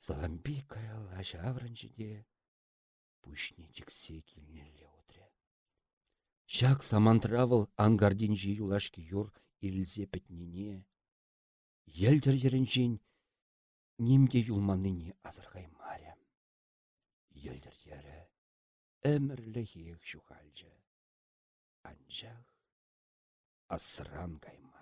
Заламби каяла жаврынжыде пүшне жіксе келнелі отре. Шак самантравыл ангардин жи юлашки юр ирілзе пітнене. Елдір ерінжен немде юлманыне азырғай маря. Елдір ері әмірлі хек шухалжы. Анжақ асыран кайма.